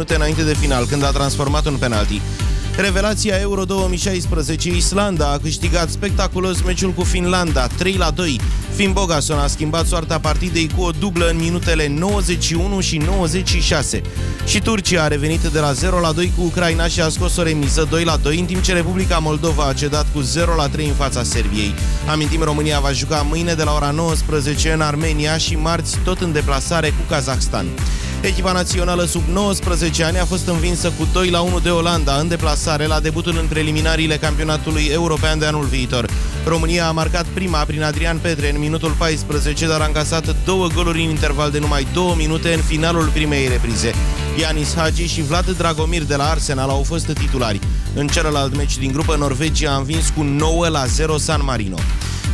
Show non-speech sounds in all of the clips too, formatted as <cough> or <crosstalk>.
minute înainte de final, când a transformat un penalti. Revelația Euro 2016, Islanda a câștigat spectaculos meciul cu Finlanda, 3 la 2. Finn Bogason a schimbat soarta partidei cu o dublă în minutele 91 și 96. Și Turcia a revenit de la 0 la 2 cu Ucraina și a scos o remiză 2 la 2, în timp ce Republica Moldova a cedat cu 0 la 3 în fața Serbiei. Amintim, România va juca mâine de la ora 19 în Armenia și marți tot în deplasare cu Kazakhstan. Echipa națională sub 19 ani a fost învinsă cu 2 la 1 de Olanda în deplasare la debutul în preliminariile campionatului european de anul viitor. România a marcat prima prin Adrian Petre în minutul 14, dar a încasat două goluri în interval de numai două minute în finalul primei reprize. Ianis Hagi și Vlad Dragomir de la Arsenal au fost titulari. În celălalt meci din grupă, Norvegia a învins cu 9 la 0 San Marino.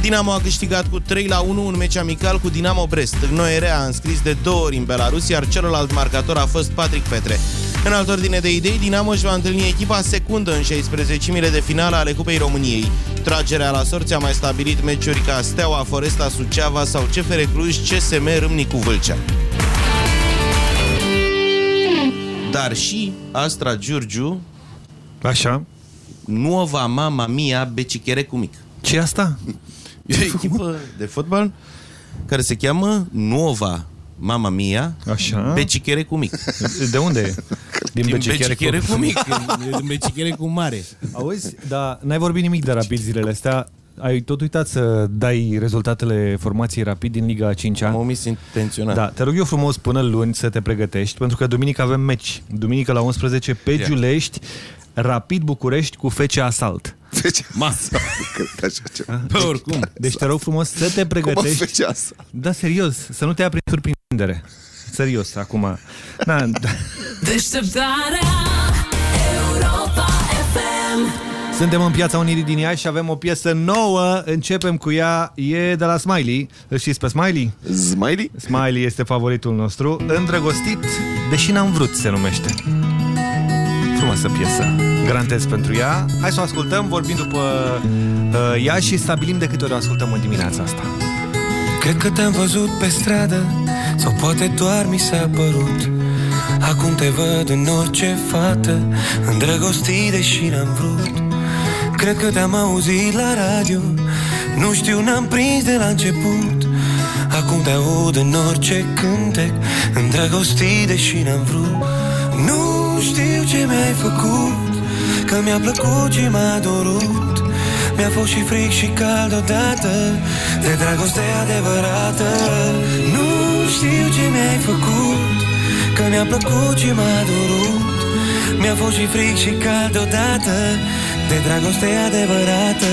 Dinamo a câștigat cu 3 la 1 un meci amical cu Dinamo Brest. Noerea a înscris de două ori în Belarus, iar celălalt marcator a fost Patrick Petre. În altă ordine de idei, Dinamo își va întâlni echipa secundă în 16-mile de finală ale Cupei României. Tragerea la sorți a mai stabilit meciuri ca Steaua, Foresta, Suceava sau CFR Cluj, CSM, Râmnicu, Vâlcea. Dar și Astra Giurgiu Așa. Nuova Mama Mia Becichere cu mic. ce asta? E o echipă de fotbal care se cheamă Nuova Mama Mia Așa. Becichere cu mic. De unde e? Din, Din Becichere Becichere cu- cu mic. <laughs> Din Becichere cu mare. Auzi, dar n-ai vorbit nimic de rapid zilele astea. Ai tot uitat să dai rezultatele formației rapid din Liga a 5 Am -a. omis intenționat. Da, te rog eu frumos până luni să te pregătești, pentru că duminică avem meci. Duminică la 11 pe Ia. Giulești, Rapid București cu FC Asalt. Fece <laughs> Masă. așa ceva. Pe oricum. Deci te rog frumos să te Cum pregătești. fece asta? Da, serios, să nu te ia prin surprindere. Serios, acum. Na, da. Deșteptarea Europa FM Suntem în Piața Unirii din Iași și avem o piesă nouă. Începem cu ea. E de la Smiley. Îl știți pe Smiley? Smiley? Smiley este favoritul nostru. Îndrăgostit, deși n-am vrut, se numește. Frumoasă piesă. Garantez pentru ea. Hai să o ascultăm, vorbim după uh, ea și stabilim de câte ori o ascultăm în dimineața asta. Cred că te-am văzut pe stradă Sau poate doar mi s-a părut Acum te văd în orice fată Îndrăgostit deși n-am vrut Cred că te-am auzit la radio Nu știu, n-am prins de la început Acum te aud în orice cântec Îndrăgostit deși n-am vrut Nu știu ce mi-ai făcut Că mi-a plăcut ce m-a dorut Mi-a fost și fric și cald odată De dragoste adevărată. Nu știu ce mi-ai făcut Că mi-a plăcut ce m-a dorut Mi-a fost și fric și cald odată De dragoste adevărată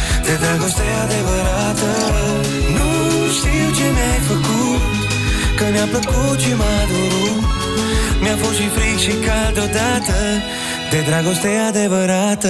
De dragoste adevărată. Nu știu ce mi-ai făcut Că mi-a plăcut și m-a dorut Mi-a fost și fric și cald odată De dragoste adevărată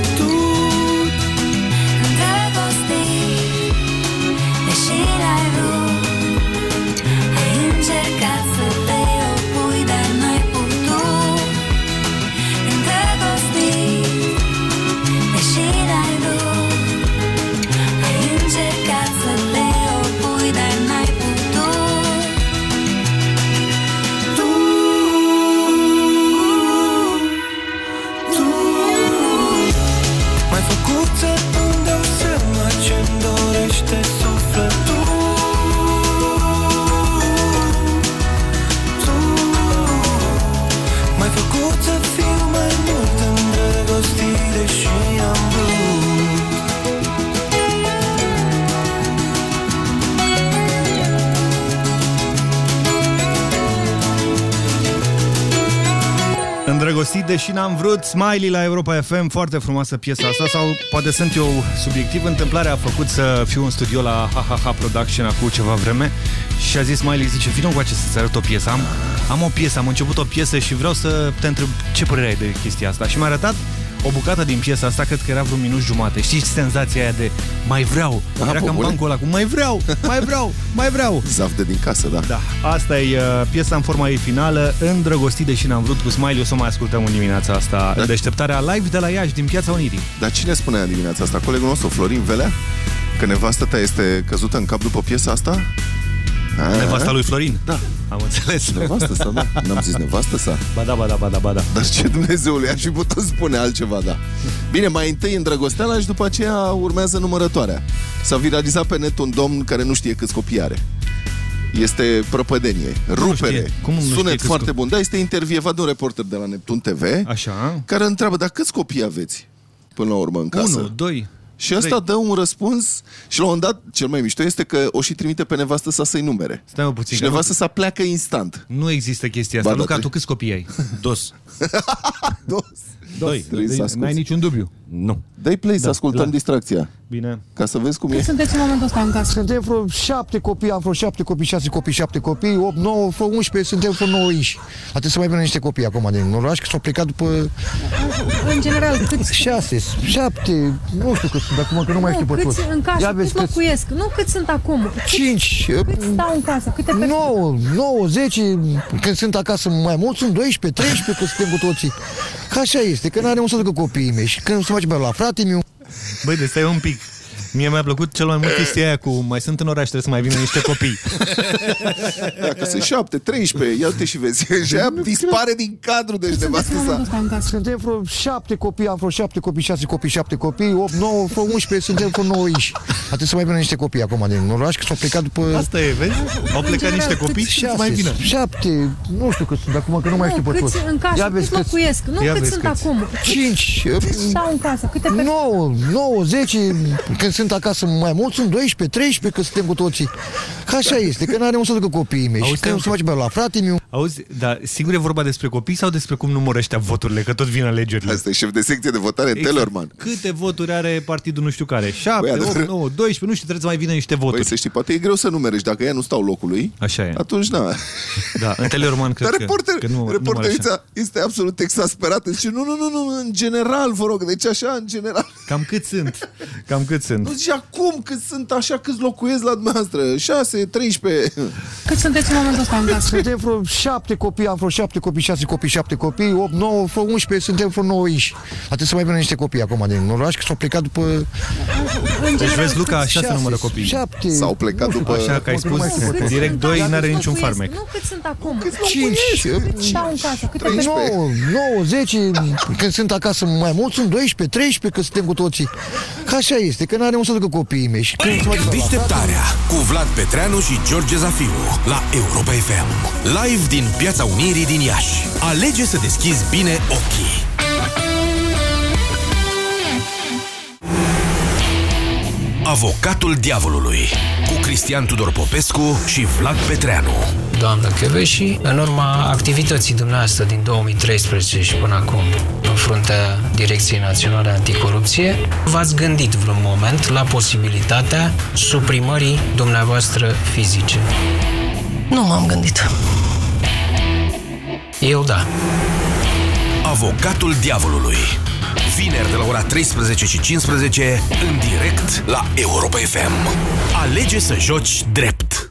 deși n-am vrut, Smiley la Europa FM, foarte frumoasă piesa asta, sau poate sunt eu subiectiv, întâmplarea a făcut să fiu în studio la HHH Production acum ceva vreme și a zis Smiley, zice, vină cu ce să-ți arăt o piesă, am, am o piesă, am început o piesă și vreau să te întreb ce părere ai de chestia asta și m-a arătat o bucată din piesa asta, cred că era vreo minut jumate. Știți senzația aia de mai vreau? A, era pe cam bune? bancul ăla cu mai vreau, mai vreau, mai vreau. <laughs> Zaf de din casă, da. Da, asta e uh, piesa în forma ei finală, Îndrăgostit deși n-am vrut cu Smiley, o să o mai ascultăm în dimineața asta. Da. Da. Deșteptarea live de la Iași, din Piața Unirii. Dar cine spunea dimineața asta? Colegul nostru, Florin Velea? Că nevastă ta este căzută în cap după piesa asta? A, Nevasta lui Florin. Da. Am înțeles. Nevastă sa, da. N-am zis nevastă sa. Ba da, ba da, ba da, ba da. Dar ce Dumnezeule, aș fi putut spune altceva, da. Bine, mai întâi îndrăgosteala și după aceea urmează numărătoarea. S-a viralizat pe net un domn care nu știe câți copii are. Este prăpădenie, rupere, știe. Cum nu știe sunet câți foarte co- bun. Da, este intervievat de un reporter de la Neptun TV Așa. care întreabă, dar câți copii aveți până la urmă în casă? Unu, doi. Și ăsta dă un răspuns și la un moment dat, cel mai mișto este că o și trimite pe nevastă sa să-i numere. Stai mă puțin. Și că nevastă sa pleacă instant. Nu nu există chestia asta. Ba da, Luca, te- tu câți copii ai? Dos. <laughs> Dos. Doi. Trebuie să asculti. N-ai niciun dubiu. Nu. Dai play să ascultăm la- distracția. Bine. Ca să vezi cum e. Sunteți în momentul ăsta în casă. Suntem vreo șapte copii, am vreo șapte copii, șase copii, șapte copii, 8, 9, vreo 11, suntem vreo 9 inși. Atât să mai vină niște copii acum din oraș, că s-au plecat după În general, câți, șase, șapte, nu știu cât sunt acum, că nu mai știu nu, pe câți toți. în casă, Ia vezi câți câți. locuiesc? Nu, câți sunt acum? Cinci, Câți stau în casă? Câte persoane? 9, 9, 10, când sunt acasă mai mulți, sunt 12, 13, că suntem cu toții. Că așa este, că n-are un să ducă copiii mei și când se face la frate meu, Băi, de stai un pic. Mie mi-a plăcut cel mai mult chestia aia cu mai sunt în oraș, trebuie să mai vină niște copii. <laughs> Dacă sunt 7, 13, ia te și vezi. Și aia dispare din cadru, deci Sunteți în nevastă momentul sa. ăsta în casă. suntem vreo șapte copii, am vreo șapte copii, șase copii, șapte copii, 8, 9, vreo 11, suntem vreo 9 inși. Atât să mai vină niște copii acum din oraș, că s-au plecat după Asta e, vezi? Au plecat niște copii și să mai vină. șapte, nu știu cât sunt acum, că nu mai știu pe Nu, toți. câți în casă? Ia vezi Câți câți. locuiesc? Nu, Ia câți vezi sunt câți. acum? Cinci, Câți stau în casă? Câte persoane? 9, 9, 10, când sunt acasă mai mulți, sunt 12, 13, că suntem cu toții. Că așa este, că n-are un să ducă copiii mei. Auzi, și când stai se face la frate meu, Auzi, dar sigur e vorba despre copii sau despre cum numără ăștia voturile, că tot vin alegerile? Asta e șef de secție de votare în Tellerman. Câte voturi are partidul nu știu care? 7, Băi, 8, adevăr- 9, 12, nu știu, trebuie să mai vină niște Băi, voturi. să știi, poate e greu să numerești. Dacă ea nu stau locului, Așa e. atunci na. Da, în Teleorman <laughs> cred Dar că, reporter, că nu, nu mai așa. reporterița este absolut exasperată. Zice, nu, nu, nu, nu, în general, vă rog, deci așa, în general. Cam cât sunt? Cam cât sunt? Nu zice, acum cât sunt așa, câți locuiesc la dumneavoastră? 6, 13. Câți sunteți în momentul ăsta în casă? suntem vreo șapte copii, am vreo șapte copii, șase copii, șapte copii, 8, 9, vreo 11, suntem vreo 9 inși. Atât să mai vină niște copii acum din oraș, că s-au plecat după În Deci vezi, Luca, așa se șase, numără copiii. Șapte, S-au plecat nu știu, după- Așa că ai Acum nu mai spus, știu pe toți. direct 2 Câți n-are niciun locuiesc? farmec. Nu, câți sunt acum? Cinci, Câți stau în casă? Câte 13. persoane? 9, 9, 10, când sunt acasă mai mulți, sunt 12, 13, că suntem cu toții. Că așa este, că n-are un să ducă copiii mei. Și când se face la frate Deșteptarea cu Vlad Petreanu și George Zafiu la Europa FM. Live din Piața Unirii din Iași. Alege să deschizi bine ochii. Avocatul diavolului cu Cristian Tudor Popescu și Vlad Petreanu. doamnă Cheveși, în urma activității dumneavoastră din 2013 și până acum în fruntea Direcției Naționale Anticorupție, v-ați gândit vreun moment la posibilitatea suprimării dumneavoastră fizice? Nu m-am gândit. Eu da. Avocatul diavolului. Vineri de la ora 13 și 15 în direct la Europa FM. Alege să joci drept.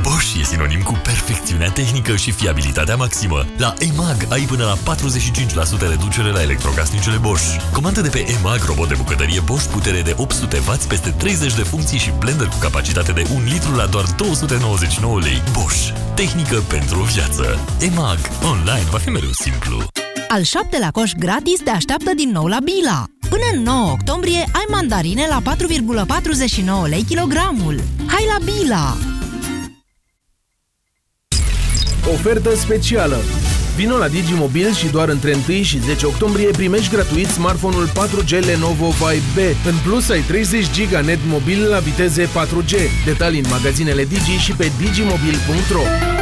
Bosch e sinonim cu perfecțiunea tehnică și fiabilitatea maximă. La EMAG ai până la 45% reducere la electrocasnicele Bosch. Comandă de pe EMAG robot de bucătărie Bosch putere de 800W peste 30 de funcții și blender cu capacitate de 1 litru la doar 299 lei. Bosch. Tehnică pentru o viață. EMAG. Online va fi mereu simplu. Al șaptelea coș gratis te așteaptă din nou la Bila. Până în 9 octombrie ai mandarine la 4,49 lei kilogramul. Hai la Bila! Ofertă specială! Vino la Digimobil și doar între 1 și 10 octombrie primești gratuit smartphone-ul 4G Lenovo Vibe B. În plus ai 30 GB net mobil la viteze 4G. Detalii în magazinele Digi și pe digimobil.ro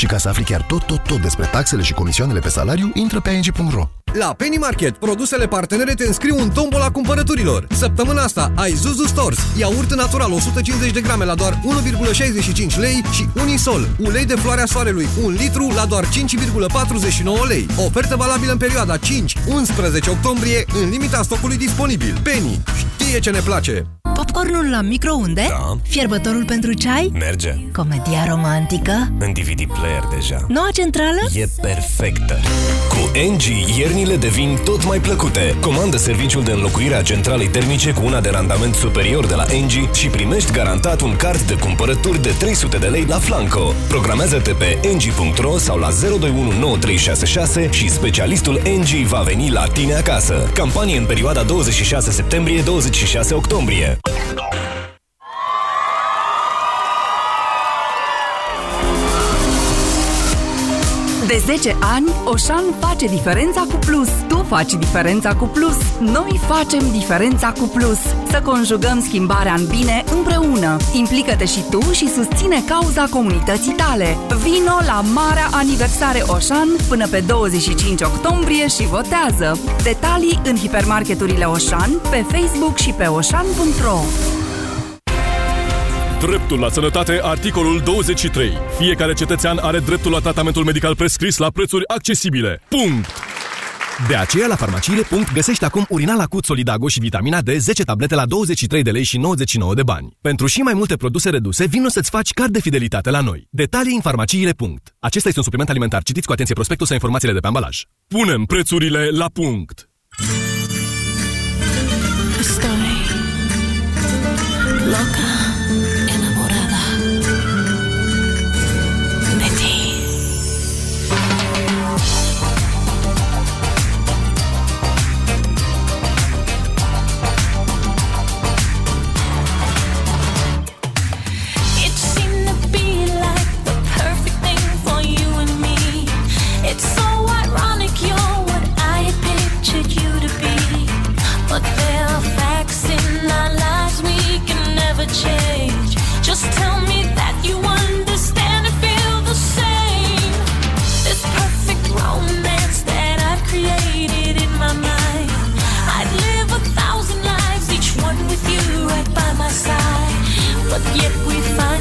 Și ca să afli chiar tot, tot, tot despre taxele și comisioanele pe salariu, intră pe ing.ro. La Penny Market, produsele partenere te înscriu în tombola cumpărăturilor. Săptămâna asta ai Zuzu Stores, iaurt natural 150 de grame la doar 1,65 lei și Unisol, ulei de floarea soarelui 1 litru la doar 5,49 lei. Ofertă valabilă în perioada 5-11 octombrie, în limita stocului disponibil. Penny știe ce ne place! Popcornul la microunde? Da. Fierbătorul pentru ceai? Merge. Comedia romantică? În DVD player deja. Noua centrală? E perfectă. Cu NG, iernile devin tot mai plăcute. Comandă serviciul de înlocuire a centralei termice cu una de randament superior de la NG și primești garantat un card de cumpărături de 300 de lei la Flanco. Programează-te pe ng.ro sau la 0219366 și specialistul NG va veni la tine acasă. Campanie în perioada 26 septembrie-26 octombrie. De 10 ani, Oșan face diferența cu plus. Tu faci diferența cu plus. Noi facem diferența cu plus. Să conjugăm schimbarea în bine împreună. Implică-te și tu și susține cauza comunității tale. Vino la Marea Aniversare Oșan până pe 25 octombrie și votează. Detalii în hipermarketurile Oșan, pe Facebook și pe oșan.ro. Dreptul la sănătate, articolul 23. Fiecare cetățean are dreptul la tratamentul medical prescris la prețuri accesibile. Punct! De aceea, la farmaciile. găsești acum urinal acut Solidago și vitamina D 10 tablete la 23 de lei și 99 de bani. Pentru și mai multe produse reduse, vino să-ți faci card de fidelitate la noi. Detalii în farmaciile. Acesta este un supliment alimentar. Citiți cu atenție prospectul sau informațiile de pe ambalaj. Punem prețurile la punct! Estoy loca,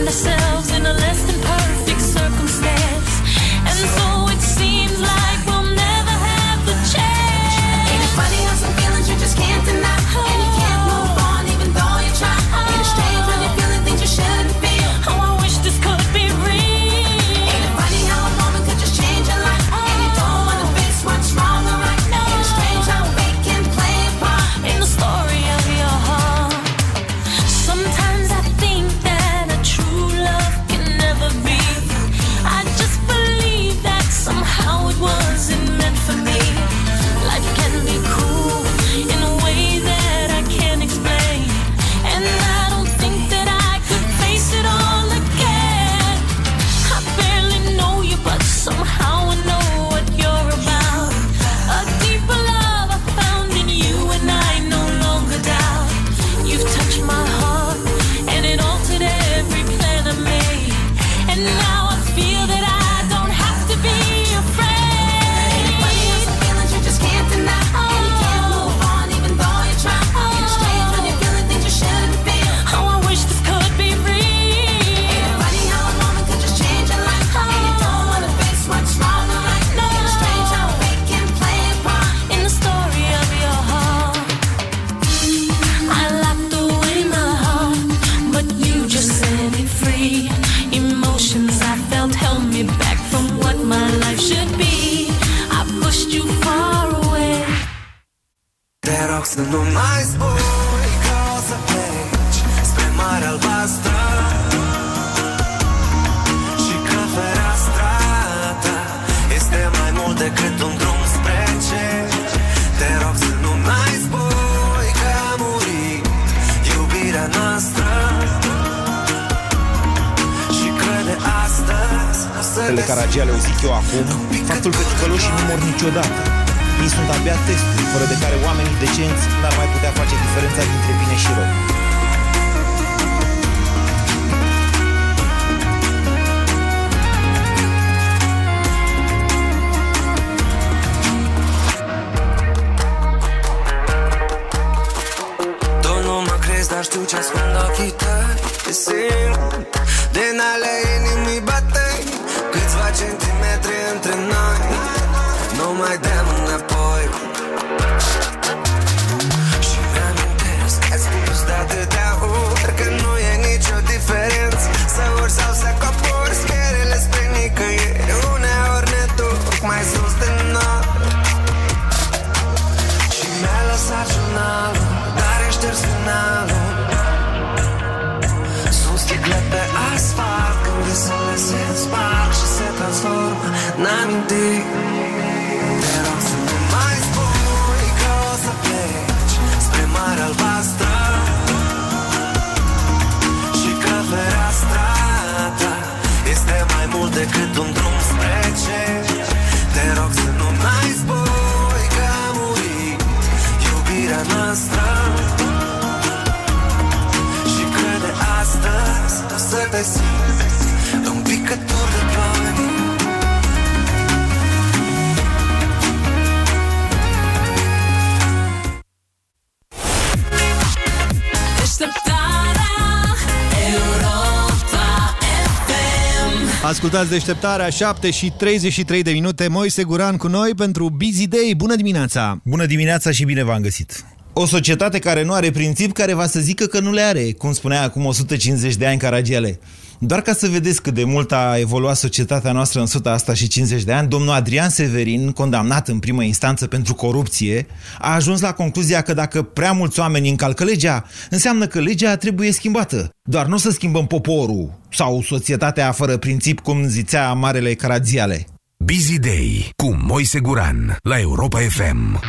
ourselves in a less Ascultați deșteptarea 7 și 33 de minute. Moise Guran cu noi pentru Busy Day. Bună dimineața! Bună dimineața și bine v-am găsit! O societate care nu are principi, care va să zică că nu le are, cum spunea acum 150 de ani Caragiale. Doar ca să vedeți cât de mult a evoluat societatea noastră în suta asta și 50 de ani, domnul Adrian Severin, condamnat în primă instanță pentru corupție, a ajuns la concluzia că dacă prea mulți oameni încalcă legea, înseamnă că legea trebuie schimbată. Doar nu să schimbăm poporul sau societatea fără principi, cum zicea Marele Caragiale. Busy Day cu Moise Guran la Europa FM.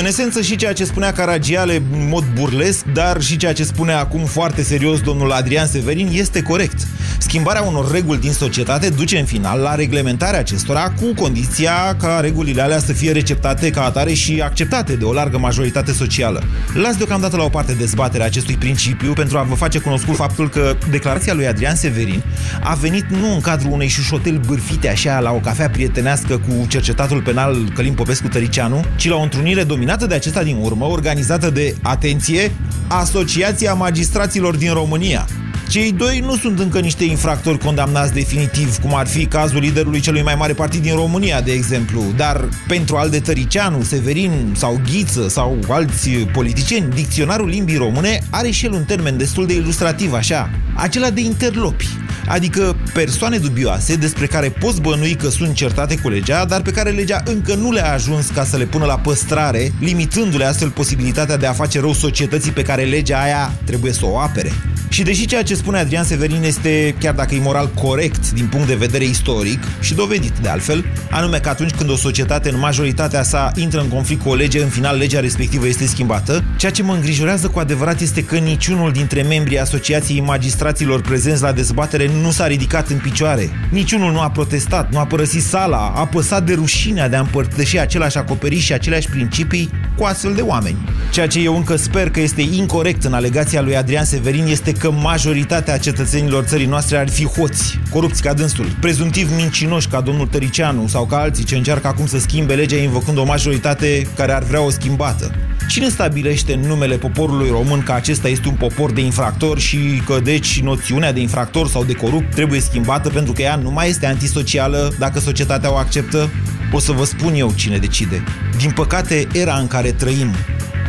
În esență și ceea ce spunea Caragiale în mod burlesc, dar și ceea ce spune acum foarte serios domnul Adrian Severin este corect. Schimbarea unor reguli din societate duce în final la reglementarea acestora cu condiția ca regulile alea să fie receptate ca atare și acceptate de o largă majoritate socială. Las deocamdată la o parte dezbaterea acestui principiu pentru a vă face cunoscut faptul că declarația lui Adrian Severin a venit nu în cadrul unei șușoteli bârfite așa la o cafea prietenească cu cercetatul penal Călim Popescu Tăricianu, ci la o întrunire dominată de acesta din urmă, organizată de, atenție, Asociația Magistraților din România. Cei doi nu sunt încă niște infractori condamnați definitiv, cum ar fi cazul liderului celui mai mare partid din România, de exemplu, dar pentru Alde Tăricianu, Severin sau Ghiță sau alți politicieni, dicționarul limbii române are și el un termen destul de ilustrativ, așa, acela de interlopi, adică persoane dubioase despre care poți bănui că sunt certate cu legea, dar pe care legea încă nu le-a ajuns ca să le pună la păstrare, limitându-le astfel posibilitatea de a face rău societății pe care legea aia trebuie să o apere. Și deși ceea ce spune Adrian Severin este, chiar dacă e moral corect din punct de vedere istoric și dovedit de altfel, anume că atunci când o societate în majoritatea sa intră în conflict cu o lege, în final legea respectivă este schimbată, ceea ce mă îngrijorează cu adevărat este că niciunul dintre membrii Asociației Magistraților prezenți la dezbatere nu s-a ridicat în picioare. Niciunul nu a protestat, nu a părăsit sala, a păsat de rușinea de a împărtăși același acoperiș și aceleași principii cu astfel de oameni. Ceea ce eu încă sper că este incorrect în alegația lui Adrian Severin este că majoritatea cetățenilor țării noastre ar fi hoți, corupți ca dânsul, prezumtiv mincinoși ca domnul Tăricianu sau ca alții ce încearcă acum să schimbe legea invocând o majoritate care ar vrea o schimbată. Cine stabilește în numele poporului român că acesta este un popor de infractori și că deci noțiunea de infractor sau de corupt trebuie schimbată pentru că ea nu mai este antisocială dacă societatea o acceptă? O să vă spun eu cine decide. Din păcate, era în care trăim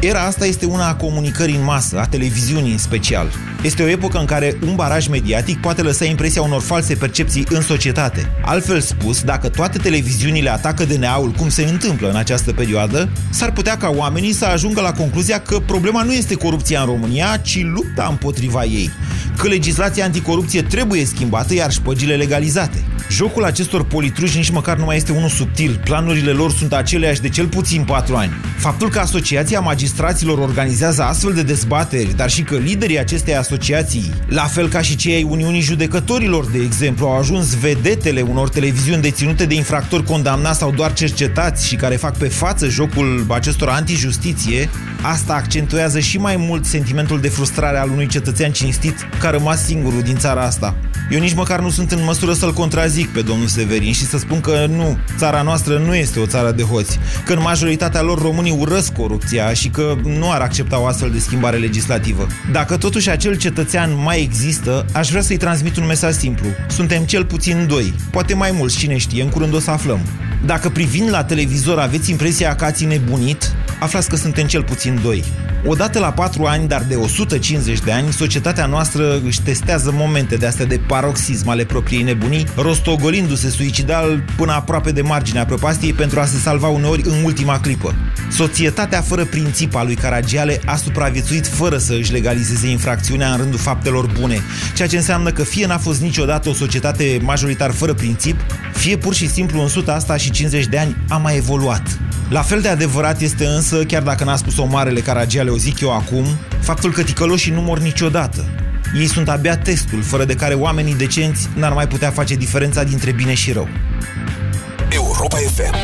Era asta este una a comunicării în masă, a televiziunii în special. Este o epocă în care un baraj mediatic poate lăsa impresia unor false percepții în societate. Altfel spus, dacă toate televiziunile atacă DNA-ul cum se întâmplă în această perioadă, s-ar putea ca oamenii să ajungă la concluzia că problema nu este corupția în România, ci lupta împotriva ei. Că legislația anticorupție trebuie schimbată, iar șpăgile legalizate. Jocul acestor politruși nici măcar nu mai este unul subtil. Planurile lor sunt aceleași de cel puțin patru ani. Faptul că Asociația Magistraților organizează astfel de dezbateri, dar și că liderii acestei asociații, la fel ca și cei ai Uniunii Judecătorilor, de exemplu, au ajuns vedetele unor televiziuni deținute de infractori condamnați sau doar cercetați și care fac pe față jocul acestor antijustiție, asta accentuează și mai mult sentimentul de frustrare al unui cetățean cinstit care a rămas singurul din țara asta. Eu nici măcar nu sunt în măsură să-l contrazic pe domnul Severin și să spun că nu, țara noastră nu este o țară de hoți, că în majoritatea lor românii urăsc corupția și că nu ar accepta o astfel de schimbare legislativă. Dacă totuși acel cetățean mai există, aș vrea să-i transmit un mesaj simplu. Suntem cel puțin doi, poate mai mulți, cine știe, în curând o să aflăm. Dacă privind la televizor aveți impresia că ați nebunit, aflați că suntem cel puțin doi. Odată la 4 ani, dar de 150 de ani, societatea noastră își testează momente de astea de paroxism ale propriei nebunii, rostogolindu-se suicidal până aproape de marginea prăpastiei pentru a se salva uneori în ultima clipă. Societatea fără princip a lui Caragiale a supraviețuit fără să își legalizeze infracțiunea în rândul faptelor bune, ceea ce înseamnă că fie n-a fost niciodată o societate majoritar fără princip, fie pur și simplu în suta asta și 50 de ani a mai evoluat. La fel de adevărat este însă, chiar dacă n-a spus-o marele Caragiale, o zic eu acum, faptul că ticăloșii nu mor niciodată. Ei sunt abia testul, fără de care oamenii decenți n-ar mai putea face diferența dintre bine și rău. Europa FM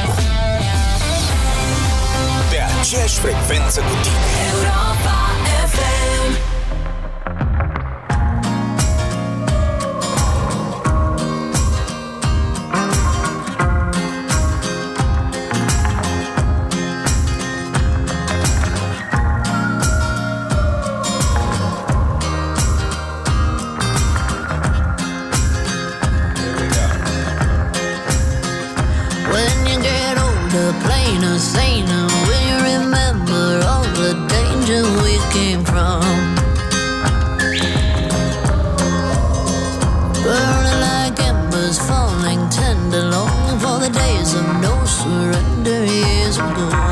Pe aceeași frecvență cu tine Europa some good.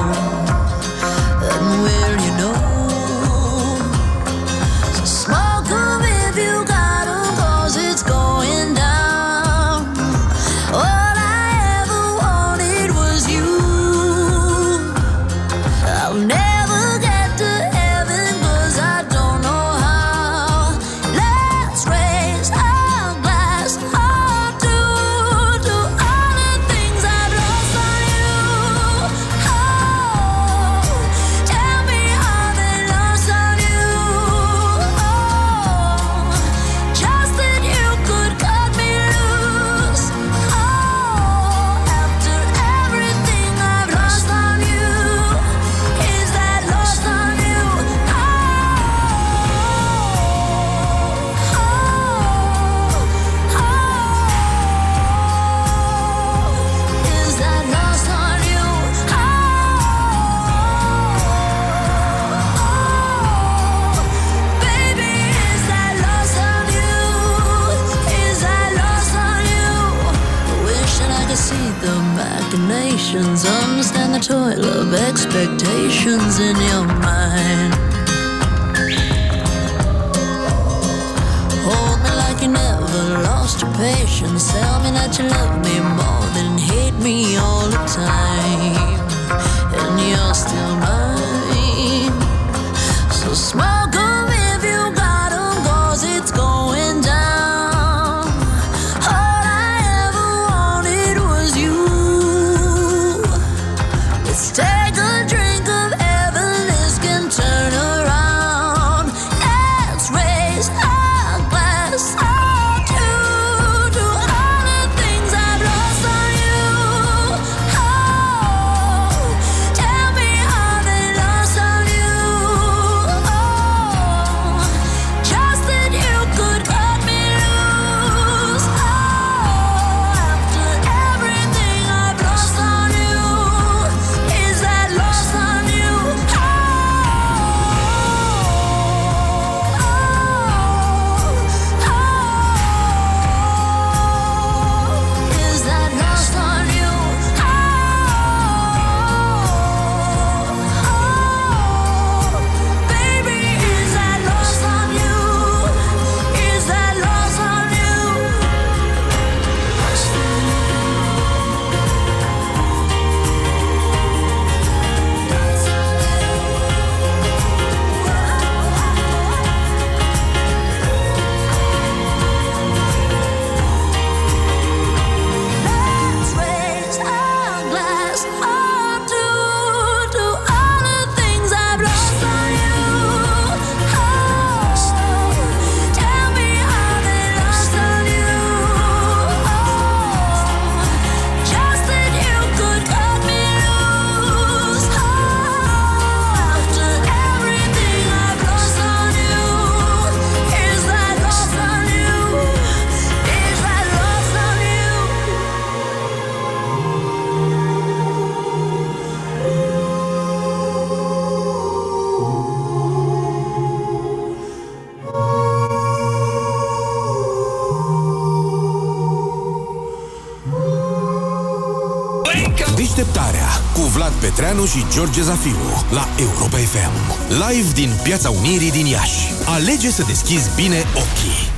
Petreanu și George Zafiu la Europa FM. Live din Piața Unirii din Iași. Alege să deschizi bine ochii.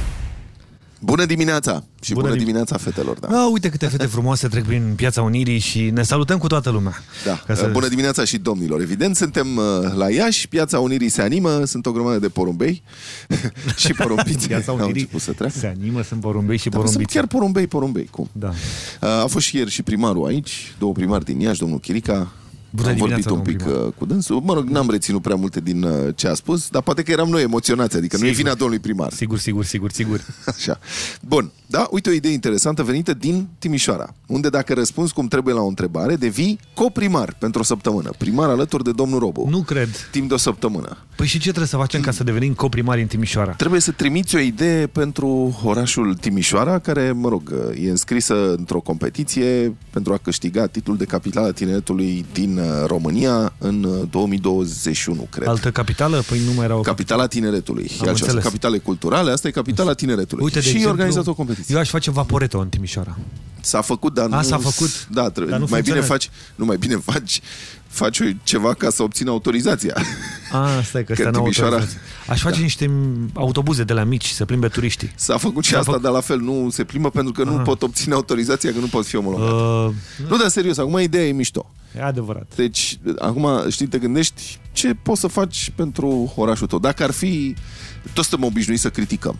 Bună dimineața! Și bună, Bună dimineața, fetelor, da. Ah, uite câte fete frumoase trec prin Piața Unirii și ne salutăm cu toată lumea. Da. Ca să- Bună dimineața și domnilor. Evident, suntem uh, la Iași, Piața Unirii se animă, sunt o grămadă de porumbei <laughs> și porumbițe Piața au Unirii început să treacă. se animă, sunt porumbei și Da, sunt porumbițe. chiar porumbei, porumbei, cum? Da. Uh, A fost și ieri și primarul aici, două primari din Iași, domnul Chirica. Bună Am vorbit dimineața, un pic domnul uh, cu dânsul. Mă rog, n-am reținut prea multe din uh, ce a spus, dar poate că eram noi emoționați, adică nu e Sigur. vina domnului primar. Sigur, sigur, sigur, sigur. <laughs> Așa. Bun, da, uite o idee interesantă venită din Timișoara, unde dacă răspunzi cum trebuie la o întrebare, devii coprimar pentru o săptămână. Primar alături de domnul Robu. Nu cred. Timp de o săptămână. Păi și ce trebuie să facem ca să devenim coprimari în Timișoara? Trebuie să trimiți o idee pentru orașul Timișoara, care, mă rog, e înscrisă într-o competiție pentru a câștiga titlul de capitală a tineretului din uh, România în uh, 2021, cred. Altă capitală? Păi nu mai era o Capitala tineretului. E altceva. înțeles. Sunt capitale culturale, asta e capitala tineretului. Uite, de și exemplu, organizat o competiție. Eu aș face Vaporeto în Timișoara. S-a făcut, dar A, nu... s-a făcut? Da, trebuie, Dar nu mai bine funcționează. faci, nu mai bine faci, faci ceva ca să obțină autorizația. A, stai că Că ăsta n-au Timișoara- autorizație. Aș face niște autobuze de la mici să plimbe turiștii. S-a făcut și S-a asta, făcut- dar la fel nu se plimbă pentru că nu Aha. pot obține autorizația, că nu pot fi omologat. Uh, Nu, dar serios, acum ideea e mișto. e adevărat. Deci, acum, știi, te gândești ce poți să faci pentru orașul tău. Dacă ar fi, toți suntem obișnuiți să criticăm.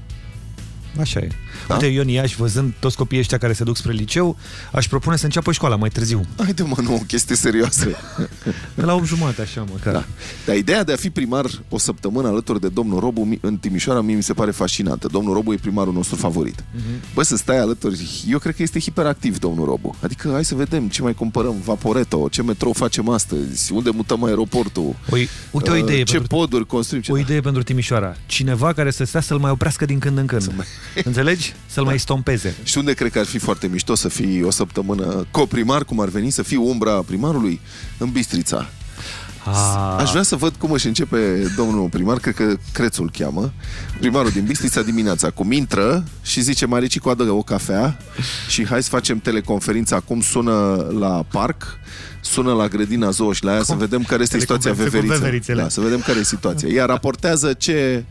Așa e. Da? Uite, eu în Iași, văzând toți copiii ăștia care se duc spre liceu, aș propune să înceapă școala mai târziu. Haide mă, nu, o chestie serioasă. <laughs> De la 8 jumate, așa, măcar. Da. Dar ideea de a fi primar o săptămână alături de domnul Robu mi- în Timișoara mie mi se pare fascinantă. Domnul Robu e primarul nostru favorit. Mhm. Bă, să stai alături, eu cred că este hiperactiv domnul Robu. Adică hai să vedem ce mai cumpărăm, Vaporeto, ce metrou facem astăzi, unde mutăm aeroportul, Ui, uite o uh, idee ce pentru- poduri construim. Ce... O idee pentru Timișoara. Cineva care să stea să-l mai oprească din când în când. Înțelegi? Să-l mai stompeze. Și unde cred că ar fi foarte mișto să fii o săptămână coprimar, cum ar veni, să fii umbra primarului? În Bistrița. A... Aș vrea să văd cum își începe domnul primar, cred că Crețul cheamă, primarul din Bistrița dimineața, cum intră și zice Marici coadă o cafea și hai să facem teleconferința acum, sună la parc, sună la grădina zoo și la aia să vedem care este situația Teleconferință cu veverițelor. veverițele. Da, să vedem care e situația. Ea raportează ce...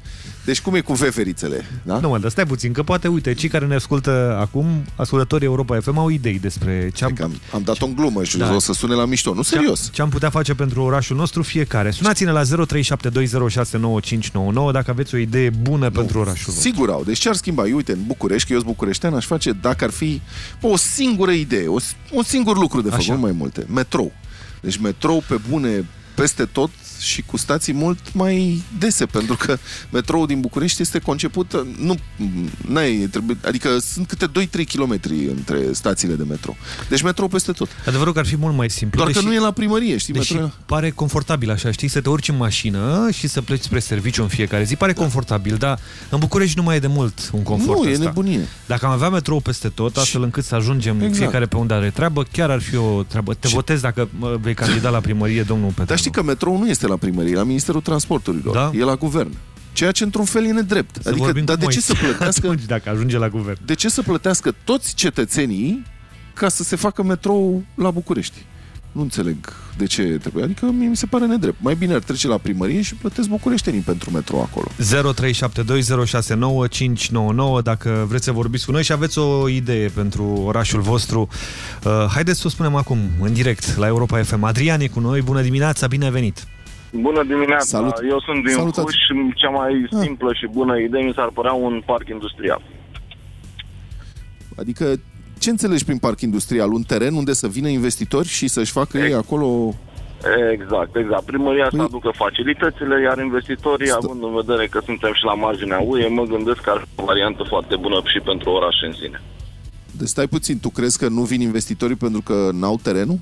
Deci cum e cu veverițele? Da? Nu mă, dar stai puțin, că poate, uite, cei care ne ascultă acum, ascultătorii Europa FM, au idei despre ce am, Am, am dat-o în glumă și Da. o să sune la mișto. Nu serios. ce am putea face pentru orașul nostru fiecare. Sunați-ne la 0372069599 dacă aveți o idee bună pentru orașul vostru. Sigur au. Deci ce ar schimba? Eu, uite, în București, că eu sunt bucureștean, aș face, dacă ar fi bă, o singură idee, o, un singur lucru de făcut, Așa. nu mai multe. Metrou. Deci metrou pe bune peste tot și cu stații mult mai dese, pentru că metroul din București este conceput, nu, n-ai, trebuie, adică sunt câte 2-3 km între stațiile de metro. Deci metrou peste tot. Adevărul că ar fi mult mai simplu. Doar că deși- nu e la primărie, știi? Deși Metrou e- pare confortabil așa, știi, să te urci în mașină și să pleci spre serviciu în fiecare zi. Pare confortabil, dar în București nu mai e de mult un confort Nu, e ăsta. nebunie. Dacă am avea metrou peste tot, astfel încât să ajungem Exact. fiecare pe unde are treabă, chiar ar fi o treabă. Te votez dacă mă, vei candida la primărie, domnul Petru. Dar știi că metrou nu este la primărie, e la Ministerul Transporturilor. Da? E la guvern. Ceea ce într-un fel e nedrept. Să adică, vorbim dar cu de ce Moise. să plătească <laughs> Atunci, dacă ajunge la guvern. de ce să plătească toți cetățenii ca să se facă metrou la București? Nu înțeleg de ce trebuie. Adică mie mi se pare nedrept. Mai bine ar trece la primărie și plătesc bucureștenii pentru metrou acolo. 0372069599 dacă vreți să vorbiți cu noi și aveți o idee pentru orașul vostru. Uh, haideți să o spunem acum, în direct, la Europa FM. Adrian e cu noi, bună dimineața, bine venit! Bună dimineața, Salut. eu sunt din Salut. Cluj și cea mai simplă și bună idee mi s-ar părea un parc industrial. Adică ce înțelegi prin parc industrial? Un teren unde să vină investitori și să-și facă ei acolo... Exact, exact. Primăria Păi- să aducă facilitățile, iar investitorii, având în vedere că suntem și la marginea UE, mă gândesc că ar fi o variantă foarte bună și pentru oraș în sine. Deci stai puțin, tu crezi că nu vin investitorii pentru că n-au terenul?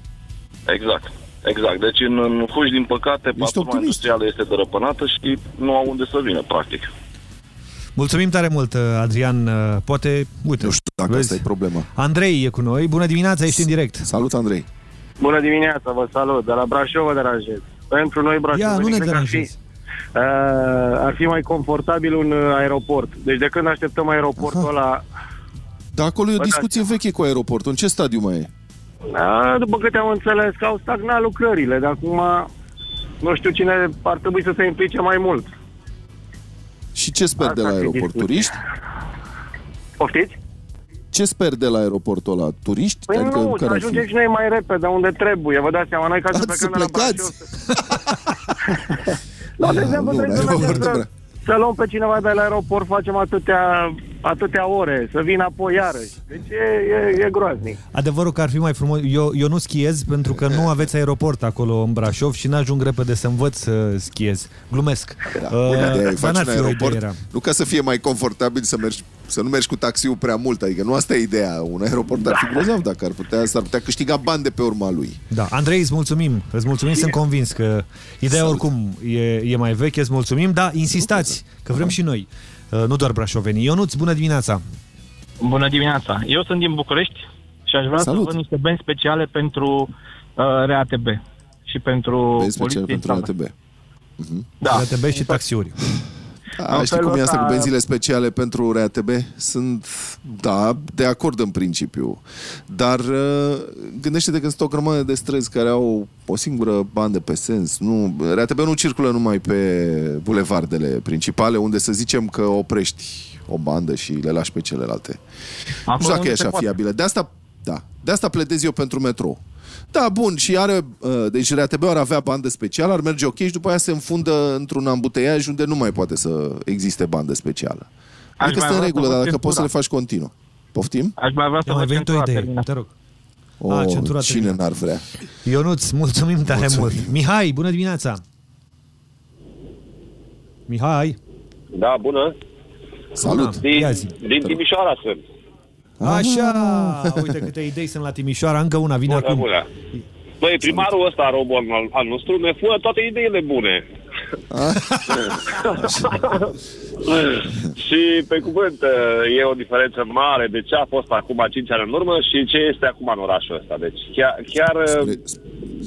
Exact. Exact. Deci în, în Cluj, din păcate, platforma optimist. industrială este dărăpânată și nu au unde să vină, practic. Mulțumim tare mult, uh, Adrian. Uh, Poate, uite, Nu știu dacă vezi? asta e problema. Andrei e cu noi, bună dimineața, ești în direct. Salut, Andrei. Bună dimineața, vă salut. De la Brașov vă deranjez. Pentru noi Ia, Brașov nu ne cred că ar fi, deranjezi. uh, ar fi mai confortabil un uh, aeroport. Deci de când așteptăm aeroportul ăla, Dar acolo e o Bă, da. discuție veche cu aeroportul. În ce stadiu mai e? A, după câte am înțeles că au stagnat lucrările, de acum nu știu cine ar trebui să se implice mai mult. Și ce sper Asta de la ar fi aeroport? discuția. Turiști? Poftiți? Ce sper de la aeroportul ăla? Turiști? Păi Adică nu, să care ar fi? ajungem și noi mai repede, unde trebuie. Vă dați seama, noi ca să Ați plecăm de la plecați? Brașov. Da, de exemplu, nu, trebuie să aeroportul mergem Bra- să, să luăm pe cineva de la aeroport, facem atâtea, atâtea ore, să vină apoi iarăși. Deci e, e, e groaznic. Adevărul că ar fi mai frumos. Eu, eu nu schiez pentru că nu aveți aeroport acolo în Brașov și n-ajung repede să învăț să schiez. Glumesc. Da, Uh, bună ideea, îi dar faci n-ar în fi o aeroport, idee era. nu ca să fie mai confortabil să mergi să nu mergi cu taxiul prea mult, adică nu asta e ideea. Un aeroport ar fi grozav dacă ar putea, s-ar putea câștiga bani de pe urma lui. Da, Andrei, îți mulțumim. Îți mulțumim, sunt convins că ideea oricum e, e mai veche, îți mulțumim, dar insistați, că vrem și noi, uh, nu doar brașovenii. Ionuț, bună dimineața! Bună dimineața! Eu sunt din București și aș vrea Salut. să văd niște benzi speciale pentru uh, RATB și pentru Benzi speciale poliție pentru sau- RATB. Da. RATB și taxiuri. A, În știi felul cum e asta ăsta- cu benzile speciale pentru RATB? Sunt, da, de acord în principiu. Dar uh, gândește-te că sunt o grămadă de străzi care au o singură bandă pe sens. Nu, RATB nu circulă numai pe bulevardele principale, unde să zicem că oprești o bandă și le lași pe celelalte. nu Acolo știu dacă unde e se așa poate. fiabilă. De asta, da, de asta pledez eu pentru metrou. Da, bun, și are, uh, deci RATB ar avea bandă specială, ar merge ok și după aia se înfundă într-un ambuteiaj unde nu mai poate să existe bandă specială. Aș Adică mai stă în vrea regulă, să dar văd dacă poți să le centura. faci continuu. Poftim? Aș mai vrea să Ia mai văd venit o centura idee, terminată. te rog. Oh, A, centura cine terminată. n-ar vrea? Ionuț, mulțumim tare Mulțumim. mult. Mihai, bună dimineața! Mihai, Da, bună. Salut! Din, Ia zi. din Timișoara sunt. Așa, uite câte idei sunt la Timișoara, încă una vine Bună, acum. bună. Băi, primarul ăsta, Robon, al, al nostru, ne fură toate ideile bune. <laughs> și, pe cuvânt, e o diferență mare de ce a fost acum 5 ani în urmă și ce este acum în orașul ăsta. Deci, chiar, chiar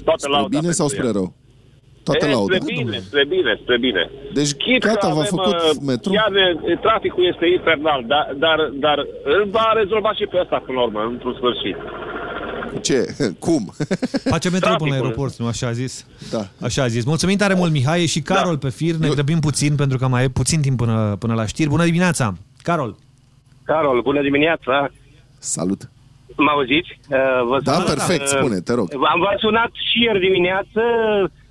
toate Spre lauda bine sau pentru spre el. rău? Toate e, lauda. Spre bine, spre bine, spre bine. Deci, Chit că gata, v-a avem, făcut uh, metru? Chiar e, traficul este infernal, dar, dar, dar îl va rezolva și pe ăsta până la urmă, într-un sfârșit. Ce? <laughs> Cum? Face metro până la Traficul. aeroport, nu așa a zis? Da. Așa a zis. Mulțumim tare mult, Mihai, e și Carol pe fir. Ne grăbim puțin pentru că mai e puțin timp până, până la știri. Bună dimineața! Carol! Carol, bună dimineața! Salut! Mă auziți? Uh, Vă Da, sun- perfect, uh, spune, te rog. Am v-am sunat și ieri dimineață,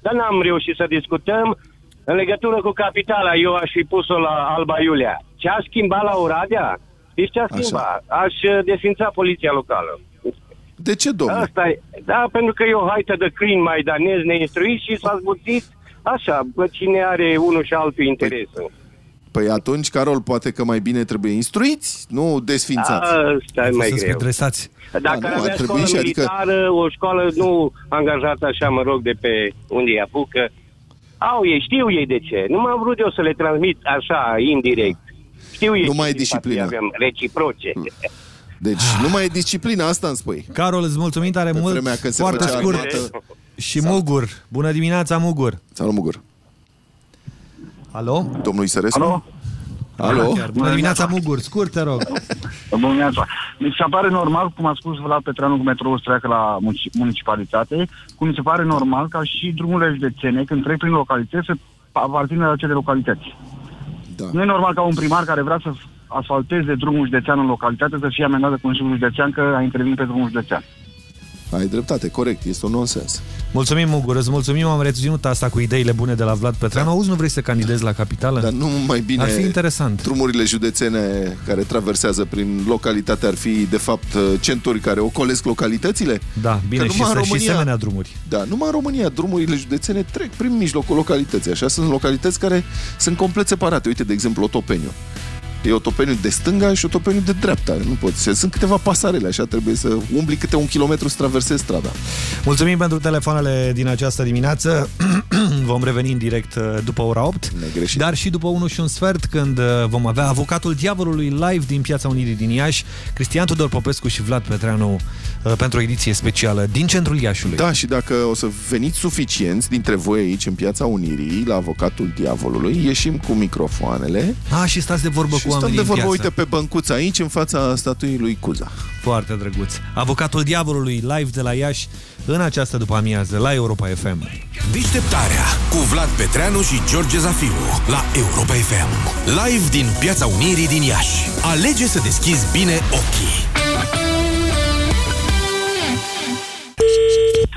dar n-am reușit să discutăm în legătură cu capitala. Eu aș fi pus-o la Alba Iulia. Ce aș schimba la Oradea? Știți ce aș schimba? Aș uh, desfința poliția locală. De ce, domnule? Asta e. Da, pentru că e o haită de câini maidanezi neinstruiți și s-a zbutit așa, bă, cine are unul și altul interesul. Păi atunci, Carol, poate că mai bine trebuie instruiți, nu desfințați. Asta e mai Să-ți greu. dresați. Dacă Da, ar nu, avea ar trebui școală și adică- militară, o școală nu angajată așa, mă rog, de pe unde îi apucă, au ei, știu ei de ce. Nu m-am vrut eu să le transmit așa, indirect. Știu ei Nu ce mai e simpatii disciplină. Avem reciproce. Deci nu mai e disciplina, asta îmi spui. Carol, îți mulțumim tare Pe mult. vremea când se Foarte făcea scurt. armată. Și Mugur. Bună dimineața, Mugur. Salut, Mugur. Alo? Domnul Isărescu? Alo? Alo? Chiar. Bună dimineața, Mugur. Scurt, te rog. Bună dimineața. Mi se pare normal, cum a spus Vlad Petreanu, cu metroul să treacă la munici- municipalitate, cum mi se pare normal ca și drumurile județene, când trec prin localități, să aparțină la acele localități. Da. Nu e normal ca un primar care vrea să asfalteze drumul județean în localitate să fie amendat de Consiliul Județean că a intervenit pe drumul județean. Ai dreptate, corect, este un nonsens. Mulțumim, Mugur. Îți mulțumim, am reținut asta cu ideile bune de la Vlad Petreanu. Auzi, nu vrei să candidezi la capitală? Dar nu mai bine... Ar fi interesant. Drumurile județene care traversează prin localitate ar fi, de fapt, centuri care ocolesc localitățile? Da, bine, Că și, numai să, în și România- semenea drumuri. Da, numai în România drumurile județene trec prin mijlocul localității. Așa sunt localități care sunt complet separate. Uite, de exemplu, Otopeniu. E Otopeniu de stânga și Otopeniu de dreapta. Nu poți. Sunt câteva pasarele, așa trebuie să umbli câte un kilometru să traversezi strada. Mulțumim pentru telefoanele din această dimineață. <clears throat> vom reveni în direct uh, după ora 8. Dar și după 1 și un sfert, când uh, vom avea avocatul diavolului live din Piața Unirii din Iași, Cristian Tudor Popescu și Vlad Petreanu uh, pentru o ediție specială din centrul Iașului. Da, și dacă o să veniți suficienți dintre voi aici în Piața Unirii, la avocatul diavolului, ieșim cu microfoanele A, și stați de vorbă și cu oamenii de în vorbă, piață. uite, pe băncuță aici, în fața statuii lui Cuza. Foarte drăguț. Avocatul diavolului live de la Iași în această după amiază la Europa FM. Deșteptarea cu Vlad Petreanu și George Zafiu la Europa FM. Live din Piața Unirii din Iași. Alege să deschizi bine ochii.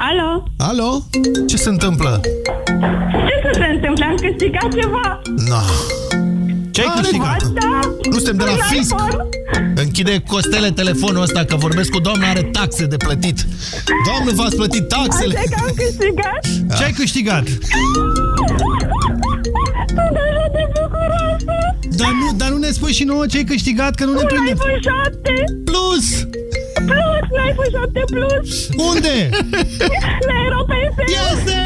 Alo? Alo? Ce se întâmplă? Ce să se întâmple? Am câștigat ceva? No. Ce ai câștigat? Da. Nu suntem de la Un fisc. iPhone. Închide costele telefonul ăsta că vorbesc cu doamna, are taxe de plătit. Doamne, v-ați plătit taxele? Așa că am câștigat? Ce ai câștigat? Sunt așa de bucuroasă! Dar nu, dar nu ne spui și nouă ce ai câștigat, că nu ne Un prinde. iPhone 7! Plus! Plus! Un iPhone 7 Plus! Unde? <laughs> La Europa FM! Este!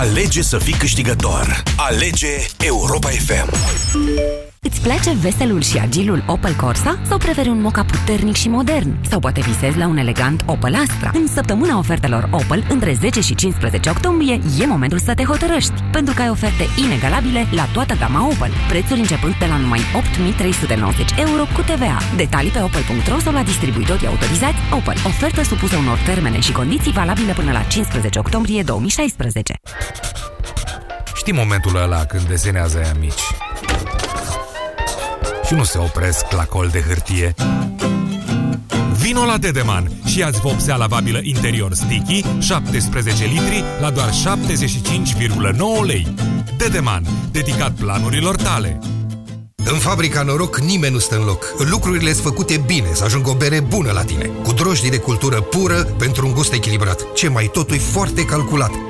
Alege să fii câștigător. Alege Europa FM. Îți place veselul și agilul Opel Corsa? Sau preferi un moca puternic și modern? Sau poate visezi la un elegant Opel Astra? În săptămâna ofertelor Opel, între 10 și 15 octombrie, e momentul să te hotărăști, pentru că ai oferte inegalabile la toată gama Opel. Prețuri începând de la numai 8.390 euro cu TVA. Detalii pe opel.ro sau la distribuitorii autorizați Opel. Ofertă supusă unor termene și condiții valabile până la 15 octombrie 2016. Știi momentul ăla când desenează aia mici și nu se opresc la col de hârtie? Vino la Dedeman și ia-ți vopsea lavabilă interior sticky 17 litri la doar 75,9 lei. Dedeman, dedicat planurilor tale. În fabrica Noroc nimeni nu stă în loc. Lucrurile sunt făcute bine, să ajungă o bere bună la tine. Cu drojdii de cultură pură pentru un gust echilibrat. Ce mai totul e foarte calculat.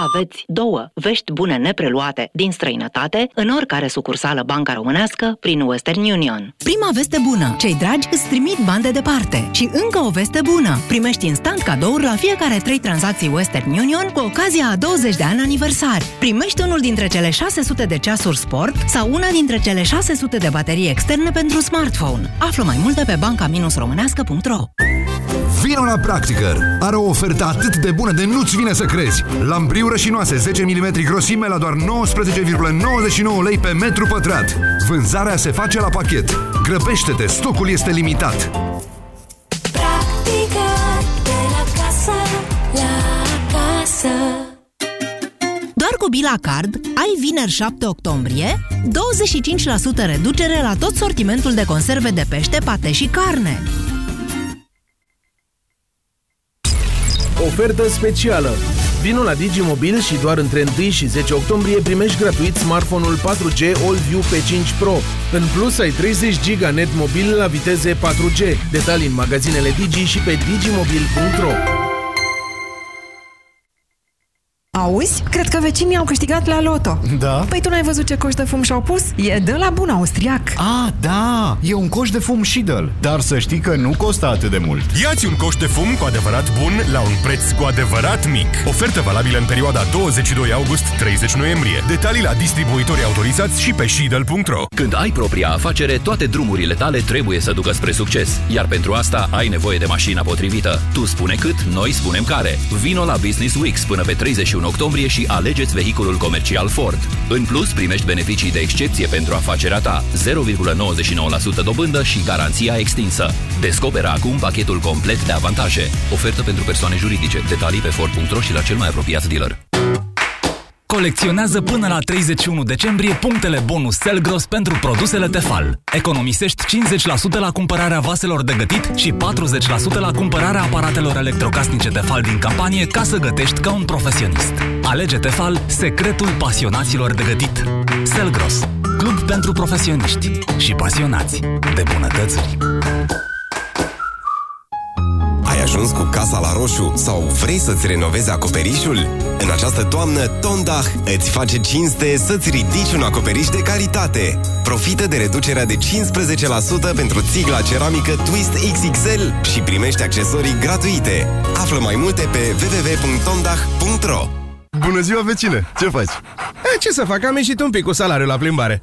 Aveți două vești bune nepreluate din străinătate în oricare sucursală banca românească prin Western Union. Prima veste bună. Cei dragi îți trimit bani de departe. Și încă o veste bună. Primești instant cadouri la fiecare trei tranzacții Western Union cu ocazia a 20 de ani aniversari. Primești unul dintre cele 600 de ceasuri sport sau una dintre cele 600 de baterii externe pentru smartphone. Află mai multe pe banca-românească.ro Vino la Practicăr! Are o ofertă atât de bună de nu-ți vine să crezi. Lambriu rășinoase 10 mm grosime la doar 19,99 lei pe metru pătrat. Vânzarea se face la pachet. Grăbește-te, stocul este limitat. Practică de la casă, la casă. Doar cu Bila Card ai vineri 7 octombrie 25% reducere la tot sortimentul de conserve de pește, pate și carne. Ofertă specială! Vino la Digimobil și doar între 1 și 10 octombrie primești gratuit smartphone-ul 4G AllView P5 Pro. În plus, ai 30 GB net mobil la viteze 4G. Detalii în magazinele Digi și pe digimobil.ro Auzi? Cred că vecinii au câștigat la loto. Da? Păi tu n-ai văzut ce coș de fum și-au pus? E de la bun austriac. Ah, da! E un coș de fum Shidel, dar să știi că nu costă atât de mult. Iați un coș de fum cu adevărat bun la un preț cu adevărat mic. Ofertă valabilă în perioada 22 august-30 noiembrie. Detalii la distribuitorii autorizați și pe shidel.ro Când ai propria afacere, toate drumurile tale trebuie să ducă spre succes. Iar pentru asta ai nevoie de mașina potrivită. Tu spune cât, noi spunem care. Vino la Business Weeks până pe 31 octombrie și alegeți vehiculul comercial Ford. În plus, primești beneficii de excepție pentru afacerea ta, 0,99% dobândă și garanția extinsă. Descoperă acum pachetul complet de avantaje. Ofertă pentru persoane juridice. Detalii pe Ford.ro și la cel mai apropiat dealer. Colecționează până la 31 decembrie punctele bonus Selgros pentru produsele Tefal. Economisești 50% la cumpărarea vaselor de gătit și 40% la cumpărarea aparatelor electrocasnice Tefal din campanie ca să gătești ca un profesionist. Alege Tefal, secretul pasionaților de gătit. Selgros, club pentru profesioniști și pasionați de bunătățuri. Ai ajuns cu casa la roșu sau vrei să-ți renovezi acoperișul? În această toamnă, Tondach îți face cinste să-ți ridici un acoperiș de calitate. Profită de reducerea de 15% pentru țigla ceramică Twist XXL și primești accesorii gratuite. Află mai multe pe www.tondach.ro Bună ziua, vecine! Ce faci? E, ce să fac? Am ieșit un pic cu salariul la plimbare.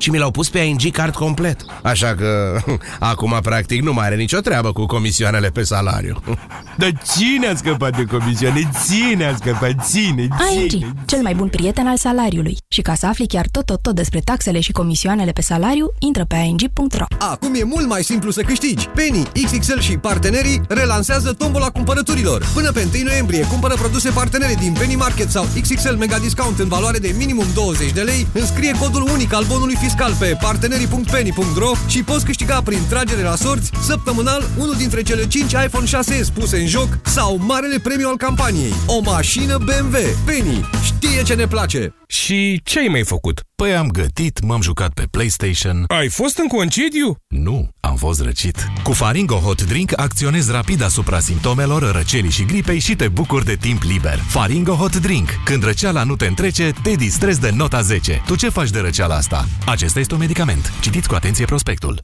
Și mi l-au pus pe ING card complet. Așa că <laughs> acum practic nu mai are nicio treabă cu comisioanele pe salariu. <laughs> Dar cine a scăpat de comisioane? Ține a scăpat, ține, ține. ING, cel mai bun prieten al salariului. Și ca să afli chiar tot, tot, tot despre taxele și comisioanele pe salariu, intră pe ing.ro. Acum e mult mai simplu să câștigi. Penny, XXL și partenerii relansează tombola cumpărăturilor. Până pe 1 noiembrie cumpără produse partenere din Penny Market sau XXL Mega Discount în valoare de minimum 20 de lei, înscrie codul unic al bonului fiscal pe partenerii.penny.ro și poți câștiga prin tragere la sorți săptămânal unul dintre cele 5 iPhone 6s puse în joc sau marele premiu al campaniei. O mașină BMW. Penny știe ce ne place. Și ce ai mai făcut? Păi am gătit, m-am jucat pe PlayStation. Ai fost în concediu? Nu, am fost răcit. Cu Faringo Hot Drink acționezi rapid asupra simptomelor răcelii și gripei și te bucuri de timp liber. Faringo Hot Drink. Când răceala nu te întrece, te distrezi de nota 10. Tu ce faci de răceala asta? Acesta este un medicament. Citiți cu atenție prospectul.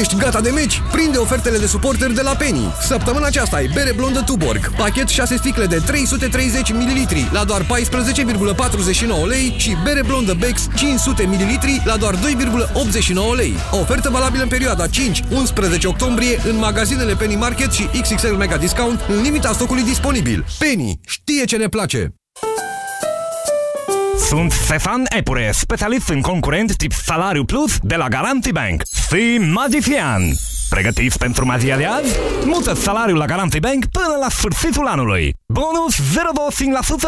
Ești gata de meci? Prinde ofertele de suporter de la Penny. Săptămâna aceasta ai bere blondă Tuborg, pachet 6 sticle de 330 ml la doar 14,49 lei și bere blondă Bex 500 ml la doar 2,89 lei. Ofertă valabilă în perioada 5-11 octombrie în magazinele Penny Market și XXL Mega Discount în limita stocului disponibil. Penny știe ce ne place! Sunt Stefan Epure, specialist în concurent tip Salariu Plus de la Garanti Bank. Fii magician! Pregătiți pentru magia de azi? Mută salariul la Garanti Bank până la sfârșitul anului. Bonus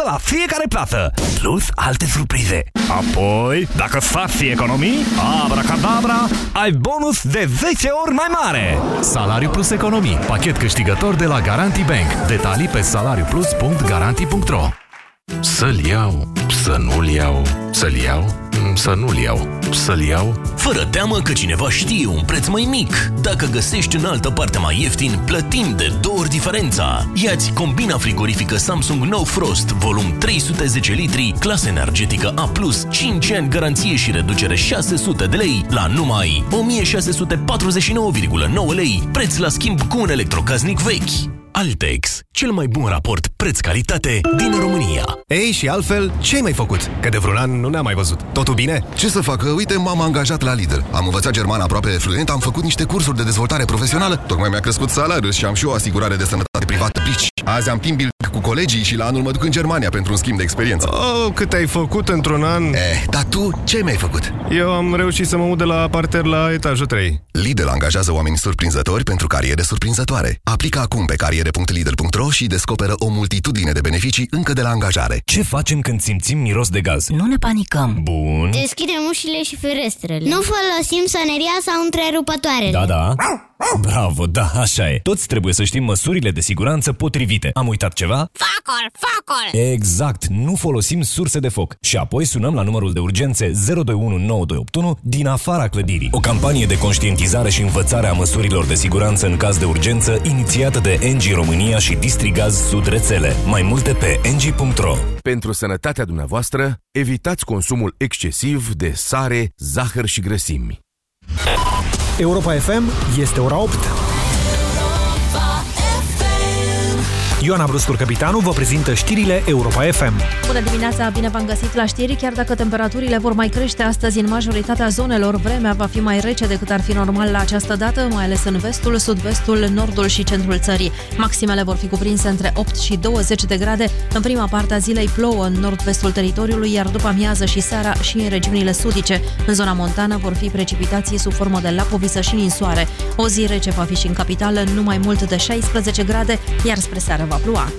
0,25% la fiecare plată, plus alte surprize. Apoi, dacă faci și economii, abracadabra, ai bonus de 10 ori mai mare. Salariu plus economii. Pachet câștigător de la Garanti Bank. Detalii pe salariuplus.garanti.ro Să-l iau, să nu-l iau, să-l iau, să nu-l iau, să-l iau. Fără teamă că cineva știe un preț mai mic. Dacă găsești în altă parte mai ieftin, plătim de două ori diferența. Iați combina frigorifică Samsung No Frost, volum 310 litri, clasă energetică A+, 5 ani garanție și reducere 600 de lei la numai 1649,9 lei, preț la schimb cu un electrocaznic vechi. Altex, cel mai bun raport preț-calitate din România. Ei, și altfel, ce ai mai făcut? Că de vreun an nu ne-am mai văzut. Totul bine? Ce să fac? Uite, m-am angajat la Lidl. Am învățat germană aproape fluent, am făcut niște cursuri de dezvoltare profesională, tocmai mi-a crescut salariul și am și o asigurare de sănătate privată Bici. Azi am team build cu colegii și la anul mă duc în Germania pentru un schimb de experiență. Oh, cât ai făcut într-un an? Eh, dar tu ce mi-ai făcut? Eu am reușit să mă mut de la parter la etajul 3. Lidl angajează oameni surprinzători pentru cariere surprinzătoare. Aplică acum pe cariere.lidl.ro și descoperă o multitudine de beneficii încă de la angajare. Ce facem când simțim miros de gaz? Nu ne panicăm. Bun. Deschidem ușile și ferestrele. Nu folosim soneria sau întrerupătoarele. Da, da. Bravo, da, așa e. Toți trebuie să știm măsurile de siguranță potrivite. Am uitat ceva? Focul, focul! Exact, nu folosim surse de foc. Și apoi sunăm la numărul de urgențe 0219281 din afara clădirii. O campanie de conștientizare și învățare a măsurilor de siguranță în caz de urgență inițiată de NG România și Distrigaz Sud Rețele. Mai multe pe ng.ro Pentru sănătatea dumneavoastră, evitați consumul excesiv de sare, zahăr și grăsimi. Europa FM este ora 8. Ioana Brustur, capitanul, vă prezintă știrile Europa FM. Bună dimineața, bine v-am găsit la știri. Chiar dacă temperaturile vor mai crește astăzi în majoritatea zonelor, vremea va fi mai rece decât ar fi normal la această dată, mai ales în vestul, sud-vestul, nordul și centrul țării. Maximele vor fi cuprinse între 8 și 20 de grade. În prima parte a zilei plouă în nord-vestul teritoriului, iar după amiază și seara și în regiunile sudice. În zona montană vor fi precipitații sub formă de lapovisă și ninsoare. O zi rece va fi și în capitală, nu mai mult de 16 grade, iar spre seară va plua.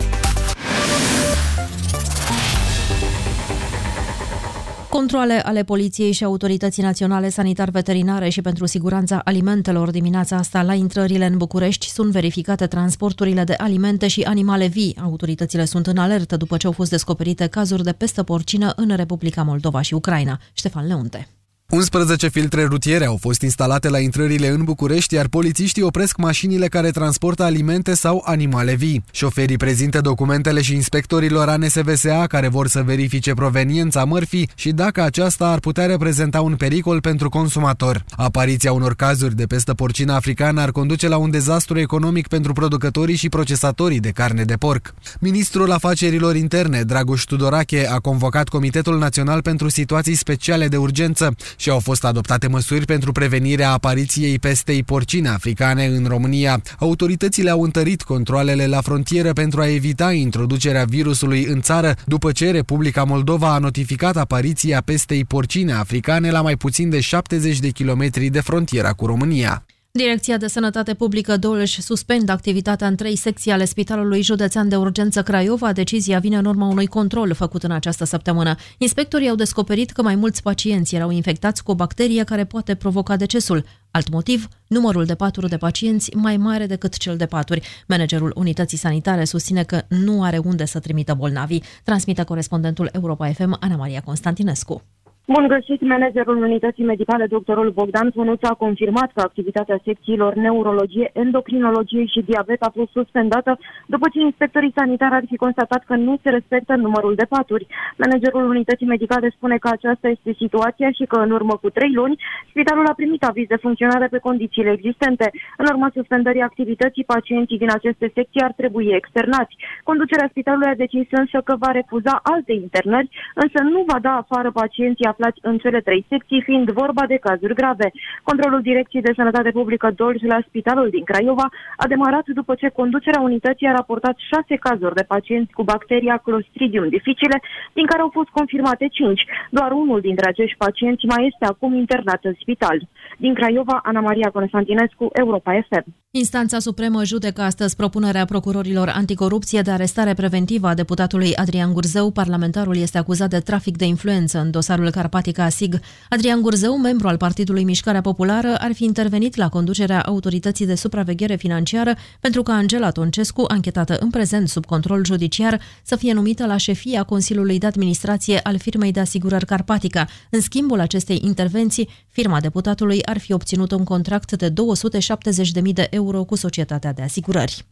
Controle ale poliției și autorității naționale sanitar-veterinare și pentru siguranța alimentelor dimineața asta la intrările în București sunt verificate transporturile de alimente și animale vii. Autoritățile sunt în alertă după ce au fost descoperite cazuri de pestă porcină în Republica Moldova și Ucraina. Ștefan Leunte. 11 filtre rutiere au fost instalate la intrările în București, iar polițiștii opresc mașinile care transportă alimente sau animale vii. Șoferii prezintă documentele și inspectorilor ANSVSA care vor să verifice proveniența mărfii și dacă aceasta ar putea reprezenta un pericol pentru consumator. Apariția unor cazuri de pestă porcină africană ar conduce la un dezastru economic pentru producătorii și procesatorii de carne de porc. Ministrul Afacerilor Interne, Dragoș Tudorache, a convocat Comitetul Național pentru Situații Speciale de Urgență și au fost adoptate măsuri pentru prevenirea apariției pestei porcine africane în România. Autoritățile au întărit controlele la frontieră pentru a evita introducerea virusului în țară, după ce Republica Moldova a notificat apariția pestei porcine africane la mai puțin de 70 de kilometri de frontiera cu România. Direcția de Sănătate Publică Dolj suspendă activitatea în trei secții ale Spitalului Județean de Urgență Craiova. Decizia vine în urma unui control făcut în această săptămână. Inspectorii au descoperit că mai mulți pacienți erau infectați cu o bacterie care poate provoca decesul. Alt motiv, numărul de paturi de pacienți mai mare decât cel de paturi. Managerul unității sanitare susține că nu are unde să trimită bolnavii. Transmite corespondentul Europa FM Ana Maria Constantinescu. Bun găsit, managerul unității medicale, doctorul Bogdan Funuț, a confirmat că activitatea secțiilor neurologie, endocrinologie și diabet a fost suspendată după ce inspectorii sanitari ar fi constatat că nu se respectă numărul de paturi. Managerul unității medicale spune că aceasta este situația și că în urmă cu trei luni, spitalul a primit aviz de funcționare pe condițiile existente. În urma suspendării activității, pacienții din aceste secții ar trebui externați. Conducerea spitalului a decis însă că va refuza alte internări, însă nu va da afară pacienții aflați în cele trei secții, fiind vorba de cazuri grave. Controlul Direcției de Sănătate Publică Dolj la Spitalul din Craiova a demarat după ce conducerea unității a raportat șase cazuri de pacienți cu bacteria Clostridium difficile, din care au fost confirmate cinci. Doar unul dintre acești pacienți mai este acum internat în spital. Din Craiova, Ana Maria Constantinescu, Europa FM. Instanța Supremă judecă astăzi propunerea procurorilor anticorupție de arestare preventivă a deputatului Adrian Gurzău. Parlamentarul este acuzat de trafic de influență în dosarul Carpatica SIG. Adrian Gurzău, membru al Partidului Mișcarea Populară, ar fi intervenit la conducerea Autorității de Supraveghere Financiară pentru ca Angela Toncescu, anchetată în prezent sub control judiciar, să fie numită la șefia Consiliului de Administrație al firmei de asigurări Carpatica. În schimbul acestei intervenții, firma deputatului ar fi obținut un contract de 270.000 de euro cu societatea de asigurări.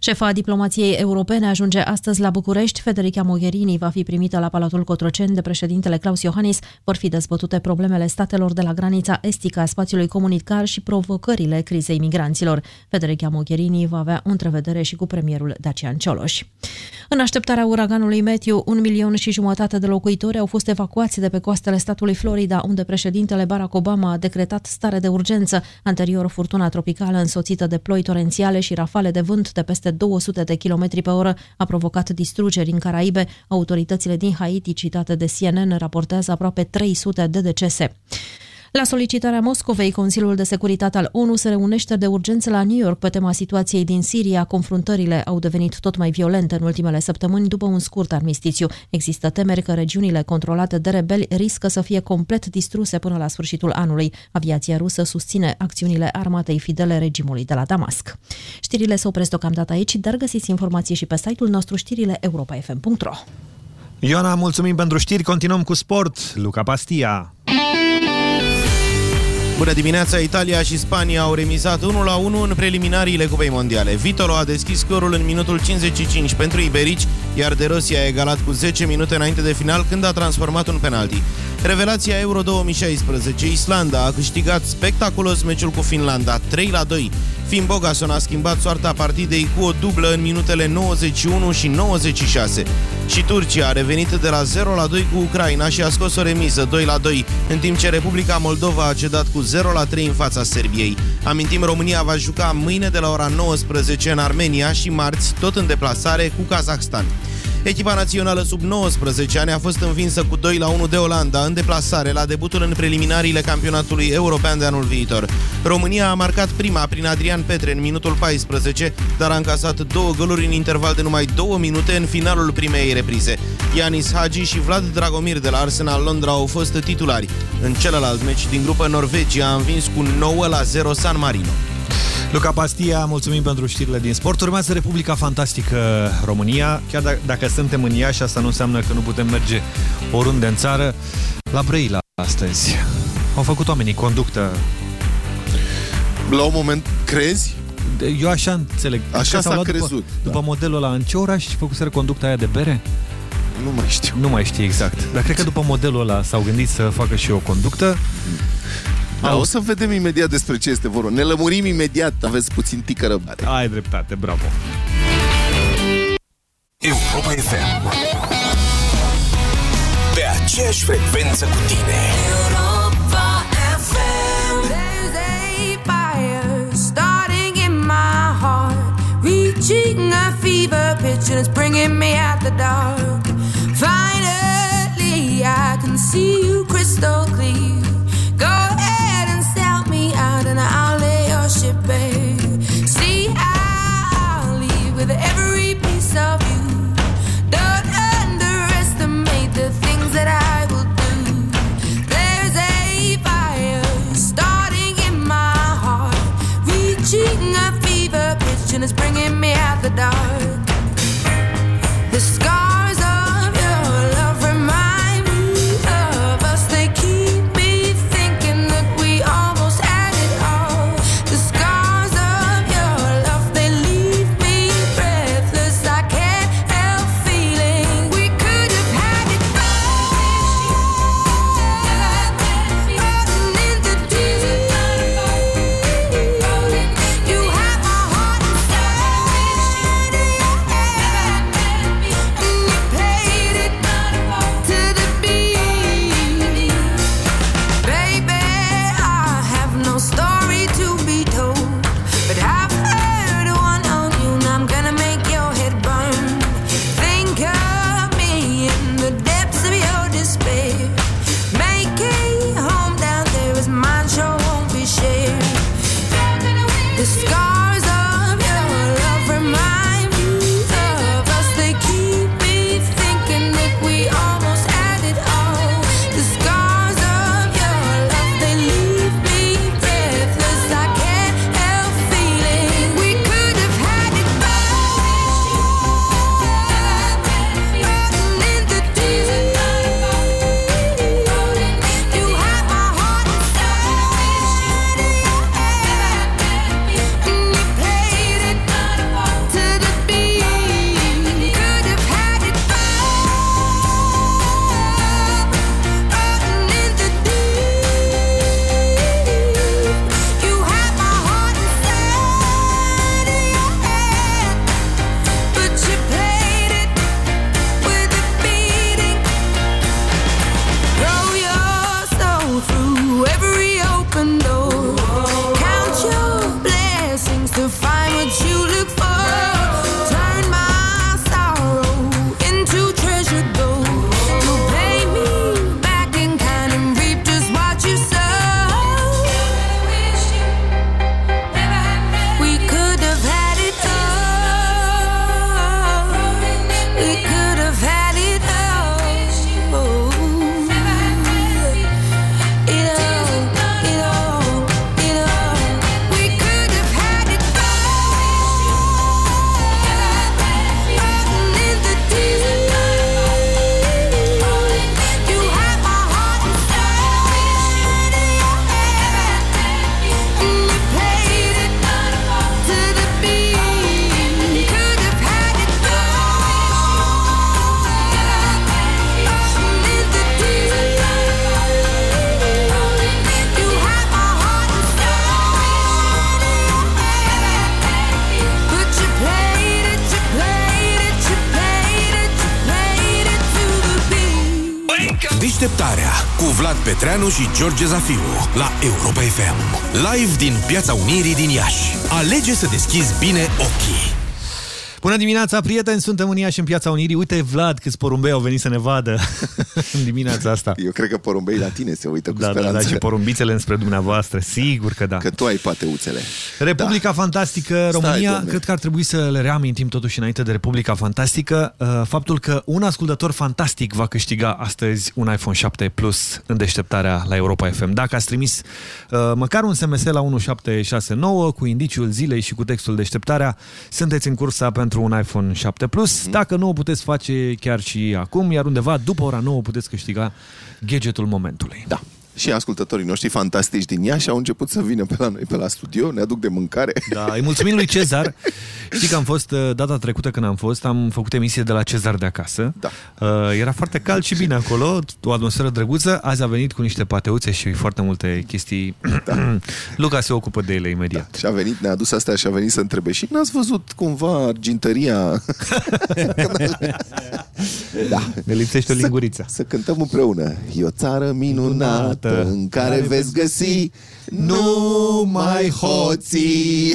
Șefa diplomației europene ajunge astăzi la București. Federica Mogherini va fi primită la Palatul Cotroceni de președintele Claus Iohannis. Vor fi dezbătute problemele statelor de la granița estică a spațiului comunicar și provocările crizei migranților. Federica Mogherini va avea o întrevedere și cu premierul Dacian Cioloș. În așteptarea uraganului Matthew, un milion și jumătate de locuitori au fost evacuați de pe coastele statului Florida, unde președintele Barack Obama a decretat stare de urgență. Anterior, furtuna tropicală însoțită de ploi torențiale și rafale de vânt de peste 200 de km pe oră a provocat distrugeri în Caraibe. Autoritățile din Haiti, citate de CNN, raportează aproape 300 de decese. La solicitarea Moscovei, Consiliul de Securitate al ONU se reunește de urgență la New York pe tema situației din Siria. Confruntările au devenit tot mai violente în ultimele săptămâni după un scurt armistițiu. Există temeri că regiunile controlate de rebeli riscă să fie complet distruse până la sfârșitul anului. Aviația rusă susține acțiunile armatei fidele regimului de la Damasc. Știrile se opresc deocamdată aici, dar găsiți informații și pe site-ul nostru știrile europa.fm.ro Ioana, mulțumim pentru știri. Continuăm cu sport. Luca Pastia. Bună dimineața! Italia și Spania au remizat 1-1 în preliminariile Cupei Mondiale. Vitolo a deschis scorul în minutul 55 pentru iberici, iar De Rossi a egalat cu 10 minute înainte de final când a transformat un penalti. Revelația Euro 2016, Islanda a câștigat spectaculos meciul cu Finlanda, 3 la 2. Finn Bogason a schimbat soarta partidei cu o dublă în minutele 91 și 96. Și Turcia a revenit de la 0 la 2 cu Ucraina și a scos o remiză 2 la 2, în timp ce Republica Moldova a cedat cu 0 la 3 în fața Serbiei. Amintim, România va juca mâine de la ora 19 în Armenia și marți, tot în deplasare, cu Kazahstan. Echipa națională sub 19 ani a fost învinsă cu 2 la 1 de Olanda în deplasare la debutul în preliminariile campionatului european de anul viitor. România a marcat prima prin Adrian Petre în minutul 14, dar a încasat două goluri în interval de numai două minute în finalul primei reprize. Ianis Hagi și Vlad Dragomir de la Arsenal Londra au fost titulari. În celălalt meci din grupă, Norvegia a învins cu 9 la 0 San Marino. Luca Pastia, mulțumim pentru știrile din sport. Urmează Republica Fantastică România. Chiar dacă, dacă suntem în Iași, asta nu înseamnă că nu putem merge oriunde în țară. La Brăila astăzi. Au făcut oamenii conductă. La un moment crezi? Eu așa înțeleg. Așa s-a crezut. După, da. după modelul ăla, în ce oraș făcuseră conducta aia de bere? Nu mai știu. Nu mai știu exact. Dar cred că după modelul ăla s-au gândit să facă și o conductă. Da, o să vedem imediat despre ce este vorba. Ne lămurim imediat, aveți puțin tică răbdare. Ai dreptate, bravo. Europa FM Pe aceeași frecvență cu tine. Europa FM There's a fire starting in my heart. Reaching a fever pitch and it's bringing me out the dark. Finally I can see you crystal clear fever pitch and it's bringing me out the dark Petreanu și George Zafiu la Europa FM. Live din Piața Unirii din Iași. Alege să deschizi bine ochii. Bună dimineața, prieteni! Suntem în Iași, în Piața Unirii. Uite, Vlad, câți porumbei au venit să ne vadă <laughs> în dimineața asta. Eu cred că porumbei la tine se uită cu Da, da, speranță. da, și porumbițele înspre dumneavoastră. Sigur că da. Că tu ai pateuțele. Republica Fantastică România, doamne. cred că ar trebui să le reamintim totuși înainte de Republica Fantastică uh, faptul că un ascultător fantastic va câștiga astăzi un iPhone 7 Plus în deșteptarea la Europa FM. Dacă ați trimis uh, măcar un SMS la 1769 cu indiciul zilei și cu textul deșteptarea, sunteți în cursa pentru un iPhone 7 Plus. Dacă nu o puteți face chiar și acum, iar undeva după ora 9 puteți câștiga gadgetul momentului. Da. Și ascultătorii noștri fantastici din Iași au început să vină pe la noi, pe la studio, ne aduc de mâncare. Da, îi mulțumim lui Cezar. <laughs> Știi că am fost, uh, data trecută când am fost, am făcut emisie de la Cezar de acasă. Da. Uh, era foarte cald și bine acolo, o atmosferă drăguță. Azi a venit cu niște pateuțe și foarte multe chestii. Da. <clears throat> Luca se ocupă de ele imediat. Și a venit, ne-a adus astea și a venit să întrebe. Și n-ați văzut cumva argintăria? <laughs> da. Ne lipsește o linguriță. Să, să cântăm împreună. E o țară minunată în care veți găsi numai hoții.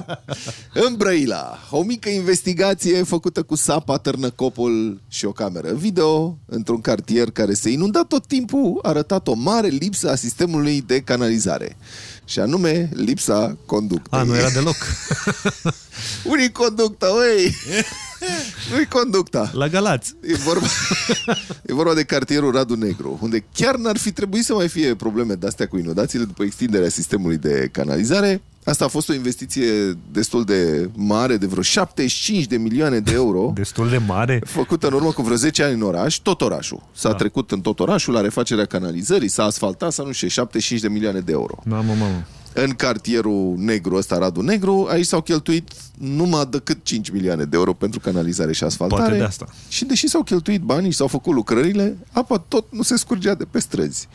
<laughs> în Brăila, o mică investigație făcută cu sapa, târnăcopul și o cameră video într-un cartier care se inunda tot timpul, a arătat o mare lipsă a sistemului de canalizare. Și anume, lipsa conductei. A, nu era deloc. <laughs> Unii conducta, ui! <laughs> Nu-i conducta. La Galați. E vorba, <laughs> e vorba de cartierul Radu Negru, unde chiar n-ar fi trebuit să mai fie probleme de-astea cu inundațiile după extinderea sistemului de canalizare. Asta a fost o investiție destul de mare, de vreo 75 de milioane de euro. <laughs> Destul de mare. Făcută în urmă cu vreo 10 ani în oraș, tot orașul. S-a da. trecut în tot orașul la refacerea canalizării, s-a asfaltat, să nu știu, 75 de milioane de euro. Mamă, mamă. În cartierul negru ăsta, Radu Negru, aici s-au cheltuit numai decât 5 milioane de euro pentru canalizare și asfaltare. Poate de asta. Și deși s-au cheltuit banii și s-au făcut lucrările, apa tot nu se scurgea de pe străzi.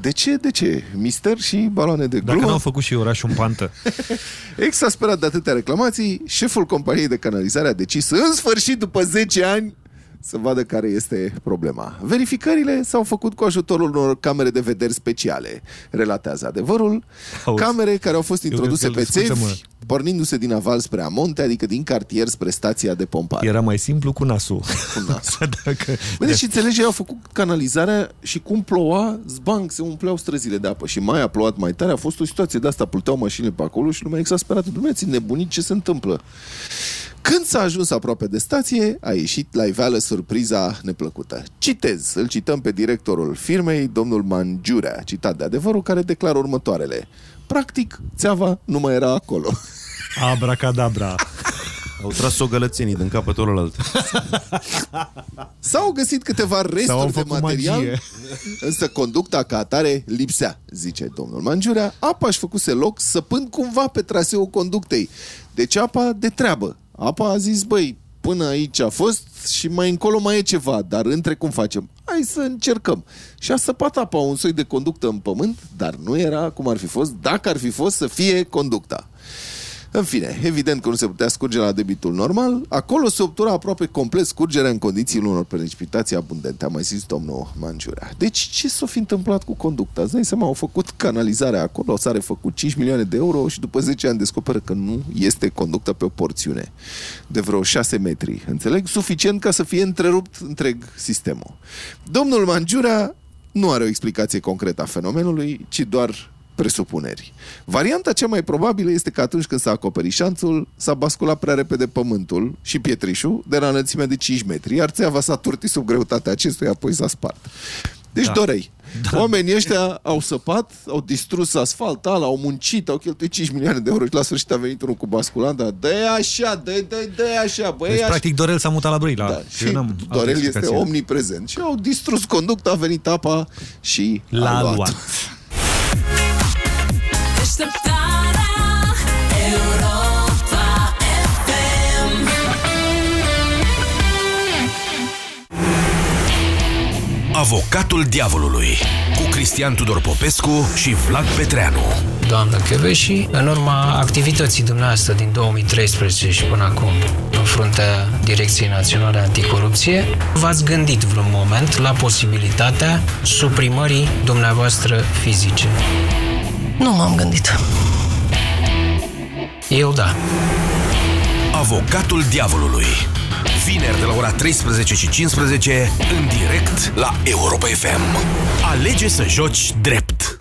De ce? De ce? Mister și baloane de glumă. Dacă n-au făcut și orașul în pantă. <laughs> Exasperat de atâtea reclamații, șeful companiei de canalizare a decis în sfârșit, după 10 ani, să vadă care este problema. Verificările s-au făcut cu ajutorul unor camere de vederi speciale, relatează adevărul, Auzi. camere care au fost introduse Eu pe cred că- țevi, scuze-mă. Pornindu-se din aval spre amonte, adică din cartier spre stația de pompare. Era mai simplu cu nasul. Cu nasul. <laughs> Dacă... Bă, deci înțelegi, ei au făcut canalizarea și cum ploua, zbang, se umpleau străzile de apă. Și mai a plouat mai tare, a fost o situație de asta, pluteau mașinile pe acolo și lumea exasperată. Lumea ți nebunit ce se întâmplă. Când s-a ajuns aproape de stație, a ieșit la iveală surpriza neplăcută. Citez, îl cităm pe directorul firmei, domnul Mangiurea, citat de adevărul, care declară următoarele. Practic, țeava nu mai era acolo. Abracadabra. Au tras o gălățenii din capătul ălalt. S-au găsit câteva Sau au resturi de făcut material, magie. însă conducta ca atare lipsea, zice domnul Mangiurea. Apa își făcuse loc săpând cumva pe traseul conductei. Deci apa de treabă. Apa a zis, băi, până aici a fost și mai încolo mai e ceva, dar între cum facem? Hai să încercăm. Și a săpat apa un soi de conductă în pământ, dar nu era cum ar fi fost, dacă ar fi fost să fie conducta. În fine, evident că nu se putea scurge la debitul normal. Acolo se obtura aproape complet scurgerea în condițiile unor precipitații abundente, a mai zis domnul Mangiurea. Deci ce s-a fi întâmplat cu conducta? Îți dai seama, au făcut canalizarea acolo, s-a refăcut 5 milioane de euro și după 10 ani descoperă că nu este conductă pe o porțiune de vreo 6 metri. Înțeleg? Suficient ca să fie întrerupt întreg sistemul. Domnul Mangiurea nu are o explicație concretă a fenomenului, ci doar presupuneri. Varianta cea mai probabilă este că atunci când s-a acoperit șanțul, s-a basculat prea repede pământul și pietrișul de la înălțimea de 5 metri, iar țeava s-a turtit sub greutatea acestuia, apoi s-a spart. Deci, Da. da. Dorei, da. oamenii ăștia au săpat, au distrus asfalt, ala, au muncit, au cheltuit 5 milioane de euro și la sfârșit a venit unul cu basculanda, dă așa, dă, dă, dă așa, băi, Deci, așa. practic, Dorel s-a mutat la Brăila. Da, Și eu n-am și altă Dorel este explicație. omniprezent. Și au distrus conducta, a venit apa și L-a a luat. luat. <laughs> Deșteptarea Europa FM Avocatul diavolului cu Cristian Tudor Popescu și Vlad Petreanu. Doamnă Cheveși, în urma activității dumneavoastră din 2013 și până acum în fruntea Direcției Naționale Anticorupție, v-ați gândit vreun moment la posibilitatea suprimării dumneavoastră fizice? Nu m-am gândit. Eu da. Avocatul Diavolului. Vineri de la ora 13 și 15 în direct la Europa FM. Alege să joci drept.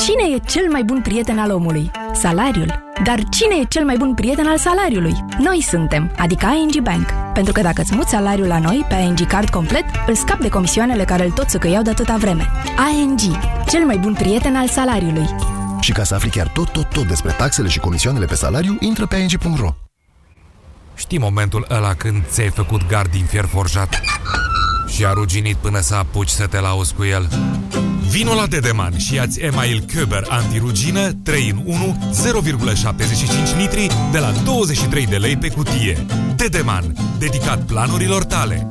Cine e cel mai bun prieten al omului? Salariul. Dar cine e cel mai bun prieten al salariului? Noi suntem, adică ING Bank. Pentru că dacă îți muți salariul la noi pe ING Card complet, îl scap de comisioanele care îl tot săcăiau de atâta vreme. ING, cel mai bun prieten al salariului. Și ca să afli chiar tot, tot, tot despre taxele și comisioanele pe salariu, intră pe ing.ro. Știi momentul ăla când ți-ai făcut gard din fier forjat și a ruginit până să apuci să te lauzi cu el? Vino la Dedeman și ia-ți Email Köber antirugină 3 în 1 0,75 litri de la 23 de lei pe cutie. Dedeman, dedicat planurilor tale.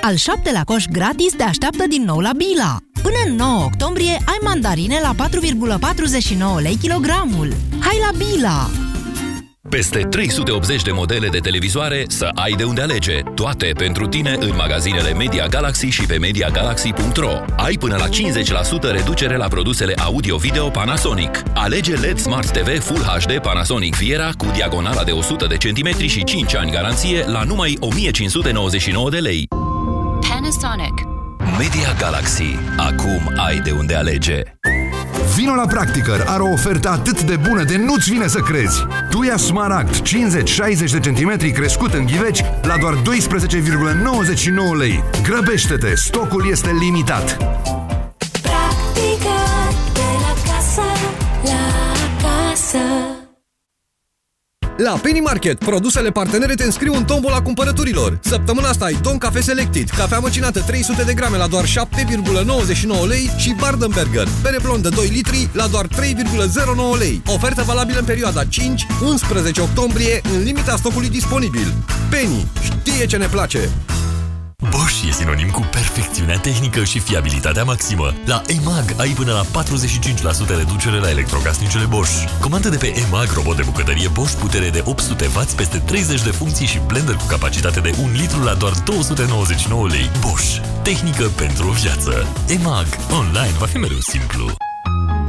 Al șaptelea coș gratis te așteaptă din nou la Bila. Până în 9 octombrie ai mandarine la 4,49 lei kilogramul. Hai la Bila! Peste 380 de modele de televizoare să ai de unde alege. Toate pentru tine în magazinele Media Galaxy și pe MediaGalaxy.ro. Ai până la 50% reducere la produsele audio-video Panasonic. Alege LED Smart TV Full HD Panasonic Viera cu diagonala de 100 de centimetri și 5 ani garanție la numai 1599 de lei. Panasonic. Media Galaxy. Acum ai de unde alege. Vino la Practicăr are o ofertă atât de bună de nu-ți vine să crezi. Tuia Smaragd 50-60 de centimetri crescut în ghiveci la doar 12,99 lei. Grăbește-te, stocul este limitat. La Penny Market, produsele partenere te înscriu în tombola cumpărăturilor. Săptămâna asta ai Tom Cafe Selected, cafea măcinată 300 de grame la doar 7,99 lei și Bardenberger, bere blondă 2 litri la doar 3,09 lei. Ofertă valabilă în perioada 5-11 octombrie, în limita stocului disponibil. Penny știe ce ne place! Bosch e sinonim cu perfecțiunea tehnică și fiabilitatea maximă. La EMAG ai până la 45% reducere la electrocasnicele Bosch. Comandă de pe EMAG robot de bucătărie Bosch putere de 800W peste 30 de funcții și blender cu capacitate de 1 litru la doar 299 lei. Bosch. Tehnică pentru o viață. EMAG. Online va fi mereu simplu.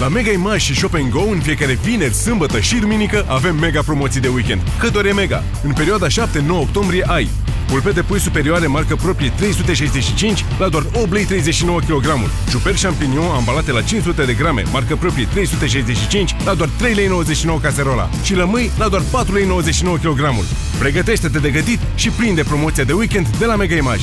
La Mega Image și Shop Go în fiecare vineri, sâmbătă și duminică avem mega promoții de weekend. Cât ori e mega? În perioada 7-9 octombrie ai pulpete pui superioare marcă proprie 365 la doar 8 lei 39 kg. Ciuper champignon ambalate la 500 de grame, marcă proprie 365 la doar 3 lei 99 caserola. Și lămâi la doar 4 lei 99 kg. Pregătește-te de gătit și prinde promoția de weekend de la Mega Image.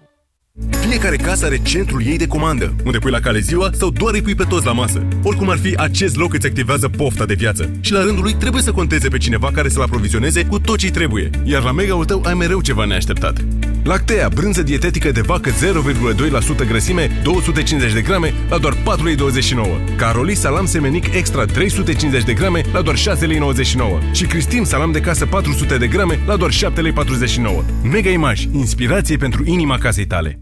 Fiecare casă are centrul ei de comandă, unde pui la cale ziua sau doar îi pui pe toți la masă. Oricum ar fi, acest loc îți activează pofta de viață. Și la rândul lui trebuie să conteze pe cineva care să-l aprovizioneze cu tot ce trebuie. Iar la mega-ul tău ai mereu ceva neașteptat. Lactea, brânză dietetică de vacă 0,2% grăsime, 250 de grame, la doar 4,29 lei. Caroli salam semenic extra 350 de grame, la doar 6,99 lei. Și Cristin salam de casă 400 de grame, la doar 7,49 lei. Mega Image, inspirație pentru inima casei tale.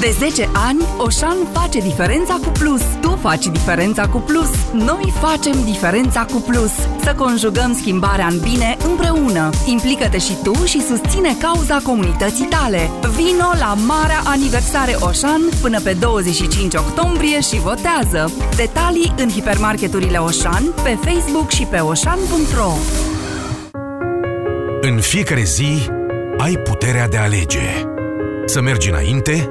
De 10 ani, Oșan face diferența cu plus. Tu faci diferența cu plus. Noi facem diferența cu plus. Să conjugăm schimbarea în bine împreună. Implică-te și tu și susține cauza comunității tale. Vino la Marea Aniversare Oșan până pe 25 octombrie și votează. Detalii în hipermarketurile Oșan, pe Facebook și pe oșan.ro În fiecare zi ai puterea de a alege. Să mergi înainte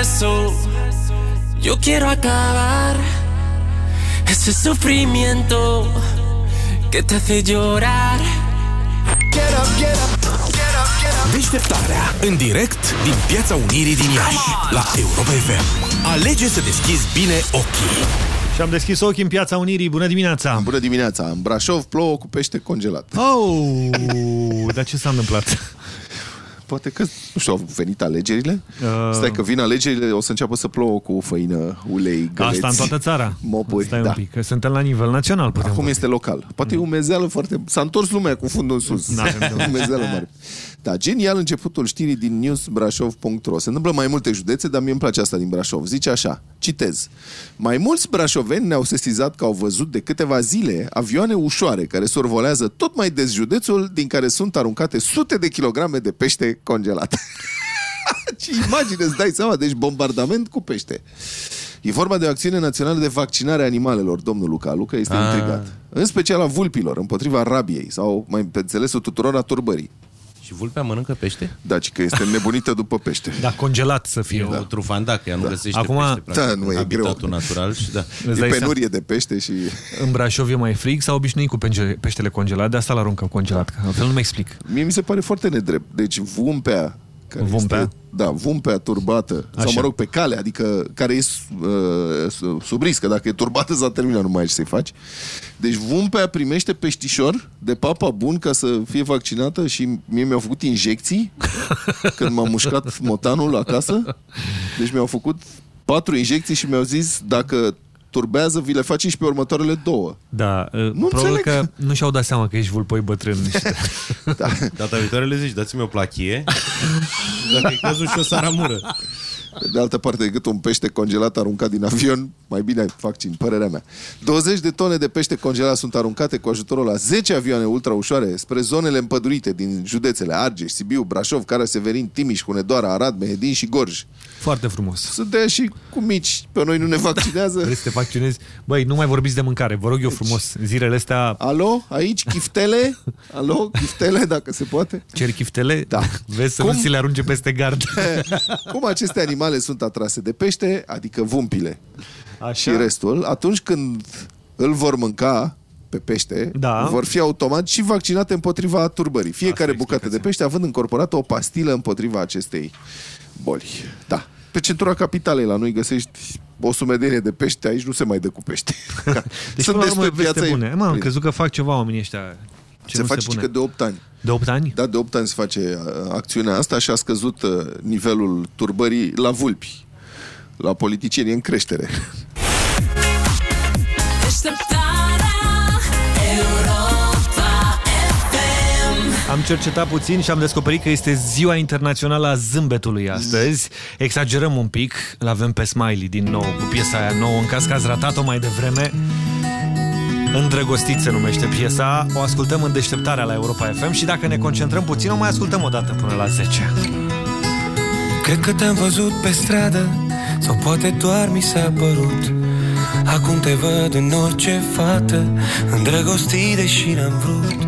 Eso. Yo quiero acabar ese sufrimiento que te hace llorar. Get up, get up, get up, get up. Deșteptarea în direct din Piața Unirii din Iași la Europa FM. Alege să deschizi bine ochii. Și am deschis ochii în Piața Unirii. Bună dimineața! Bună dimineața! În Brașov plouă cu pește congelat. Oh, dar ce s-a întâmplat? Poate că, nu știu, au venit alegerile? Uh. Stai că vin alegerile, o să înceapă să plouă cu făină, ulei, găleți, Asta în toată țara. mopuri. Stai da. un pic, că suntem la nivel național. Putem Acum este local. Poate e umezeală foarte... S-a întors lumea cu fundul în sus. N-avem de unde. <laughs> umezeală mare. Da, genial începutul știrii din newsbrașov.ro. Se întâmplă în mai multe județe, dar mie îmi place asta din Brașov. Zice așa, citez. Mai mulți brașoveni ne-au sesizat că au văzut de câteva zile avioane ușoare care survolează tot mai des județul din care sunt aruncate sute de kilograme de pește congelat. <laughs> Ce imagine îți dai seama, deci bombardament cu pește. E vorba de o acțiune națională de vaccinare a animalelor, domnul Luca. Luca este Ah. intrigat. În special a vulpilor, împotriva rabiei sau, mai pe înțelesul tuturor, a turbării. Și vulpea mănâncă pește? Da, ci că este nebunită după pește. Da, congelat să fie. E o trufandacă, ea nu Da. găsește Acum- pește, practic, Da, nu, în e greu. habitatul natural și da. Îți E dai penurie de pește și... În Brașov e mai frig sau obișnuit cu penge- peștele congelat? De asta l-aruncăm congelat. Că altfel nu-mi explic. Mie mi se pare foarte nedrept. Deci vumpea care Vumpea? Este, da, vumpea turbată, Așa. sau Așa. mă rog, pe cale, adică care e uh, sub- sub risc, că dacă e turbată s-a terminat, nu mai ai ce să-i faci. Deci vumpea primește peștișor de papa bun ca să fie vaccinată și mie mi-au făcut injecții <laughs> când m-a mușcat motanul acasă. Deci mi-au făcut patru injecții și mi-au zis dacă turbează, vi le faci și pe următoarele două. Da, nu probabil înțeleg. că nu și-au dat seama că ești vulpoi bătrân. <laughs> Da. Data viitoare le zici, dați-mi o plachie. Dacă e cazul și o saramură. Pe de altă parte, decât un pește congelat aruncat din avion, mai bine vaccin, părerea mea. 20 de tone de pește congelat sunt aruncate cu ajutorul la 10 avioane ultraușoare spre zonele împădurite din județele Argeș, Sibiu, Brașov, Caraseverin, Timiș, Hunedoara, Arad, Mehedin și Gorj. Foarte frumos. Sunt de și cu mici. Pe noi nu ne vaccinează. Vrei să te vaccinezi? Băi, nu mai vorbiți de mâncare. Vă rog eu frumos. Zilele astea... Alo? Aici? Chiftele? Alo? Chiftele, dacă se poate? Cer chiftele? Da. Vezi să Cum? nu ți le arunce peste gard. <laughs> Cum aceste animale sunt atrase de pește, adică vumpile Așa. și restul, atunci când îl vor mânca pe pește, Da. vor fi automat și vaccinate împotriva turbării. Fiecare bucată de pește având încorporată o pastilă împotriva acestei boli. Da. Pe centura capitalei la noi găsești o sumedenie de pește, aici nu se mai dă cu pește. <laughs> Deci, Sunt până la urmă, despre veste piața bune. Mă, am plină. crezut că fac ceva oamenii ăștia. Ce se nu face se și pune. că de 8 ani. De 8 ani? Da, de 8 ani se face uh, acțiunea asta și a scăzut uh, nivelul turbării la vulpi. La politicieni în creștere. Am cercetat puțin și am descoperit că este ziua internațională a zâmbetului astăzi. Exagerăm un pic, îl avem pe Smiley din nou cu piesa aia nouă, în caz că ați ratat-o mai devreme. Îndrăgostit se numește piesa, o ascultăm în deșteptarea la Europa FM și dacă ne concentrăm puțin, o mai ascultăm o dată până la 10. Cred că te-am văzut pe stradă Sau poate doar mi s-a părut Acum te văd în orice fată Îndrăgostit deși n-am vrut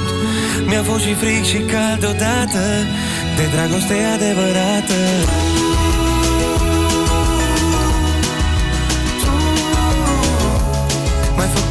Mi-a fost și fric și cald odată De dragoste adevărată. M-ai făcut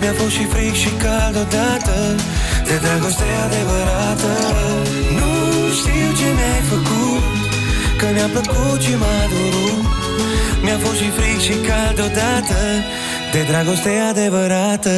Mi-a fost și fric și cald odată De dragoste adevărată. Nu știu ce mi-ai făcut Că mi-a plăcut și m-a dorut Mi-a fost și fric și cald odată De dragoste adevărată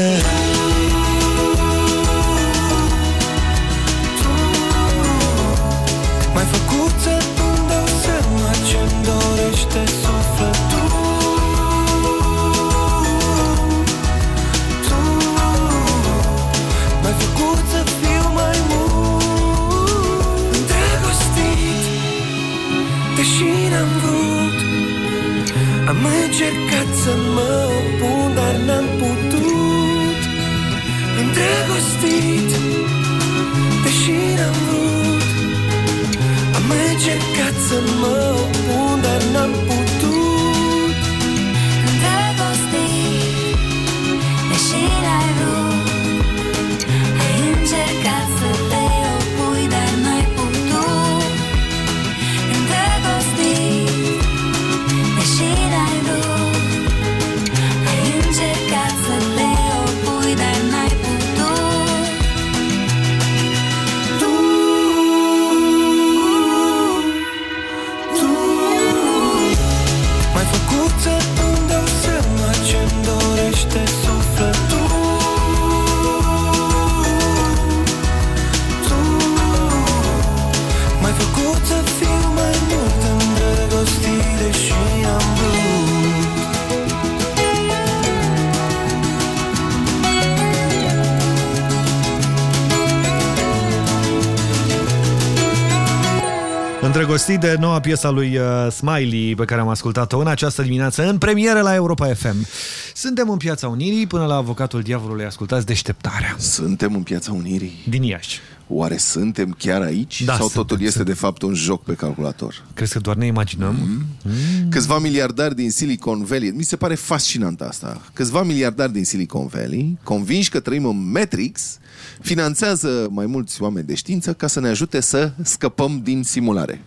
Îndrăgostit de noua piesa lui uh, Smiley pe care am ascultat-o în această dimineață în premieră la Europa FM. Suntem în Piața Unirii până la avocatul diavolului. Ascultați deșteptarea. Suntem în Piața Unirii? Din Iași. Oare suntem chiar aici? Da, Sau suntem, totul este de fapt un joc pe calculator? Crezi că doar ne imaginăm? Mm. Câțiva miliardari din Silicon Valley, mi se pare fascinant asta, câțiva miliardari din Silicon Valley, convinși că trăim în Matrix, finanțează mai mulți oameni de știință ca să ne ajute să scăpăm din simulare.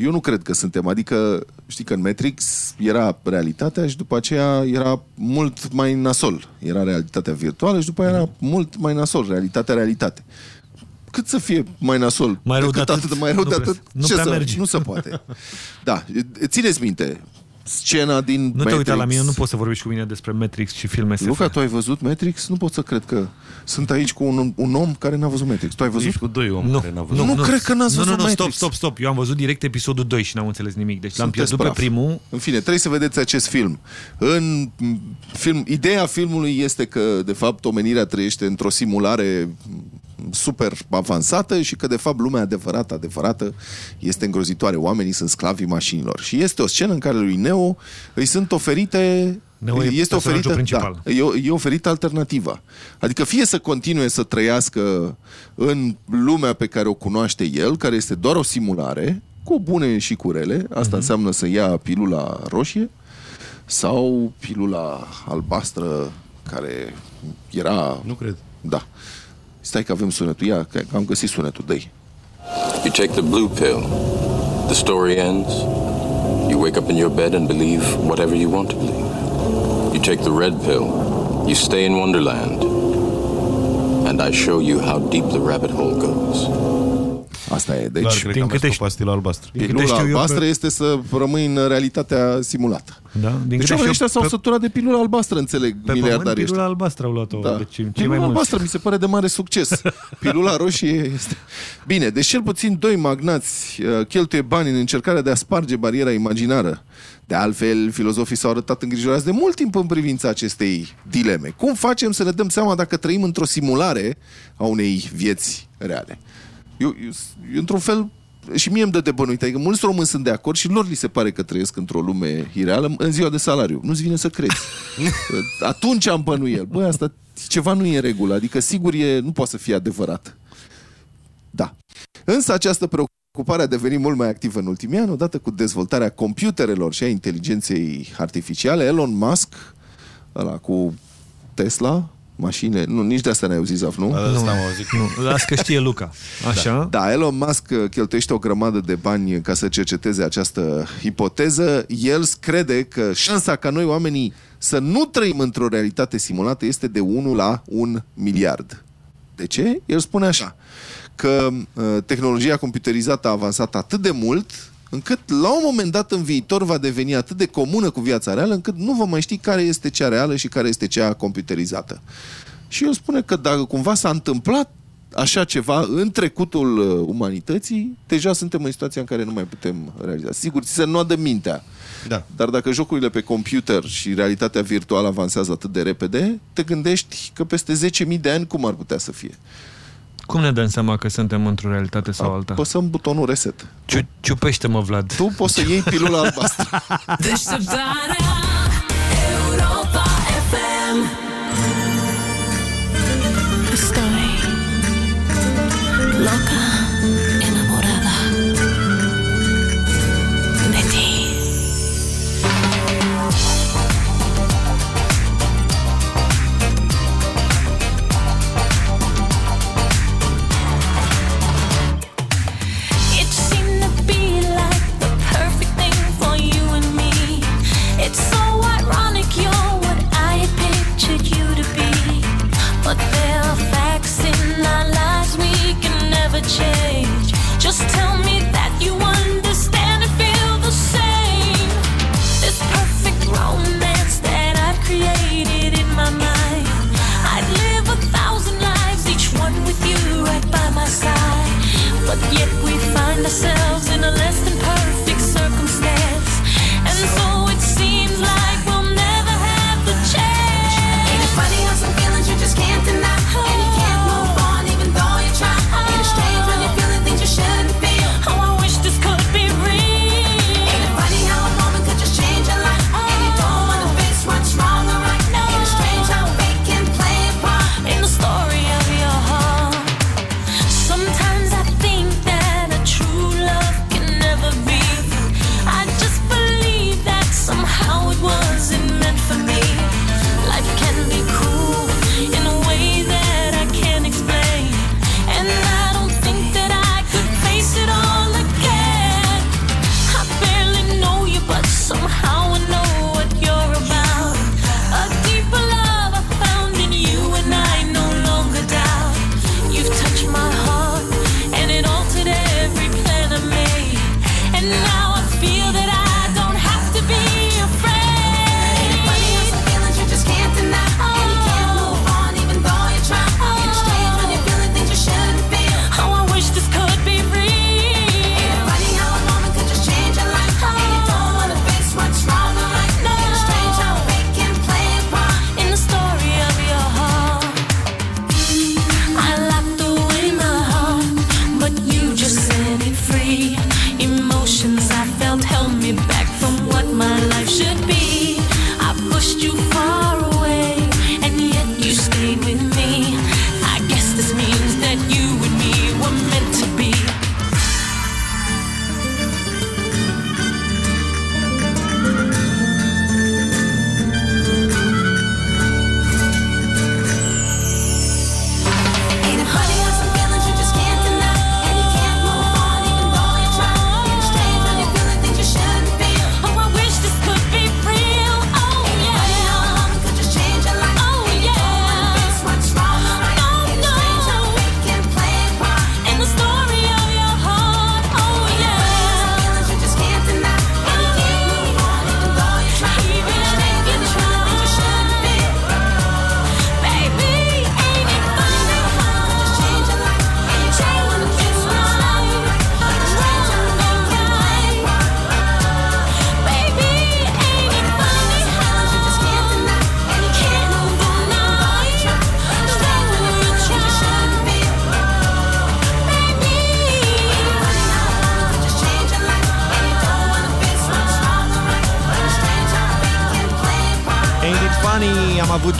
Eu nu cred că suntem, adică știi că în Matrix era realitatea și după aceea era mult mai nasol. Era realitatea virtuală și după aceea era mult mai nasol, realitatea realitate. Cât să fie mai nasol? Mai rău decât de atât? Mai rău Nu de prea- atât? nu Ce prea să, merge. Nu se poate. Da, țineți minte, scena din Nu Matrix. te uita la mine, nu poți să vorbești cu mine despre Matrix și filme SF. Luca, tu ai văzut Matrix? Nu pot să cred că sunt aici cu un, un om care n-a văzut Matrix. Tu ai văzut? Ești cu doi oameni Nu, care n-au nu, văzut. Nu cred că n-ați nu, văzut nu, nu, stop, Matrix. stop, stop. Eu am văzut direct episodul 2 și n-am înțeles nimic. Deci l-am Sunteți pierdut pe praf. primul. În fine, trebuie să vedeți acest film. În m, film, ideea filmului este că, de fapt, omenirea trăiește într-o simulare m, super avansată și că, de fapt, lumea adevărată, adevărată, este îngrozitoare. Oamenii sunt sclavii mașinilor. Și este o scenă în care lui Neo îi sunt oferite Neo e este personajul oferită, principal. Da, e, o- e oferită alternativa. Adică fie să continue să trăiască în lumea pe care o cunoaște el, care este doar o simulare, cu bune și cu rele, asta Mhm. înseamnă să ia pilula roșie sau pilula albastră care era... Nu cred. Da. Stai că avem sunetul. Ia, că am găsit sunetul. dă You take the blue pill. The story ends. Wake up in your bed and believe whatever you want to believe. You take the red pill. You stay in Wonderland. And I show you how deep the rabbit hole goes. Asta e. Dar Deci, cred că am văzut o pastilă albastră. pilula albastră este să rămâi în realitatea simulată. Da? Din Deci câte oamenii știu, ăștia s-au pe- săturat de pilula albastră, înțeleg, Pe pământ, miliardarii pilula ăștia. albastră au luat-o. Da. Deci, cei mai Pilula mulți. albastră mi se pare de mare succes. Pilula roșie este... Bine, deci cel puțin doi magnați uh, cheltuie bani în încercarea de a sparge bariera imaginară. De altfel, filozofii s-au arătat îngrijorați de mult timp în privința acestei dileme. Cum facem să ne dăm seama dacă trăim într-o simulare a unei vieți reale? Eu, eu, eu într-un fel, și mie îmi dă de bănuit, adică mulți români sunt de acord și lor li se pare că trăiesc într-o lume ireală în ziua de salariu. Nu-ți vine să crezi. <laughs> Atunci am bănuiel. Băi, asta ceva nu e în regulă, adică sigur e, nu poate să fie adevărat. Da. Însă această preocupare a devenit mult mai activă în ultimii ani, odată cu dezvoltarea computerelor și a inteligenței artificiale. Elon Musk, ăla cu Tesla, mașinile. Nu, nici de asta n-ai auzit, Zaf, nu? Asta nu. am auzit. Nu. Las că știe Luca. Așa? Da. da, Elon Musk cheltuiește o grămadă de bani ca să cerceteze această ipoteză. El crede că șansa ca noi oamenii să nu trăim într-o realitate simulată este de 1 la 1 miliard. De ce? El spune așa că uh, tehnologia computerizată a avansat atât de mult încât la un moment dat în viitor va deveni atât de comună cu viața reală, încât nu vom mai ști care este cea reală și care este cea computerizată. Și eu spune că dacă cumva s-a întâmplat așa ceva în trecutul uh, umanității, deja suntem în situația în care nu mai putem realiza. Sigur, ți se noadă mintea. Da. Dar dacă jocurile pe computer și realitatea virtuală avansează atât de repede, te gândești că peste 10.000 de ani cum ar putea să fie. Cum ne dăm seama că suntem într-o realitate sau alta? Apăsăm butonul reset. Ciu- ciupește-mă, Vlad. Tu poți să iei pilula <laughs> albastră. Lock ourselves.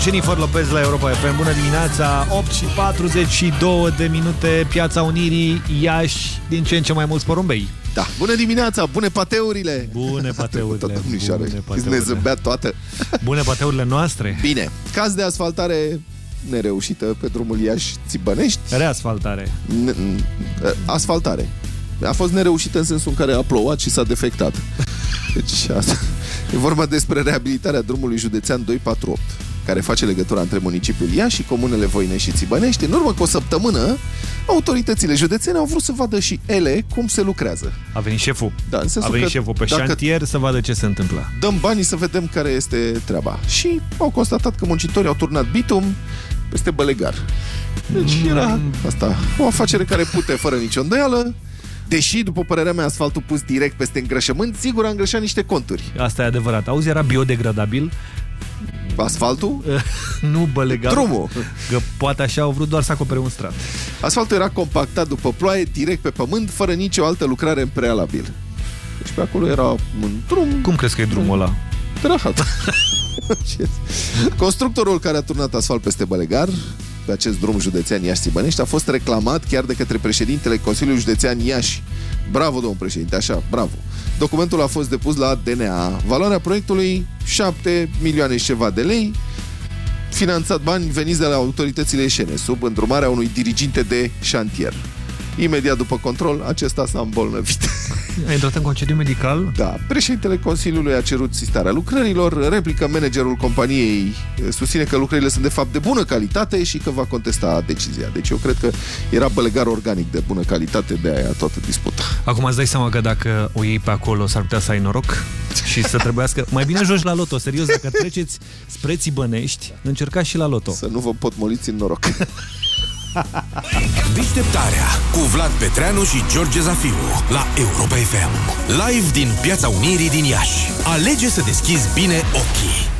Jennifer Lopez la Europa FM. Bună dimineața, 8 și 42 de minute, Piața Unirii, Iași, din ce în ce mai mulți porumbei. Da, bună dimineața, bune pateurile! Bune <laughs> pateurile, bune pateurile. Ne zâmbea toată. Bune pateurile noastre. Bine, caz de asfaltare nereușită pe drumul Iași-Țibănești. Reasfaltare. Asfaltare. A fost nereușită în sensul în care a plouat și s-a defectat. <laughs> Deci asta... E vorba despre reabilitarea drumului județean 248 care face legătura între municipiul Iași și comunele Voinești și Țibănești. În urmă cu o săptămână, autoritățile județene au vrut să vadă și ele cum se lucrează. A venit șeful. Da, în A sensul venit că șeful pe dacă șantier să vadă ce se întâmplă. dăm banii să vedem care este treaba. Și au constatat că muncitorii au turnat bitum peste bălegar. Deci era asta, o afacere care pute fără nicio îndoială, deși, după părerea mea, asfaltul pus direct peste îngrășământ, sigur a îngrășat niște conturi. Asta e adevărat. Auzi, era biodegradabil. Asfaltul? <laughs> nu bălegar. Drumul. Că poate așa au vrut doar să acopere un strat. Asfaltul era compactat după ploaie, direct pe pământ, fără nicio altă lucrare în prealabil. Deci pe acolo era un drum... Cum crezi că e drumul ăla? Rahat. <laughs> Constructorul care a turnat asfalt peste Bălegar, pe acest drum județean Iași-Țibănești, a fost reclamat chiar de către președintele Consiliului Județean Iași. Bravo, domnul președinte, așa, bravo. Documentul a fost depus la DNA. Valoarea proiectului 7 milioane și ceva de lei, finanțat bani veniți de la autoritățile eșene, sub îndrumarea unui diriginte de șantier. Imediat după control, acesta s-a îmbolnăvit. <laughs> A intrat în concediu medical? Da. Președintele Consiliului a cerut sistarea lucrărilor, replică managerul companiei eh, susține că lucrările sunt de fapt de bună calitate și că va contesta decizia. Deci eu cred că era bălegar organic de bună calitate, de aia toată disputa. Acum îți dai seama că dacă o iei pe acolo s-ar putea să ai noroc și să trebuiască... Mai bine joci la loto, serios, dacă treceți spre Țibănești, încercați și la loto. Să nu vă potmoliți în noroc. <laughs> <laughs> Deșteptarea cu Vlad Petreanu și George Zafiu la Europa FM. Live din Piața Unirii din Iași. Alege să deschizi bine ochii.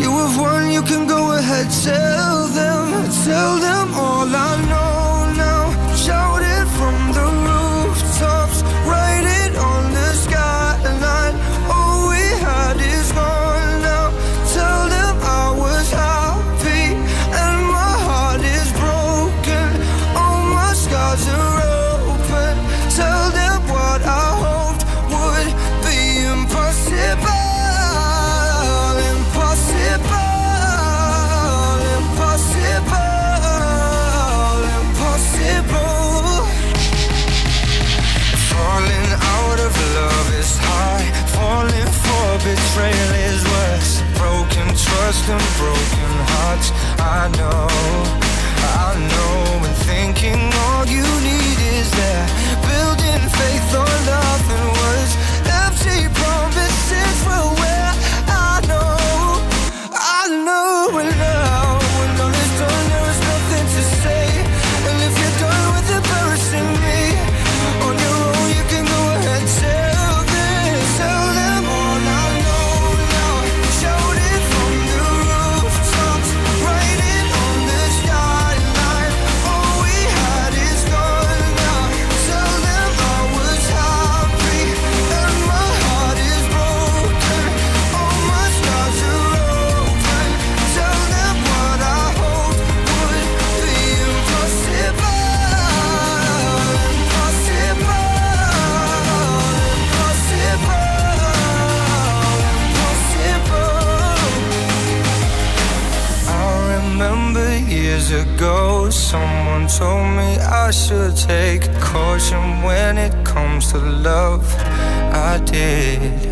You have won, you can go ahead, tell them, tell them all I know trust and broken hearts. I know, I know. And thinking someone told me I should take caution when it comes to love. I did.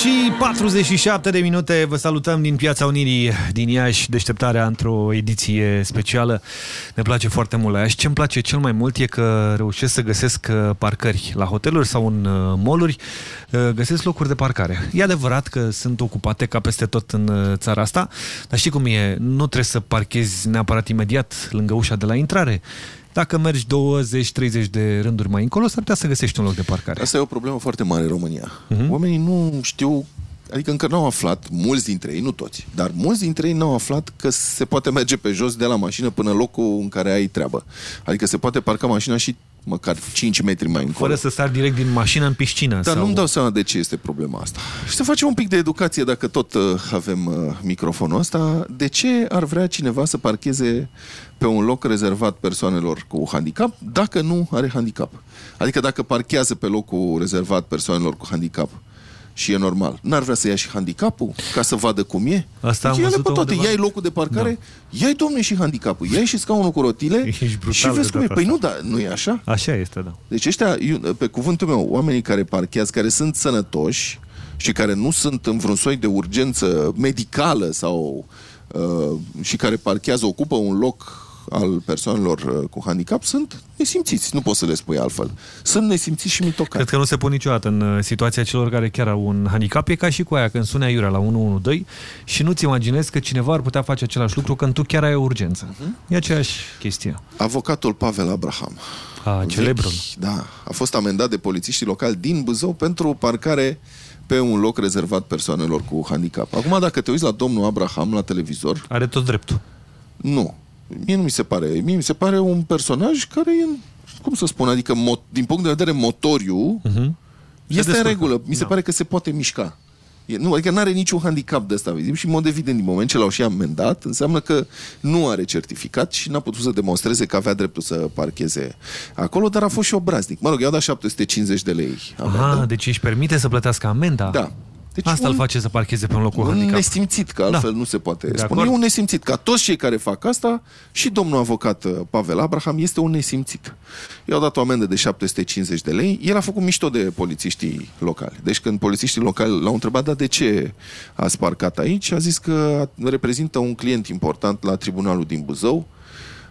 Și 47 de minute, vă salutăm din Piața Unirii din Iași, deșteptarea într-o ediție specială. Ne place foarte mult la Iași. Ce-mi place cel mai mult e că reușesc să găsesc uh, parcări la hoteluri sau în uh, mall-uri, uh, găsesc locuri de parcare. E adevărat că sunt ocupate ca peste tot în uh, țara asta, dar știi cum e, nu trebuie să parchezi neapărat imediat lângă ușa de la intrare. Dacă mergi 20-30 de rânduri mai încolo, s-ar putea să găsești un loc de parcare. Asta e o problemă foarte mare în România. Mhm. Oamenii nu știu, adică încă nu au aflat, mulți dintre ei, nu toți, dar mulți dintre ei nu au aflat că se poate merge pe jos de la mașină până în locul în care ai treabă. Adică se poate parca mașina și măcar 5 metri mai încolo. Fără să sari direct din mașină în piscină. Dar sau... nu-mi dau seama de ce este problema asta. Și să facem un pic de educație, dacă tot uh, avem uh, microfonul ăsta. De ce ar vrea cineva să parcheze pe un loc rezervat persoanelor cu handicap dacă nu are handicap? Adică dacă parchează pe locul rezervat persoanelor cu handicap și e normal, n-ar vrea să ia și handicapul ca să vadă cum e? Asta am deci ia-le pe văzut-o toate, undeva. iai locul de parcare, da. iai domne și handicapul, iai și scaunul cu rotile <laughs> Ești brutal și vezi de cum e. data Păi asta. nu, da, nu e așa? Așa este, da. Deci ăștia, eu- pe cuvântul meu, oamenii care parchează, care sunt sănătoși și care nu sunt în vreun soi de urgență medicală sau uh, și care parchează, ocupă un loc al persoanelor uh, cu handicap, sunt nesimțiți. Nu poți să le spui altfel. Sunt nesimțiți și mitocani. Cred că nu se pun niciodată în uh, situația celor care chiar au un handicap. E ca și cu aia când sune aiurea la 112 și nu-ți imaginezi că cineva ar putea face același lucru când tu chiar ai o urgență. Mhm. E aceeași chestie. Avocatul Pavel Abraham. A, celebrul. Vechi, Da, a fost amendat de polițiștii locali din Buzău pentru parcare pe un loc rezervat persoanelor cu handicap. Acum, dacă te uiți la domnul Abraham la televizor... Are tot dreptul. Nu. Mie nu mi se pare. Mie mi se pare un personaj care e, cum să spun, adică mo- din punct de vedere motoriu, Uh-huh. Se este în descurcă. regulă. Mi se Da. pare că se poate mișca. E, nu, adică nu are niciun handicap de ăsta vizibil și, în mod evident, din moment ce l-au și amendat, înseamnă că nu are certificat și n-a putut să demonstreze că avea dreptul să parcheze acolo, dar a fost și obraznic. Mă rog, i-au dat 750 de lei. Aha, deci își permite să plătească amenda? Da. Deci Asta un- îl face să parcheze pe un loc cu un handicap. nesimțit, că altfel Da. nu se poate De spune. acord. E un nesimțit. Ca toți cei care fac asta, și domnul avocat uh, Pavel Abraham este un nesimțit. I-au dat o amendă de 750 de lei. El a făcut mișto de polițiștii locali. Deci când polițiștii locali l-au întrebat, dar de ce a parcat aici? A zis că reprezintă un client important la tribunalul din Buzău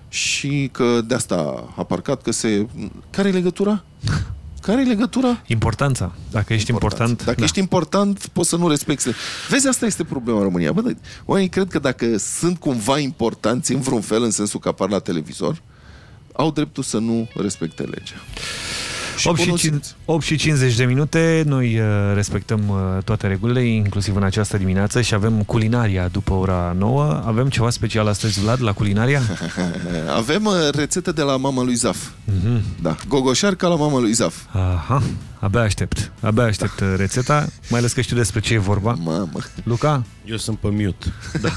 și că de asta a parcat, că se... Care e legătura? Care e legătura? Importanța. Dacă ești important... Dacă da. ești important, poți să nu respecti. Vezi, asta este problema în România. Bă, dar oamenii cred că dacă sunt cumva importanți în vreun fel, în sensul că apar la televizor, au dreptul să nu respecte legea. 8 și, bunul 5, 8 și 50 de minute, noi uh, respectăm uh, toate regulile, inclusiv în această dimineață și avem culinaria după ora 9. Avem ceva special astăzi, Vlad, la culinaria? <laughs> Avem uh, rețete de la mama lui Zaf. Mhm. Da, gogoșar ca la mama lui Zaf. Aha, abia aștept. Abia aștept uh, rețeta, mai ales că știu despre ce e vorba. Mamă. Luca? Eu sunt pe mute. <laughs> Da.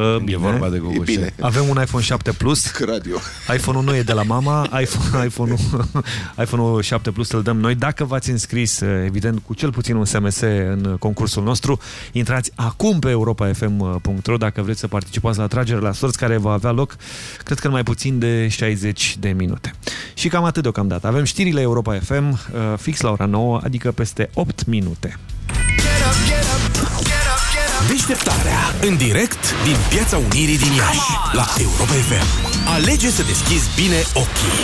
Uh, E vorba de gogoșar. bine. Avem un iPhone 7 Plus. Că radio. iPhone-ul nu e de la mama, iPhone, <laughs> iPhone-ul, <laughs> iPhone-ul 7 Plus îl dăm noi. Dacă v-ați înscris, evident, cu cel puțin un SMS în concursul nostru, intrați acum pe europafm.ro dacă vreți să participați la atragere la sorți care va avea loc, cred că în mai puțin de 60 de minute. Și cam atât deocamdată. Avem știrile Europa FM uh, fix la ora 9, adică peste 8 minute. Deșteptarea În direct din Piața Unirii din Iași La Europa FM Alege să deschizi bine ochii.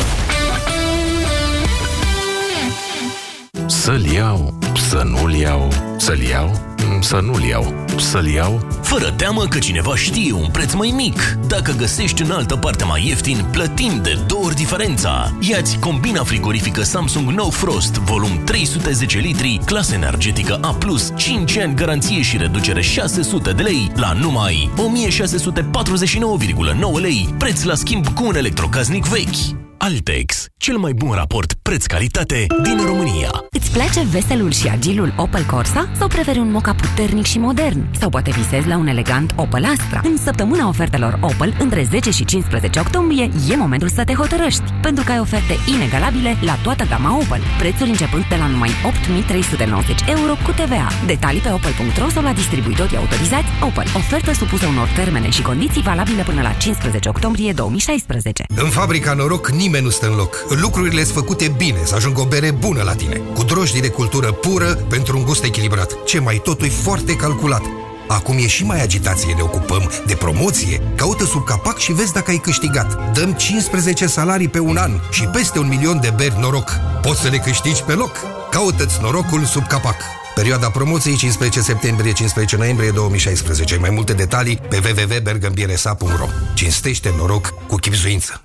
Să-l iau, să nu-l iau, să-l iau, să nu-l iau, să-l iau. Fără teamă că cineva știe un preț mai mic. Dacă găsești în altă parte mai ieftin, plătim de două ori diferența. Iați combina frigorifică Samsung No Frost, volum 310 litri, clasă energetică A+, 5 ani garanție și reducere 600 de lei la numai 1649,9 lei, preț la schimb cu un electrocasnic vechi. Altex, cel mai bun raport preț-calitate din România. Îți place veselul și agilul Opel Corsa? Sau preferi un moca puternic și modern? Sau poate visezi la un elegant Opel Astra? În săptămâna ofertelor Opel, între 10 și 15 octombrie, e momentul să te hotărăști, pentru că ai oferte inegalabile la toată gama Opel. Prețuri începând de la numai 8.390 euro cu TVA. Detalii pe opel.ro sau la distribuitorii autorizați Opel. Ofertă supusă unor termene și condiții valabile până la 15 octombrie 2016. În fabrica Noroc nimeni nimeni nu stă în loc. Lucrurile sunt făcute bine, să ajungă o bere bună la tine. Cu drojdii de cultură pură pentru un gust echilibrat. Ce mai totul e foarte calculat. Acum e și mai agitație, ne ocupăm de promoție. Caută sub capac și vezi dacă ai câștigat. Dăm 15 salarii pe un an și peste un milion de beri noroc. Poți să le câștigi pe loc. Caută-ți norocul sub capac. Perioada promoției 15 septembrie-15 noiembrie 2016. Mai multe detalii pe www.bergambiresa.ro Cinstește noroc cu chipzuință.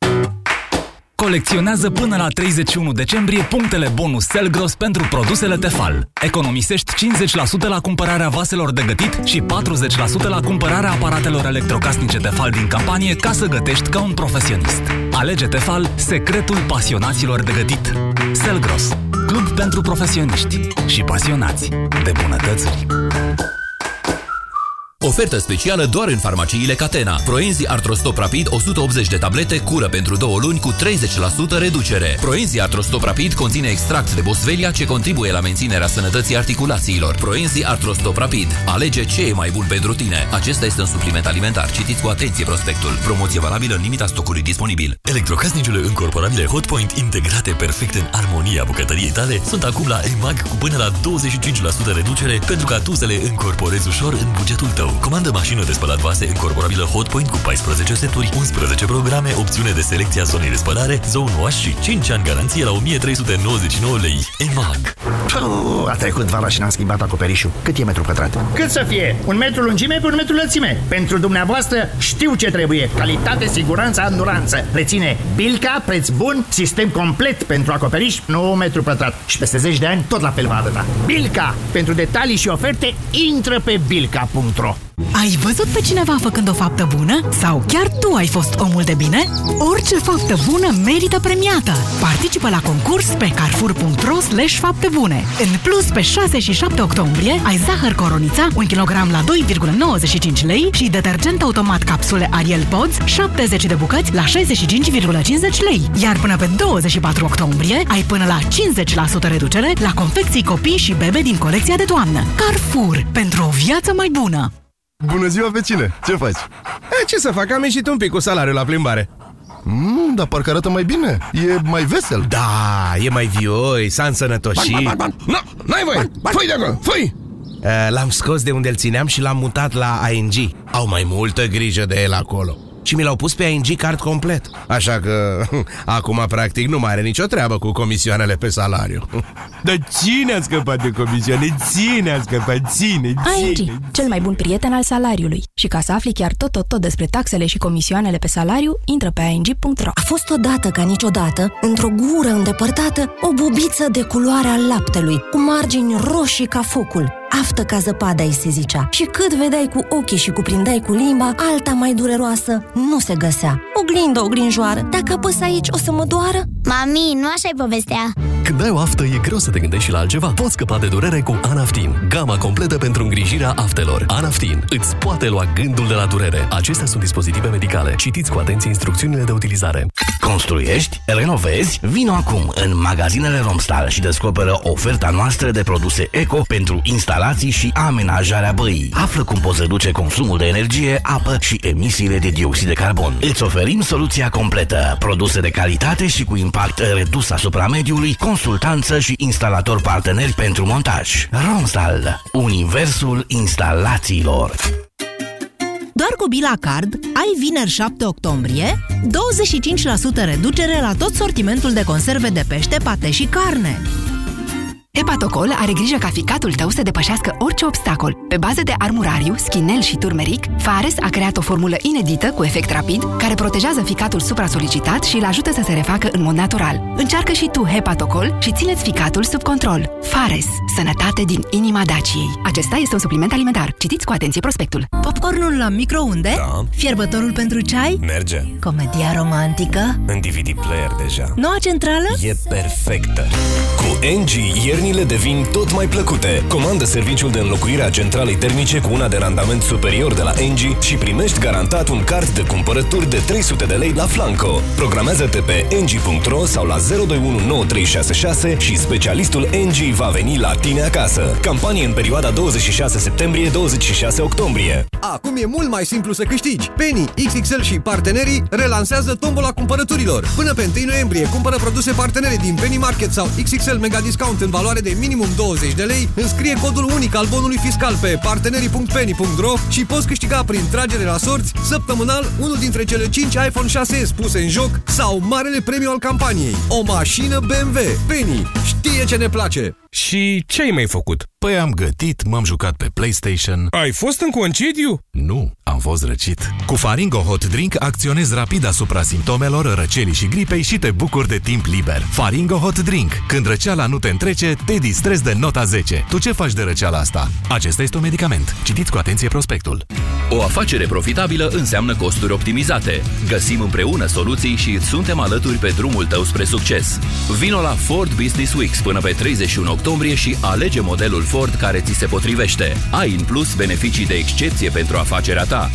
Colecționează până la 31 decembrie punctele bonus Selgros pentru produsele Tefal. Economisești 50% la cumpărarea vaselor de gătit și 40% la cumpărarea aparatelor electrocasnice Tefal din campanie ca să gătești ca un profesionist. Alege Tefal, secretul pasionaților de gătit. Selgros, club pentru profesioniști și pasionați de bunătățuri. Ofertă specială doar în farmaciile Catena. Proenzi Artrostop Rapid 180 de tablete cură pentru două luni cu 30% reducere. Proenzi Artrostop Rapid conține extract de boswellia ce contribuie la menținerea sănătății articulațiilor. Proenzi Artrostop Rapid. Alege ce e mai bun pentru tine. Acesta este un supliment alimentar. Citiți cu atenție prospectul. Promoție valabilă în limita stocului disponibil. Electrocasnicele încorporabile Hotpoint integrate perfect în armonia bucătăriei tale sunt acum la EMAG cu până la 25% reducere pentru ca tu să le încorporezi ușor în bugetul tău. Comandă mașină de spălat vase încorporabilă Hotpoint cu 14 seturi, 11 programe, opțiune de selecție a zonei de spălare, zone wash și 5 ani garanție la 1399 lei. EMAG. Puh, a trecut vara și n-am schimbat acoperișul. Cât e metru pătrat? Cât să fie? Un metru lungime pe un metru lățime. Pentru dumneavoastră știu ce trebuie. Calitate, siguranță, anduranță. Reține Bilca, preț bun, sistem complet pentru acoperiș, 9 metru pătrat. Și peste 10 de ani tot la fel va arăta. Bilca! Pentru detalii și oferte, intră pe bilca.ro Ai văzut pe cineva făcând o faptă bună? Sau chiar tu ai fost omul de bine? Orice faptă bună merită premiată! Participă la concurs pe carrefour.ro slash fapte bune. În plus, pe 6 și 7 octombrie ai zahăr coronița 1 kg la 2,95 lei și detergent automat capsule Ariel Pods 70 de bucăți la 65,50 lei. Iar până pe 24 octombrie ai până la 50% reducere la confecții copii și bebe din colecția de toamnă. Carrefour. Pentru o viață mai bună! Bună ziua, vecine! Ce faci? E, ce să fac? Am ieșit un pic cu salariul la plimbare. Mm, dar parcă arată mai bine. E mai vesel. Da, e mai vioi, s-a însănătoșit. Ban, ban, ban, Nu, n-ai voie! Fui de acolo, fui! Uh, L-am scos de unde îl țineam și l-am mutat la ING. Au mai multă grijă de el acolo. Și mi l-au pus pe ING card complet. Așa că <laughs> acum practic nu mai are nicio treabă cu comisioanele pe salariu. <laughs> Dar cine a scăpat de comisioane? Ține a scăpat, ține, ține. ING, cel mai bun prieten al salariului. Și ca să afli chiar tot, tot, tot despre taxele și comisioanele pe salariu, intră pe ing.ro. A fost odată ca niciodată, într-o gură îndepărtată, o bubiță de culoarea laptelui, cu margini roșii ca focul. Aftă ca zăpada îi se zicea. Și cât vedeai cu ochii și cuprindeai cu limba, alta mai dureroasă nu se găsea. Oglindă, oglinjoară, dacă apăs aici o să mă doară? Mami, nu așa e povestea. Când ai o aftă, e greu să te gândești și la altceva. Poți scăpa de durere cu Anaftin, gama completă pentru îngrijirea aftelor. Anaftin îți poate lua gândul de la durere. Acestea sunt dispozitive medicale. Citiți cu atenție instrucțiunile de utilizare. Construiești? Renovezi? Vino acum în magazinele Romstal și descoperă oferta noastră de produse eco pentru instalații și amenajarea băii. Află cum poți reduce consumul de energie, apă și emisiile de dioxid de carbon. Îți oferim soluția completă. Produse de calitate și cu impact redus asupra mediului, consultanță și instalator parteneri pentru montaj. Romstal. Universul instalațiilor. Doar cu Bila Card ai vineri 7 octombrie 25% reducere la tot sortimentul de conserve de pește, pate și carne. Hepatocol are grijă ca ficatul tău să depășească orice obstacol. Pe bază de armurariu, schinel și turmeric, Fares a creat o formulă inedită cu efect rapid care protejează ficatul supra-solicitat și îl ajută să se refacă în mod natural. Încearcă și tu Hepatocol și țineți ficatul sub control. Fares. Sănătate din inima Daciei. Acesta este un supliment alimentar. Citiți cu atenție prospectul. Popcornul la microunde? Da. Fierbătorul pentru ceai? Merge. Comedia romantică? În DVD player deja. Noua centrală? E perfectă. Cu NG ieri Urnile devin tot mai plăcute. Comandă serviciul de înlocuire a centralei termice cu una de randament superior de la Engie și primești garantat un card de cumpărături de 300 de lei la Flanco. Programează-te pe engie.ro sau la 021936 și specialistul Engie va veni la tine acasă. Campanie în perioada 26 septembrie-26 octombrie. Acum e mult mai simplu să câștigi. Penny, XXL și partenerii relansează tombola cumpărăturilor. Până pe 1 noiembrie cumpără produse partenere din Penny Market sau XXL Mega Discount în valoare de minimum 20 de lei, înscrie codul unic al bonului fiscal pe partenerii.penny.ro și poți câștiga prin tragere la sorți săptămânal unul dintre cele 5 iPhone 6s puse în joc sau marele premiu al campaniei. O mașină BMW. Penny știe ce ne place. Și ce ai mai făcut? Păi am gătit, m-am jucat pe PlayStation. Ai fost în concediu? Nu, am fost răcit. Cu Faringo Hot Drink acționezi rapid asupra simptomelor răcelii și gripei și te bucuri de timp liber. Faringo Hot Drink. Când răceala nu te întrece, te distrezi de nota 10. Tu ce faci de răceala asta? Acesta este un medicament. Citiți cu atenție prospectul. O afacere profitabilă înseamnă costuri optimizate. Găsim împreună soluții și îți suntem alături pe drumul tău spre succes. Vino la Ford Business Weeks până pe 31 octombrie și alege modelul Ford care ți se potrivește. Ai în plus beneficii de excepție pentru afacerea ta,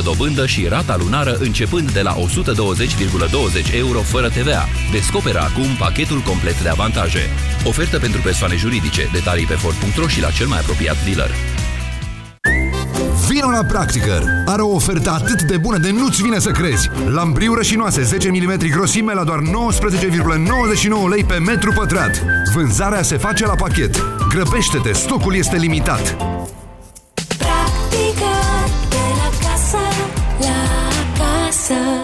0,99% dobândă și rata lunară începând de la 120,20 euro fără TVA. Descoperă acum pachetul complet de avantaje. Ofertă pentru persoane juridice. Detalii pe Ford.ro și la cel mai apropiat dealer. Vino la Practicăr! Are o ofertă atât de bună de nu-ți vine să crezi. Lambriu rășinoase 10 mm grosime la doar 19,99 lei pe metru pătrat. Vânzarea se face la pachet. Grăbește-te, stocul este limitat. Practică de la casă la casă.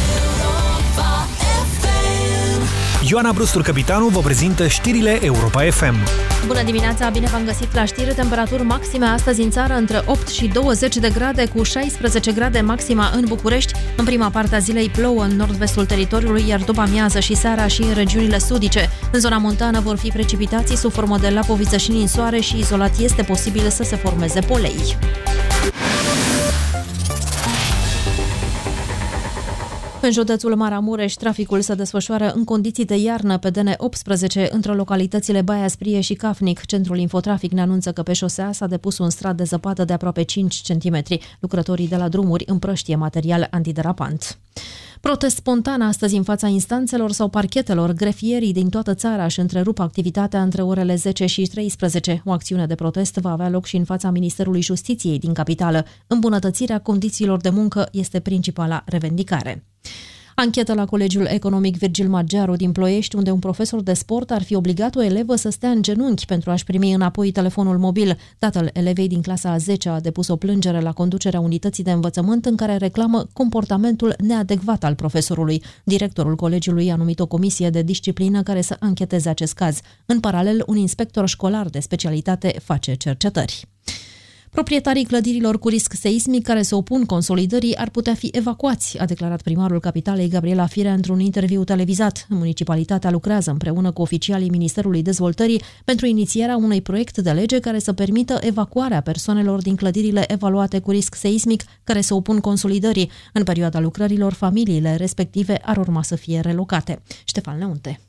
Ioana Brustur, capitanul, vă prezintă știrile Europa FM. Bună dimineața, bine v-am găsit la știri. Temperaturi maxime astăzi în țară între 8 și 20 de grade, cu 16 grade maxima în București. În prima parte a zilei plouă în nord-vestul teritoriului, iar după amiază și seara și în regiunile sudice. În zona montană vor fi precipitații sub formă de lapoviță și ninsoare și izolat este posibil să se formeze polei. În județul Maramureș, traficul se desfășoară în condiții de iarnă pe DN18 între localitățile Baia Sprie și Cafnic. Centrul Infotrafic ne anunță că pe șosea s-a depus un strat de zăpadă de aproape 5 cm. Lucrătorii de la drumuri împrăștie material antiderapant. Protest spontan astăzi în fața instanțelor sau parchetelor. Grefierii din toată țara își întrerup activitatea între orele 10 și 13. O acțiune de protest va avea loc și în fața Ministerului Justiției din capitală. Îmbunătățirea condițiilor de muncă este principala revendicare. Anchetă la Colegiul Economic Virgil Magiaru din Ploiești, unde un profesor de sport ar fi obligat o elevă să stea în genunchi pentru a-și primi înapoi telefonul mobil. Tatăl elevei din clasa a 10 a depus o plângere la conducerea unității de învățământ în care reclamă comportamentul neadecvat al profesorului. Directorul colegiului a numit o comisie de disciplină care să ancheteze acest caz. În paralel, un inspector școlar de specialitate face cercetări. Proprietarii clădirilor cu risc seismic care se opun consolidării ar putea fi evacuați, a declarat primarul capitalei Gabriela Firea într-un interviu televizat. Municipalitatea lucrează împreună cu oficialii Ministerului Dezvoltării pentru inițierea unui proiect de lege care să permită evacuarea persoanelor din clădirile evaluate cu risc seismic care se opun consolidării. În perioada lucrărilor, familiile respective ar urma să fie relocate. Ștefan Leunte.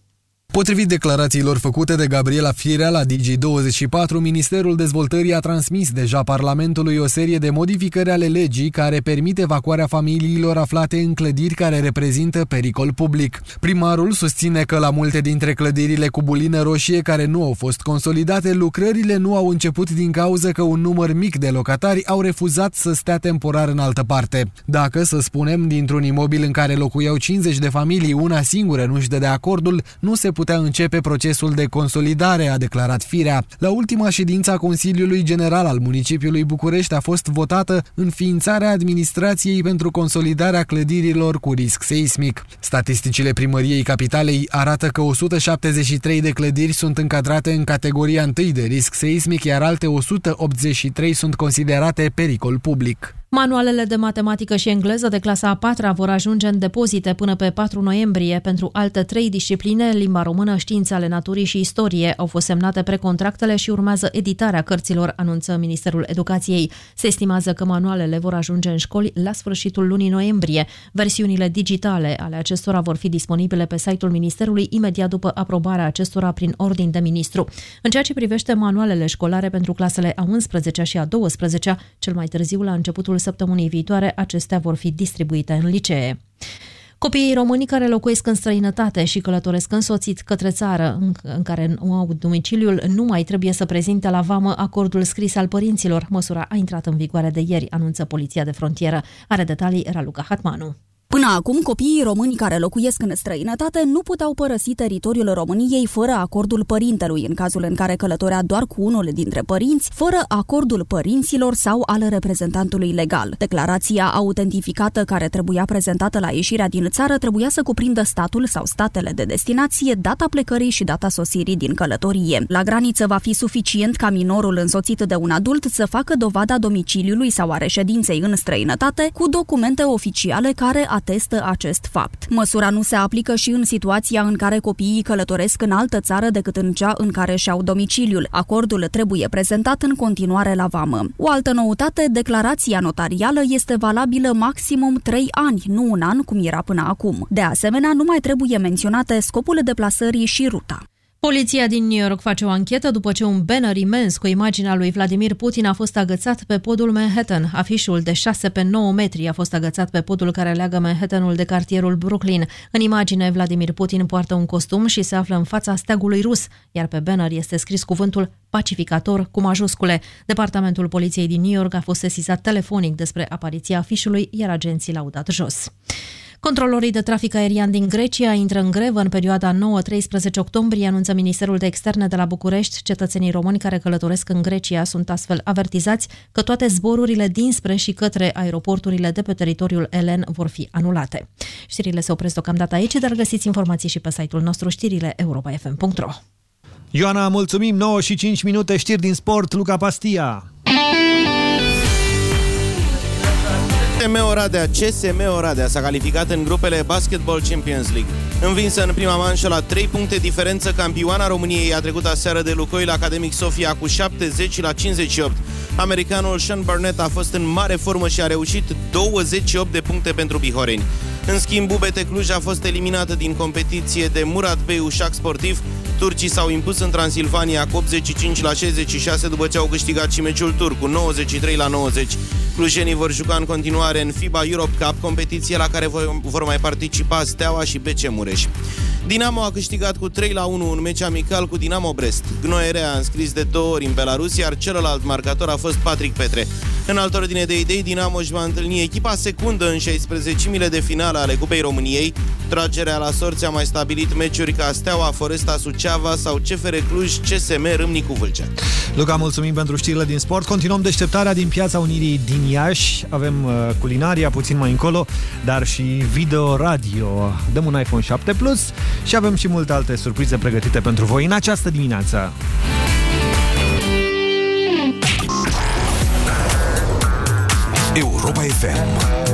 Potrivit declarațiilor făcute de Gabriela Firea la Digi24, Ministerul Dezvoltării a transmis deja Parlamentului o serie de modificări ale legii care permit evacuarea familiilor aflate în clădiri care reprezintă pericol public. Primarul susține că la multe dintre clădirile cu bulină roșie care nu au fost consolidate, lucrările nu au început din cauza că un număr mic de locatari au refuzat să stea temporar în altă parte. Dacă, să spunem, dintr-un imobil în care locuiau 50 de familii, una singură nu-și dădea acordul, nu se putea începe procesul de consolidare, a declarat Firea. La ultima ședință a Consiliului General al municipiului București a fost votată înființarea administrației pentru consolidarea clădirilor cu risc seismic. Statisticile primăriei capitalei arată că 173 de clădiri sunt încadrate în categoria 1 de risc seismic, iar alte 183 sunt considerate pericol public. Manualele de matematică și engleză de clasa a patra vor ajunge în depozite până pe 4 noiembrie. Pentru alte trei discipline, limba română, științe ale naturii și istorie, au fost semnate precontractele și urmează editarea cărților, anunță Ministerul Educației. Se estimează că manualele vor ajunge în școli la sfârșitul lunii noiembrie. Versiunile digitale ale acestora vor fi disponibile pe site-ul Ministerului imediat după aprobarea acestora prin ordin de ministru. În ceea ce privește manualele școlare pentru clasele a 11 și a 12, cel mai târziu la începutul săptămânii viitoare, acestea vor fi distribuite în licee. Copiii români care locuiesc în străinătate și călătoresc însoțit către țară în, în care nu au domiciliul nu mai trebuie să prezinte la vamă acordul scris al părinților. Măsura a intrat în vigoare de ieri, anunță Poliția de Frontieră. Are detalii Raluca Hatmanu. Până acum, copiii români care locuiesc în străinătate nu puteau părăsi teritoriul României fără acordul părintelui, în cazul în care călătorea doar cu unul dintre părinți, fără acordul părinților sau al reprezentantului legal. Declarația autentificată care trebuia prezentată la ieșirea din țară trebuia să cuprindă statul sau statele de destinație, data plecării și data sosirii din călătorie. La graniță va fi suficient ca minorul însoțit de un adult să facă dovada domiciliului sau a reședinței în străinătate cu documente oficiale care atestă acest fapt. Măsura nu se aplică și în situația în care copiii călătoresc în altă țară decât în cea în care și-au domiciliul. Acordul trebuie prezentat în continuare la vamă. O altă noutate, declarația notarială este valabilă maximum 3 ani, nu un an cum era până acum. De asemenea, nu mai trebuie menționate scopul deplasării și ruta. Poliția din New York face o anchetă după ce un banner imens cu imaginea lui Vladimir Putin a fost agățat pe podul Manhattan. Afișul de 6 pe 9 metri a fost agățat pe podul care leagă Manhattanul de cartierul Brooklyn. În imagine, Vladimir Putin poartă un costum și se află în fața steagului rus, iar pe banner este scris cuvântul pacificator cu majuscule. Departamentul Poliției din New York a fost sesizat telefonic despre apariția afișului, iar agenții l-au dat jos. Controlorii de trafic aerian din Grecia intră în grevă în perioada 9-13 octombrie, anunță Ministerul de Externe de la București. Cetățenii români care călătoresc în Grecia sunt astfel avertizați că toate zborurile dinspre și către aeroporturile de pe teritoriul elen vor fi anulate. Știrile se opresc deocamdată aici, dar găsiți informații și pe site-ul nostru știrile europa.fm.ro Ioana, mulțumim! 9 și 5 minute știri din sport, Luca Pastia. CSM Oradea, CSM Oradea s-a calificat în grupele Basketball Champions League. Învinsă în prima manșă la 3 puncte diferență, campioana României a trecut aseară de Lucoil Academic Sofia cu 70 la 58. Americanul Sean Burnett a fost în mare formă și a reușit 28 de puncte pentru bihoreni. În schimb, UBT Cluj a fost eliminată din competiție de Murat Bey Ușac Sportiv. Turcii s-au impus în Transilvania cu 85 la 66 după ce au câștigat și meciul tur cu 93 la 90. Clujenii vor juca în continuare în FIBA Europe Cup, competiție la care vor mai participa Steaua și BC Mureș. Dinamo a câștigat cu 3 la 1 un meci amical cu Dinamo Brest. Gnoerea a înscris de două ori în Belarus, iar celălalt marcator a fost Patrick Petre. În altă ordine de idei, Dinamo își va întâlni echipa secundă în 16 de finale ale Cupei României. Tragerea la sorți a mai stabilit meciuri ca Steaua, Foresta Suceava sau CFR Cluj, CSM Râmnicu Vâlcea. Luca, mulțumim pentru știrile din sport. Continuăm deșteptarea din Piața Unirii din Iași. Avem uh, culinaria puțin mai încolo, dar și video-radio. Dăm un iPhone 7 Plus și avem și multe alte surprize pregătite pentru voi în această dimineață. Europa FM.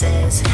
places.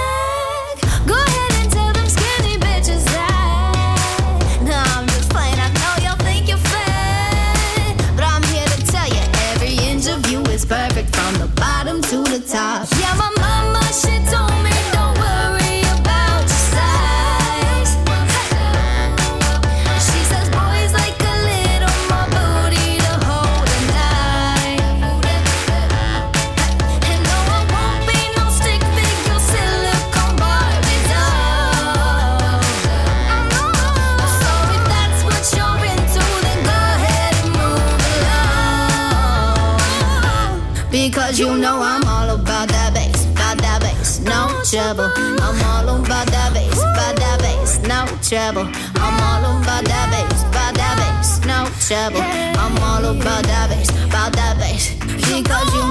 Trouble. I'm all about that bass, about that bass, no trouble. I'm all about that bass, about that bass. Because you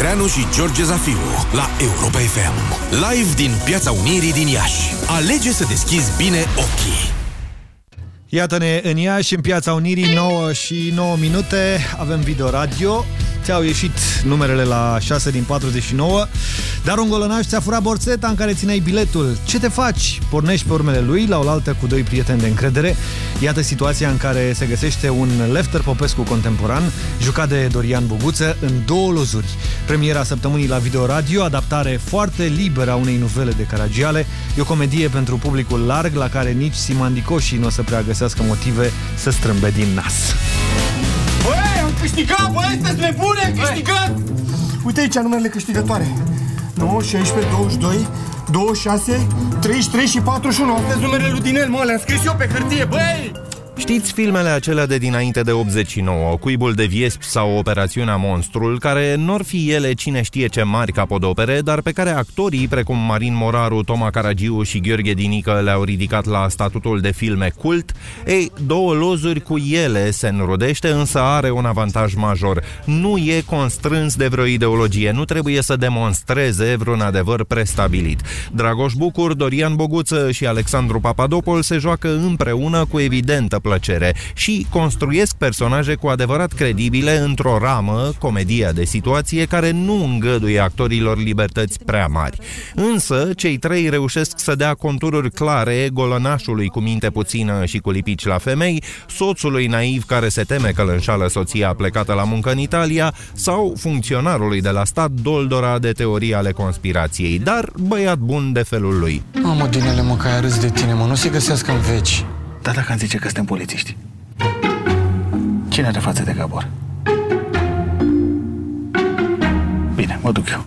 Petreanu și George Zafiu la Europa FM. Live din Piața Unirii din Iași. Alege să deschizi bine ochii. Iată-ne în Iași, în Piața Unirii, 9 și 9 minute, avem video radio. Ți-au ieșit numerele la 6 din 49, dar un golănaș ți-a furat borțeta în care țineai biletul. Ce te faci? Pornești pe urmele lui la oaltă cu doi prieteni de încredere. Iată situația în care se găsește un Lefter Popescu contemporan, jucat de Dorian Buguță, în două lozuri. Premiera săptămânii la video radio, adaptare foarte liberă a unei nuvele de Caragiale. E o comedie pentru publicul larg, la care nici simandicoșii nu o să prea găsească motive să strâmbe din nas. Băi, am câștigat, băi, sunteți nebune, am câștigat! Uite aici numerele câștigătoare. 9, 16, 22, 26, 33 și 41. Astea sunt numerele lui Dinel, mă, le-am scris eu pe hârtie, băi! Știți filmele acelea de dinainte de 89, Cuibul de Viespi sau Operațiunea Monstrul, care n-or fi ele cine știe ce mari capodopere, dar pe care actorii precum Marin Moraru, Toma Caragiu și Gheorghe Dinică le-au ridicat la statutul de filme cult? Ei, două lozuri cu ele se înrodește, însă are un avantaj major. Nu e constrâns de vreo ideologie, nu trebuie să demonstreze vreun adevăr prestabilit. Dragoș Bucur, Dorian Boguță și Alexandru Papadopol se joacă împreună cu evidentă plăcere și construiesc personaje cu adevărat credibile într-o ramă, comedia de situație, care nu îngăduie actorilor libertăți prea mari. Însă, cei trei reușesc să dea contururi clare golănașului cu minte puțină și cu lipici la femei, soțului naiv care se teme că îl înșală soția plecată la muncă în Italia sau funcționarului de la stat doldora de teorii ale conspirației, dar băiat bun de felul lui. Mamă, dinele, mă, că ai râs de tine, mă, nu se găsească în veci. Dar dacă am zice că suntem polițiști, cine are față de Gabor? Bine, mă duc eu.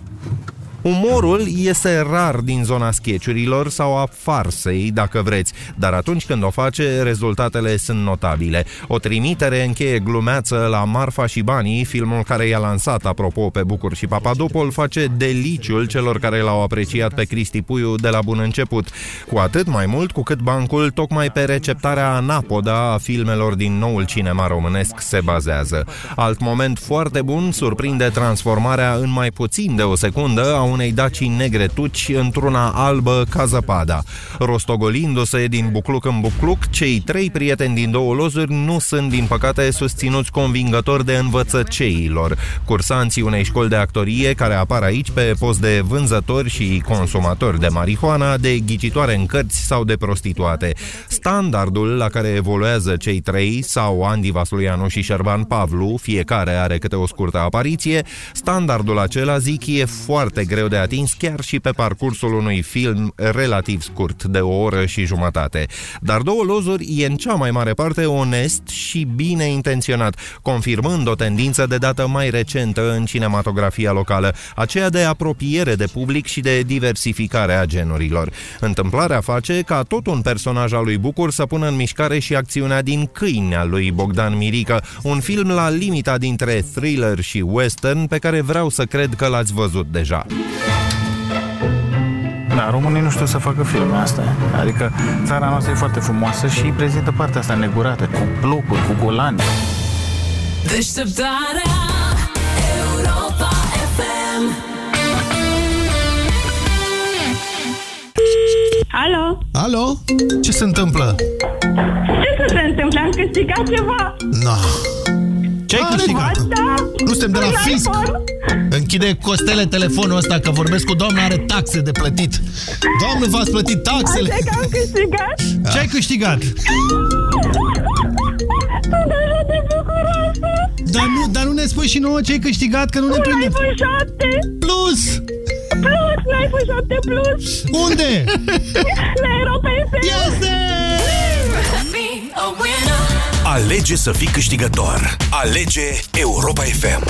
Umorul iese rar din zona sketchurilor sau a farsei, dacă vreți, dar atunci când o face, rezultatele sunt notabile. O trimitere încheie glumeață la Marfa și Banii, filmul care i-a lansat, apropo, pe Bucur și Papadopol, face deliciul celor care l-au apreciat pe Cristi Puiu de la bun început. Cu atât mai mult cu cât bancul, tocmai pe receptarea anapoda a filmelor din noul cinema românesc se bazează. Alt moment foarte bun surprinde transformarea în mai puțin de o secundă a unei dacii negre tuci într-una albă ca zăpada. Rostogolindu-se din bucluc în bucluc, cei trei prieteni din două lozuri nu sunt, din păcate, susținuți convingător de învățăceilor, cursanții unei școli de actorie care apar aici pe post de vânzători și consumatori de marihuana, de ghicitoare în cărți sau de prostituate. Standardul la care evoluează cei trei, sau Andy Vasluianu și Șerban Pavlu, fiecare are câte o scurtă apariție, standardul acela, zic, e foarte greu greu de atins chiar și pe parcursul unui film relativ scurt, de o oră și jumătate. Dar două lozuri e în cea mai mare parte onest și bine intenționat, confirmând o tendință de dată mai recentă în cinematografia locală, aceea de apropiere de public și de diversificare a genurilor. Întâmplarea face ca tot un personaj al lui Bucur să pună în mișcare și acțiunea din Câini al lui Bogdan Mirică, un film la limita dintre thriller și western pe care vreau să cred că l-ați văzut deja. Da, românii nu știu să facă filme asta. Adică țara noastră e foarte frumoasă și prezintă partea asta negurată, cu blocuri, cu golani. Deșteptarea Europa FM Alo? Alo? Ce se întâmplă? Ce să se întâmple? Am câștigat ceva? No. Ce ai câștigat? Da. Nu suntem de la Un fisc. iPhone. Închide Costele telefonul ăsta că vorbesc cu doamna, are taxe de plătit. Doamne, v-ați plătit taxele? Așa că am câștigat? Ce ai câștigat? Sunt așa de bucuroasă! Dar nu, dar nu ne spui și nouă ce ai câștigat, că nu ne Un prinde. iPhone 7! Plus! Plus! Un iPhone 7 Plus! Unde? <laughs> La Europa FM! Este! Alege să fii câștigător. Alege Europa FM.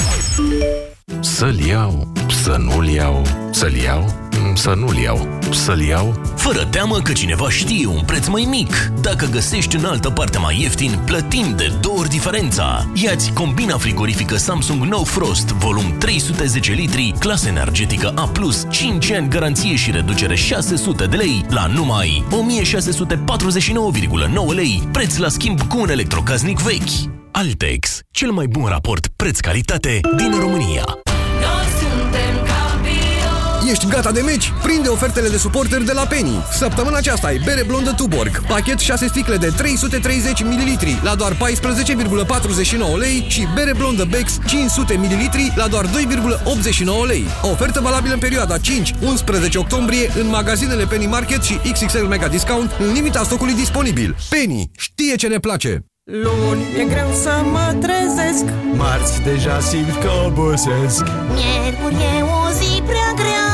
Să-l iau, să nu-l iau, să-l iau, să nu-l iau, să-l iau. Fără teamă că cineva știe un preț mai mic. Dacă găsești în altă parte mai ieftin, plătim de două ori diferența. Iați combina frigorifică Samsung No Frost, volum 310 litri, clasă energetică A+, 5 ani garanție și reducere 600 de lei la numai 1649,9 lei, preț la schimb cu un electrocasnic vechi. Altex, cel mai bun raport preț-calitate din România. Noi suntem campioni Ești gata de meci? Prinde ofertele de suporter de la Penny. Săptămâna aceasta ai bere blondă Tuborg, pachet 6 sticle de 330 ml la doar 14,49 lei și bere blondă Bex 500 ml la doar 2,89 lei. Ofertă valabilă în perioada 5-11 octombrie în magazinele Penny Market și XXL Mega Discount în limita stocului disponibil. Penny știe ce ne place! Luni e greu să mă trezesc Marți deja simt că obosesc Miercuri e o zi prea grea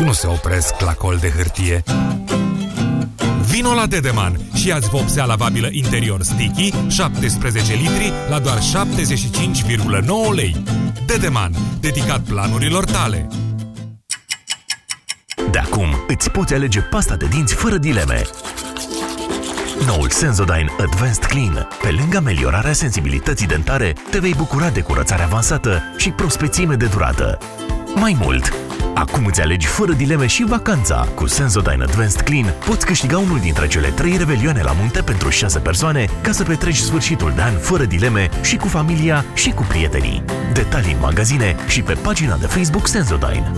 și nu se opresc la col de hârtie? Vino la Dedeman și ia-ți vopsea lavabilă interior sticky 17 litri la doar 75,9 lei. Dedeman, dedicat planurilor tale. De acum îți poți alege pasta de dinți fără dileme. Noul Sensodyne Advanced Clean. Pe lângă ameliorarea sensibilității dentare, te vei bucura de curățare avansată și prospețime de durată. Mai mult, acum îți alegi fără dileme și vacanța. Cu Sensodyne Advanced Clean poți câștiga unul dintre cele trei revelioane la munte pentru 6 persoane ca să petreci sfârșitul de an fără dileme și cu familia și cu prietenii. Detalii în magazine și pe pagina de Facebook Sensodyne.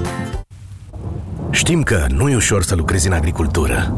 Știm că nu e ușor să lucrezi în agricultură.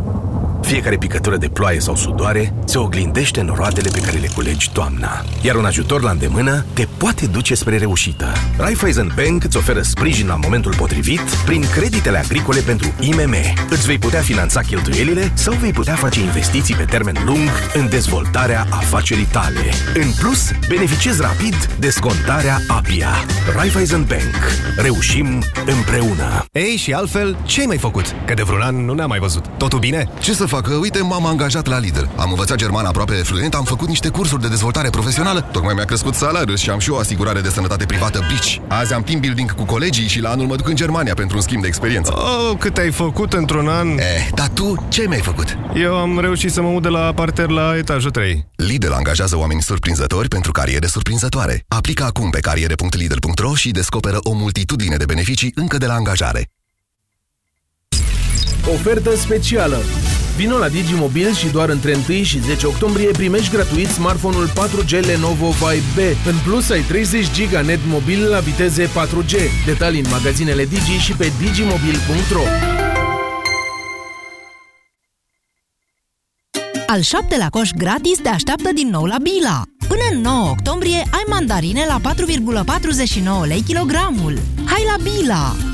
Fiecare picătură de ploaie sau sudoare se oglindește în roadele pe care le culegi toamna. Iar un ajutor la îndemână te poate duce spre reușită. Raiffeisen Bank îți oferă sprijin la momentul potrivit prin creditele agricole pentru IMM. Îți vei putea finanța cheltuielile sau vei putea face investiții pe termen lung în dezvoltarea afacerii tale. În plus, beneficiezi rapid de scontarea APIA. Raiffeisen Bank. Reușim împreună. Ei, și altfel, ce ai mai făcut? Că de vreun an nu ne-am mai văzut. Totul bine? Ce să fac? Uite, m-am angajat la Lidl. Am învățat german aproape fluent, am făcut niște cursuri de dezvoltare profesională, tocmai mi-a crescut salariul și am și o asigurare de sănătate privată Bici. Azi am team building cu colegii și la anul mă duc în Germania pentru un schimb de experiență. Oh, cât ai făcut într-un an? Eh, dar tu ce mi-ai făcut? Eu am reușit să mă mut de la parter la etajul 3. Lidl angajează oameni surprinzători pentru cariere surprinzătoare. Aplică acum pe cariere.lidl.ro și descoperă o multitudine de beneficii încă de la angajare. Ofertă specială. Vino la Digimobil și doar între 1 și 10 octombrie primești gratuit smartphone-ul 4G Lenovo Vibe B. În plus, ai 30 giga net mobil la viteze 4G. Detalii în magazinele Digi și pe digimobil.ro. Al șaptelea coș gratis te așteaptă din nou la Bila. Până în 9 octombrie ai mandarine la 4,49 lei kilogramul. Hai la Bila!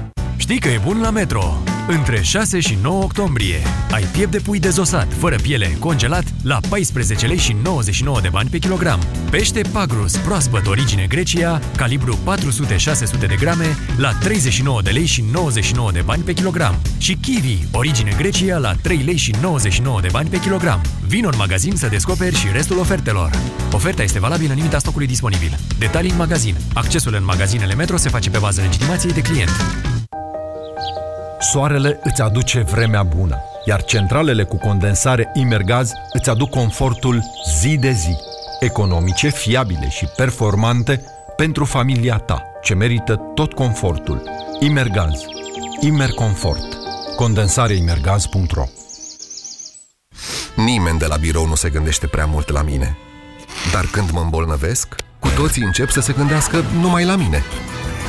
Știi că e bun la Metro! Între 6 și 9 octombrie ai piept de pui dezosat, fără piele, congelat, la 14 lei și 99 de bani pe kilogram. Pește Pagrus, proaspăt origine Grecia, calibru 400-600 de grame, la 39 de lei și 99 de bani pe kilogram. Și kiwi, origine Grecia, la 3 lei și 99 de bani pe kilogram. Vino în magazin să descoperi și restul ofertelor. Oferta este valabilă în limita stocului disponibil. Detalii în magazin. Accesul în magazinele Metro se face pe bază legitimației de client. Soarele îți aduce vremea bună, iar centralele cu condensare Imergaz îți aduc confortul zi de zi, economice, fiabile și performante pentru familia ta, ce merită tot confortul. Imergaz. Imerconfort. Condensareimergaz.ro Nimeni de la birou nu se gândește prea mult la mine. Dar când mă îmbolnăvesc, cu toții încep să se gândească numai la mine.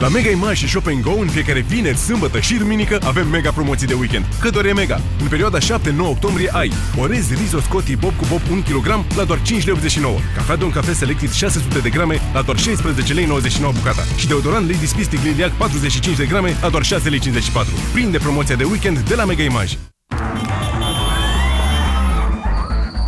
La Mega Image și Shop Go în fiecare vineri, sâmbătă și duminică avem mega promoții de weekend. Cât ori e mega? În perioada 7-9 octombrie ai orez Rizo Scotti Bob cu Bob 1 kg la doar 5,89 lei. Cafea Don Cafe Selected 600 de grame la doar 16 lei 99 bucata. Și deodorant Lady Spistick Liliac 45 de grame la doar 6 lei 54. Prinde promoția de weekend de la Mega Image.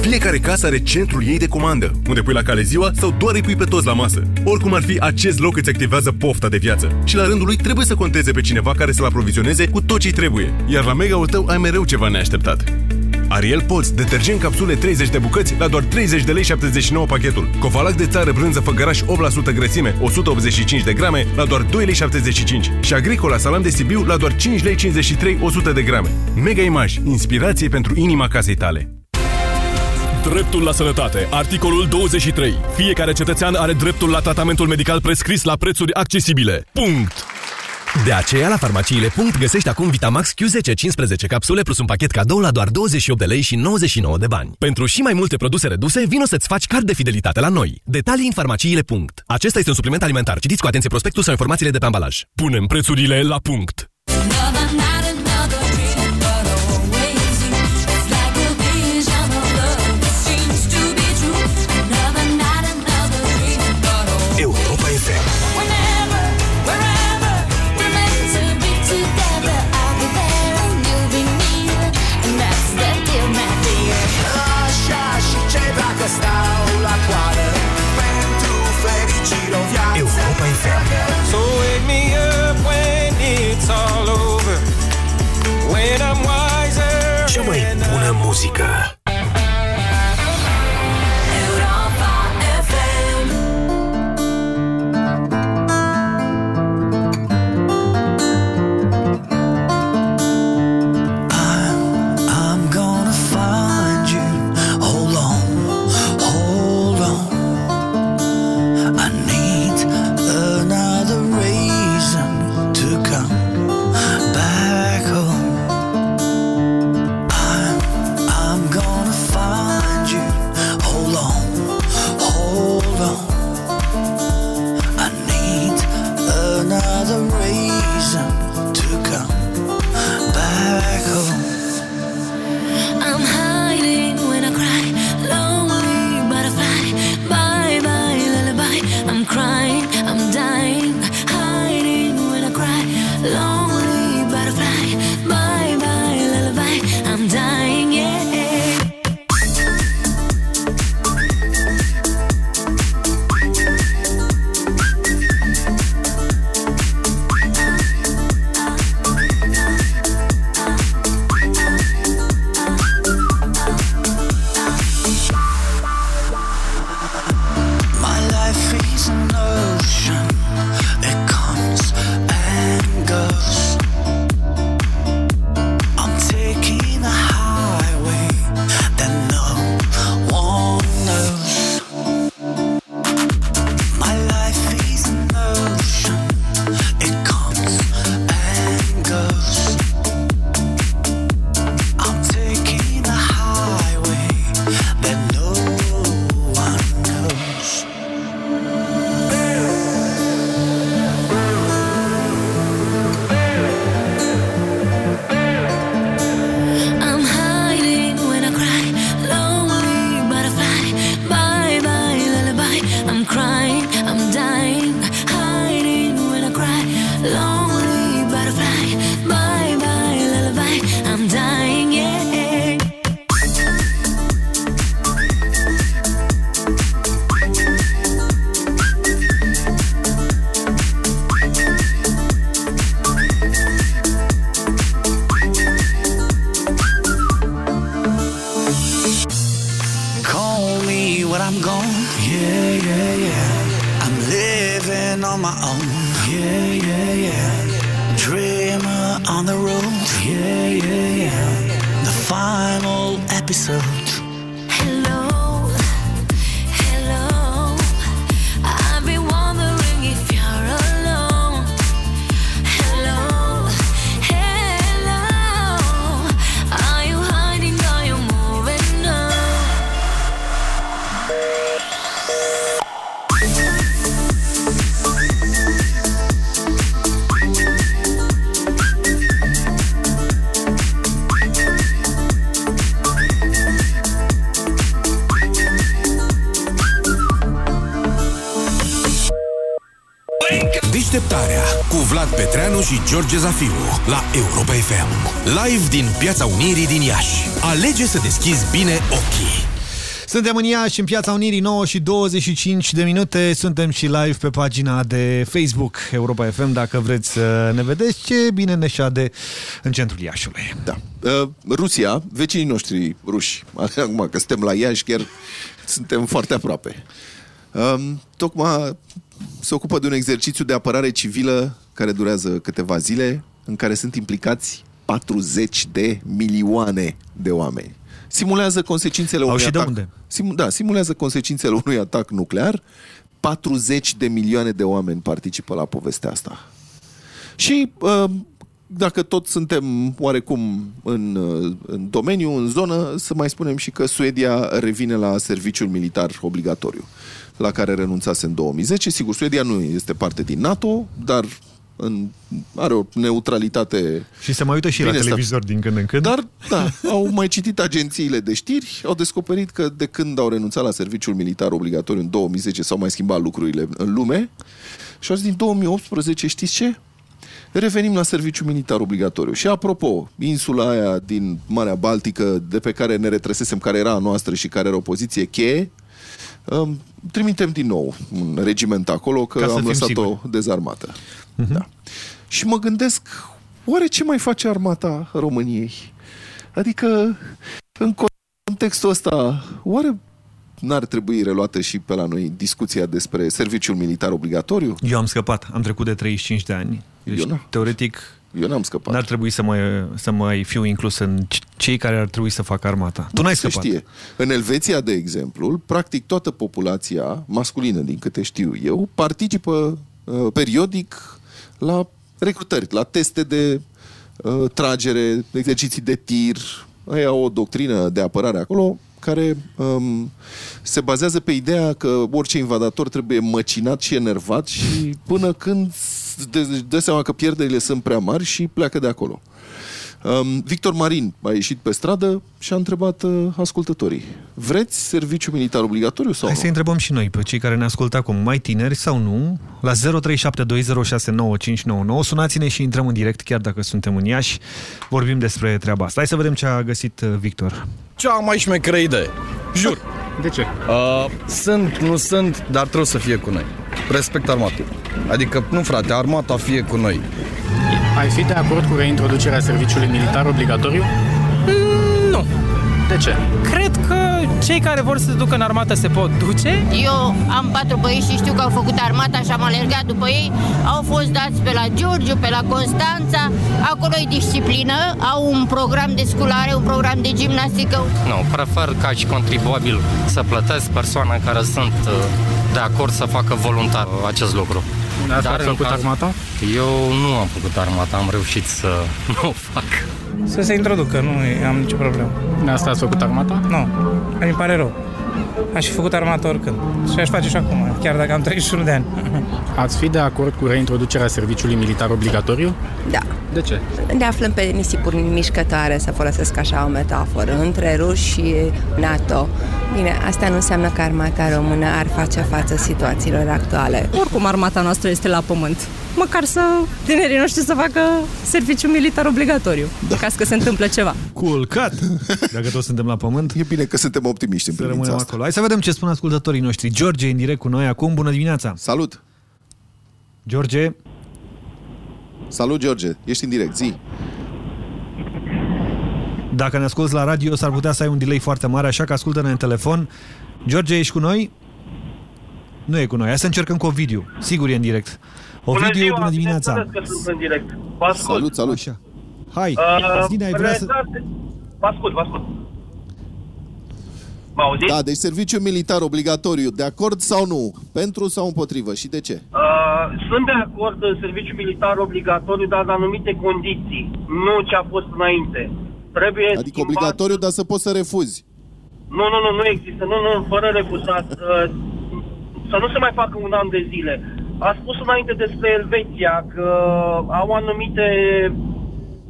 Fiecare casă are centrul ei de comandă, unde pui la cale ziua sau doar îi pui pe toți la masă. Oricum ar fi, acest loc îți activează pofta de viață. Și la rândul lui trebuie să conteze pe cineva care să-l aprovizioneze cu tot ce trebuie. Iar la mega-ul tău ai mereu ceva neașteptat. Ariel Pots, detergent capsule 30 de bucăți la doar 30 de lei 79 pachetul. Covalac de țară brânză făgăraș 8% grăsime, 185 de grame la doar 2 lei 75. Și Agricola salam de Sibiu la doar 5 lei 53 100 de grame. Mega Image, inspirație pentru inima casei tale. Dreptul la sănătate. Articolul 23. Fiecare cetățean are dreptul la tratamentul medical prescris la prețuri accesibile. Punct! De aceea, la farmaciile. Punct, găsești acum Vitamax Q10 15 capsule plus un pachet cadou la doar 28 de lei și 99 de bani. Pentru și mai multe produse reduse, vino să-ți faci card de fidelitate la noi. Detalii în farmaciile. Punct. Acesta este un supliment alimentar. Citiți cu atenție prospectul sau informațiile de pe ambalaj. Punem prețurile la punct! Europa Live din Piața Unirii din Iași. Alege să deschizi bine ochii. Suntem în Iași, în Piața Unirii, 9 și 25 de minute. Suntem și live pe pagina de Facebook Europa FM, dacă vreți să ne vedeți ce bine ne șade în centrul Iașului. Da. Uh, Rusia, vecinii noștri ruși, <laughs> acum că suntem la Iași, chiar suntem foarte aproape. Um, tocmai se ocupă de un exercițiu de apărare civilă care durează câteva zile, în care sunt implicați 40 de milioane de oameni. Simulează consecințele Au unui și de atac. unde? Simu, da, simulează consecințele unui atac nuclear. 40 de milioane de oameni participă la povestea asta. Și uh, dacă tot suntem oarecum în, uh, în domeniu, în zonă, să mai spunem și că Suedia revine la serviciul militar obligatoriu, la care renunțase în 2010. Sigur, Suedia nu este parte din NATO, dar în, are o neutralitate Și se mai uită și la Bine, televizor din când în când. dar, da, au mai citit agențiile de știri, au descoperit că de când au renunțat la serviciul militar obligatoriu în 2010 s-au mai schimbat lucrurile în lume și au zis din 2018, știți ce? Revenim la serviciul militar obligatoriu. Și apropo, insula aia din Marea Baltică, de pe care ne retrăsesem, care era a noastră și care era o poziție cheie, um, trimitem din nou un regiment acolo, că Ca să am fim lăsat-o siguri. Dezarmată. Da. Și mă gândesc, oare ce mai face armata României? Adică, în contextul ăsta, oare n-ar trebui reluată și pe la noi discuția despre serviciul militar obligatoriu? Eu am scăpat, am trecut de 35 de ani. Deci, Eu nu. teoretic, Eu n-am scăpat. n-ar trebui să mai, să mai fiu inclus în c- cei care ar trebui să facă armata. Tu n-ai Se scăpat. știe. În Elveția, de exemplu, practic toată populația masculină, din câte știu eu, participă uh, periodic la recrutări, la teste de uh, tragere, exerciții de tir. Aia au o doctrină de apărare acolo care um, se bazează pe ideea că orice invadator trebuie măcinat și enervat și până când dă, dă seama că pierderile sunt prea mari și pleacă de acolo. Um, Victor Marin a ieșit pe stradă și a întrebat uh, ascultătorii. Vreți serviciu militar obligatoriu sau Hai nu? să întrebăm și noi pe cei care ne ascultă acum, mai tineri sau nu, la 0372069599. Sunați-ne și intrăm în direct, chiar dacă suntem în Iași. Vorbim despre treaba asta. Hai să vedem ce a găsit uh, Victor. Cea mai șmecheră idee. Jur. De ce? Uh, sunt, nu sunt, dar trebuie să fie cu noi. Respect armata. Adică, nu frate, armata fie cu noi. Ai fi de acord cu reintroducerea serviciului militar obligatoriu? Nu. De ce? Cred că cei care vor să se ducă în armată se pot duce. Eu am patru băieți și știu că au făcut armata și am alergat după ei. Au fost dați pe la Giurgiu, pe la Constanța. Acolo e disciplină, au un program de sculare, un program de gimnastică. Nu, prefer ca și contribuabil să plătesc persoane care sunt uh, de acord să facă voluntar acest lucru. Dar ați în făcut armata? Eu nu am făcut armata, am reușit să <laughs> nu o fac. Să se introducă, nu am nicio problemă. De asta ați făcut armata? Nu, îmi pare rău. Aș fi făcut armata oricând. Și aș face și acum, chiar dacă am 31 de ani. <laughs> Ați fi de acord cu reintroducerea serviciului militar obligatoriu? Da. De ce? Ne aflăm pe nisipuri mișcătoare, să folosesc așa o metaforă, între ruși și NATO. Bine, asta nu înseamnă că armata română ar face față situațiilor actuale. Oricum armata noastră este la pământ. Măcar să tinerii noștri să facă serviciu militar obligatoriu, da. ca să se întâmple ceva. Culcat! Dacă toți suntem la pământ. E bine că suntem optimiști în Să privința rămânem asta. acolo. Hai să vedem ce spun ascultătorii noștri. George e în direct cu noi acum. Bună dimineața! Salut! George! Salut, George! Ești în direct, zi! Dacă ne asculti la radio, s-ar putea să ai un delay foarte mare, așa că ascultă-ne în telefon. George, ești cu noi? Nu e cu noi. Hai să încercăm cu Ovidiu. Sigur e în direct. Ovidiu, bună, bună dimineața. bineînțeles că sunt în direct. Vă ascult. Salut, salut. Așa. Hai, Uh, Zine, ai vrea să... redacte- Vă ascult, vă ascult. Mă auziți? Da, deci serviciu militar obligatoriu, de acord sau nu? Pentru sau împotrivă? Și de ce? Uh, sunt de acord în serviciu militar obligatoriu, dar în anumite condiții, nu ce a fost înainte. Trebuie Adică schimbat- obligatoriu, dar să poți să refuzi. Nu, nu, nu, nu există. Nu, nu, fără refuzat. Uh, să nu se mai facă un an de zile. A spus înainte despre Elveția că au anumite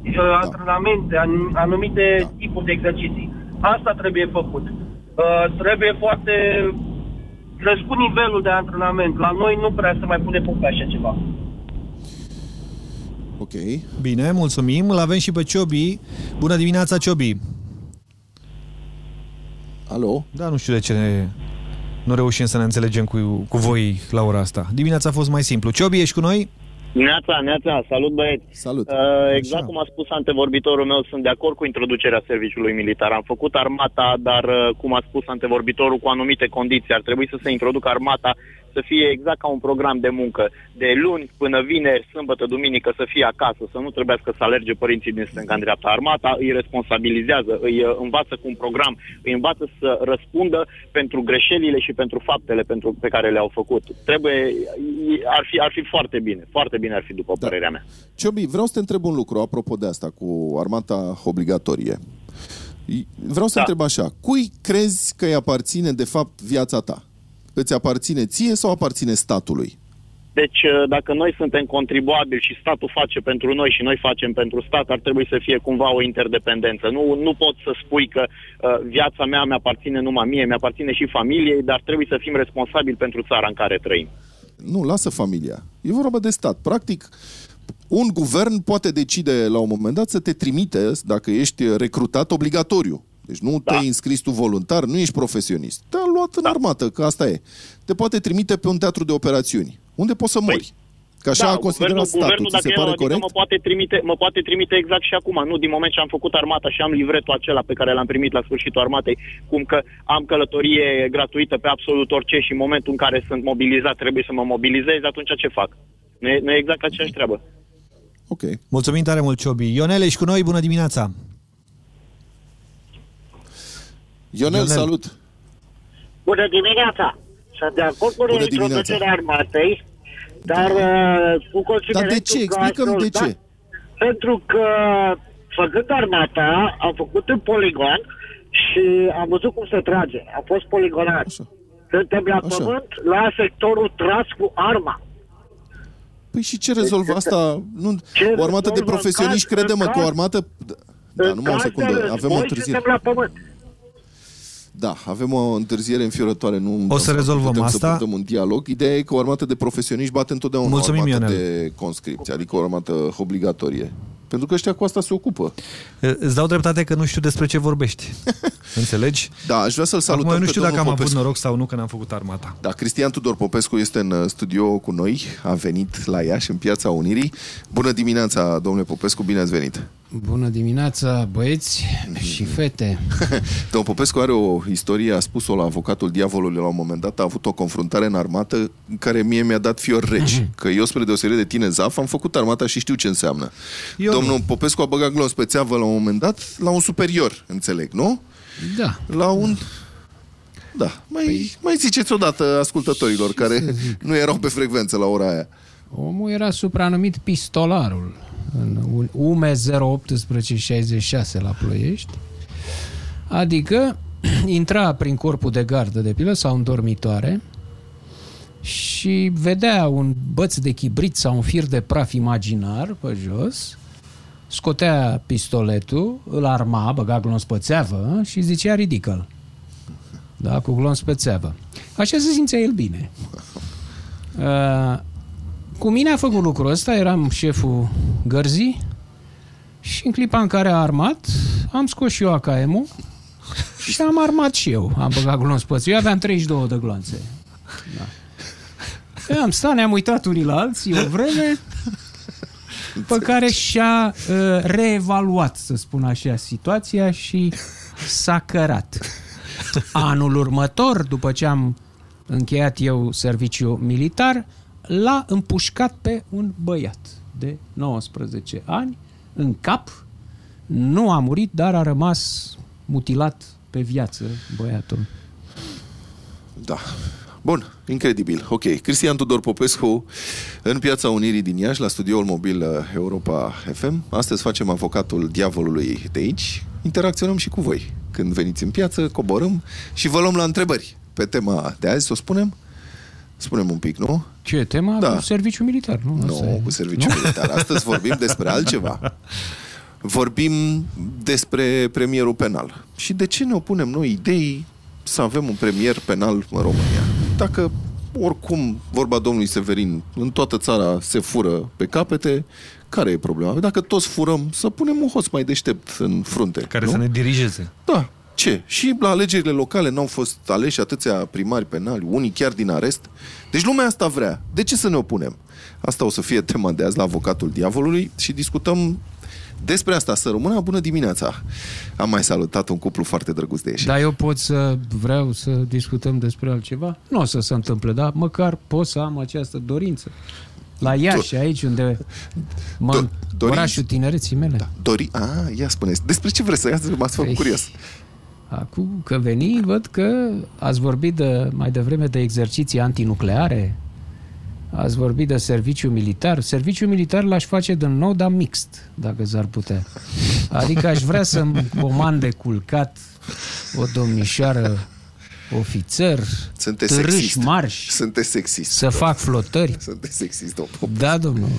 uh, antrenamente, an- anumite tipuri de exerciții. Asta trebuie făcut. Uh, trebuie foarte crescut nivelul de antrenament. La noi nu prea se mai pune punct pe așa ceva. Ok. Bine, mulțumim. Îl avem și pe Ciobi. Bună dimineața, Ciobi. Alo? Da, nu știu de ce ne... nu reușim să ne înțelegem cu, cu voi la ora asta. Dimineața a fost mai simplu. Ciobi, ești cu noi? Neața, neața, salut băieți. Salut. Uh, exact cum a spus antevorbitorul meu, sunt de acord cu introducerea serviciului militar. Am făcut armata, dar uh, cum a spus antevorbitorul, cu anumite condiții. Ar trebui să se introducă armata să fie exact ca un program de muncă. De luni până vineri, sâmbătă, duminică să fie acasă, să nu trebuiască să alerge părinții din stânga în dreapta. Armata îi responsabilizează, îi uh, învață cu un program, îi învață să răspundă pentru greșelile și pentru faptele pentru, pe care le-au făcut. Trebuie, ar fi, ar fi foarte bine, foarte bine ar fi după da. părerea mea. Ciobi, vreau să te întreb un lucru apropo de asta cu armata obligatorie. Vreau să da. întreb așa, cui crezi că îi aparține de fapt viața ta? Îți aparține ție sau aparține statului? Deci, uh, dacă noi suntem contribuabili și statul face pentru noi și noi facem pentru stat, ar trebui să fie cumva o interdependență. Nu, nu pot să spui că uh, viața mea mi-aparține numai mie, mi-aparține și familiei, dar trebuie să fim responsabili pentru țara în care trăim. Nu, lasă familia. E vorba de stat. Practic, un guvern poate decide la un moment dat să te trimite, dacă ești recrutat, obligatoriu. Deci nu da. te-ai înscris tu voluntar, nu ești profesionist. Te-a luat în da. armată, că asta e. Te poate trimite pe un teatru de operațiuni, unde poți să mori. Că așa da, a considerat guvernul, statul. guvernul, Ți dacă se pare el, adică corect? mă poate, trimite, mă poate trimite exact și acum, nu din moment ce am făcut armata și am livretul acela pe care l-am primit la sfârșitul armatei, cum că am călătorie gratuită pe absolut orice și în momentul în care sunt mobilizat trebuie să mă mobilizez, atunci ce fac? Nu e, nu e exact aceeași treabă. Ok. Mulțumim tare mult, Ciobi. Ionel, ești cu noi? Bună dimineața! Ionel, Ionel. salut! Bună dimineața! Sunt de acord cu Bună reintroducerea armatei, dar uh, cu considerentul Dar de ce? că Explicăm de soldat- ce. Pentru că făcând armata, am făcut un poligon și am văzut cum se trage. Am fost poligonat. Suntem la Așa. pământ, la sectorul tras cu arma. Păi și ce rezolvă asta? Nu, Ce o armată de rezolvă? profesioniști, În caz- crede-mă, în că o caz- armată... Da, În numai o caz de secundă, avem o război, întârziere. Suntem la pământ. Da, avem o întârziere înfiorătoare. Nu O să rezolvăm putem asta. să purtăm un dialog. Ideea e că o armată de profesioniști bate întotdeauna Mulțumim, o armată Ionel. de conscripție, adică o armată obligatorie. Pentru că ăștia cu asta se ocupă. Îți dau dreptate că nu știu despre ce vorbești. <laughs> Înțelegi? Da, aș vrea să-l salutăm Acum eu nu pe știu dacă am domnul avut Popescu. noroc sau nu când am făcut armata. Da, Cristian Tudor Popescu este în uh, studio cu noi, a venit la Iași, în Piața Unirii. Bună dimineața, domnule Popescu, bine ați venit! Bună dimineața, băieți și fete. <laughs> Domnul Popescu are o istorie, a spus-o la avocatul diavolului la un moment dat, a avut o confruntare în armată în care mie mi-a dat fior reci. Că eu, spre deosebire de tine, Zaf, am făcut armata și știu ce înseamnă. Eu Domnul nu. Popescu a băgat glonț pe țeavă la un moment dat la un superior, înțeleg, nu? Da. La un... Da, mai, păi... mai ziceți odată ascultătorilor care nu erau pe frecvență la ora aia. Omul era supranumit pistolarul în UME 01866 la Ploiești. Adică <clears throat> intra prin corpul de gardă de pilă sau în dormitoare și vedea un băț de chibrit sau un fir de praf imaginar pe jos, scotea pistoletul, îl arma, băga glonț pe țeavă și zicea ridică Da, cu glonț pe țeavă. Așa se simțea el bine. Uh, <laughs> cu mine a făcut lucrul ăsta, eram șeful gărzii și în clipa în care a armat, am scos și eu AKM-ul și am armat și eu. Am băgat glonț pe țeavă. Eu aveam 32 de glonțe. Da. Eu am stat, ne-am uitat unii la alții o vreme pe care și-a uh, reevaluat, să spun așa, situația și s-a cărat. anul următor, după ce am încheiat eu serviciu militar, l-a împușcat pe un băiat de 19 ani în cap. Nu a murit, dar a rămas mutilat pe viață băiatul. Da. Bun, incredibil. Ok. Cristian Tudor Popescu în Piața Unirii din Iași, la studioul mobil uh, Europa FM. Astăzi facem avocatul diavolului de aici. Interacționăm și cu voi. Când veniți în piață, coborâm și vă luăm la întrebări pe tema de azi, să o spunem? Spunem un pic, nu? Ce e tema? Da. Serviciu militar, nu? Asta Nu, e. cu serviciu militar. Astăzi vorbim despre altceva. Vorbim despre premierul penal. Și de ce ne opunem noi idei să avem un premier penal în România? Dacă oricum, vorba domnului Severin, în toată țara se fură pe capete, care e problema? Dacă toți furăm, să punem un host mai deștept în frunte. Care nu? să ne dirigeze. Da. Ce? Și la alegerile locale n-au fost aleși atâția primari penali, unii chiar din arest. Deci lumea asta vrea. De ce să ne opunem? Asta o să fie tema de azi la Avocatul Diavolului și discutăm despre asta. Să rămână bună dimineața. Am mai salutat un cuplu foarte drăguț de ieșit. Dar eu pot să vreau să discutăm despre altceva? Nu o să se întâmple, dar măcar pot să am această dorință. La Iași, aici unde mă, Do- dorință. orașul tinereții mele. Da. Dori... A, ia spune Despre ce vreți să ia? M-ați făcut Păi, curios. Acum că veni, văd că ați vorbit de, mai devreme de exerciții antinucleare, ați vorbit de serviciu militar. Serviciu militar l-aș face din nou, dar mixt, dacă s-ar putea. Adică aș vrea să-mi comande culcat o domnișoară ofițer, Sunteți târâși sexist. marși, Sunteți sexist. să fac flotări. Sunteți sexist, domnul. Da, domnul.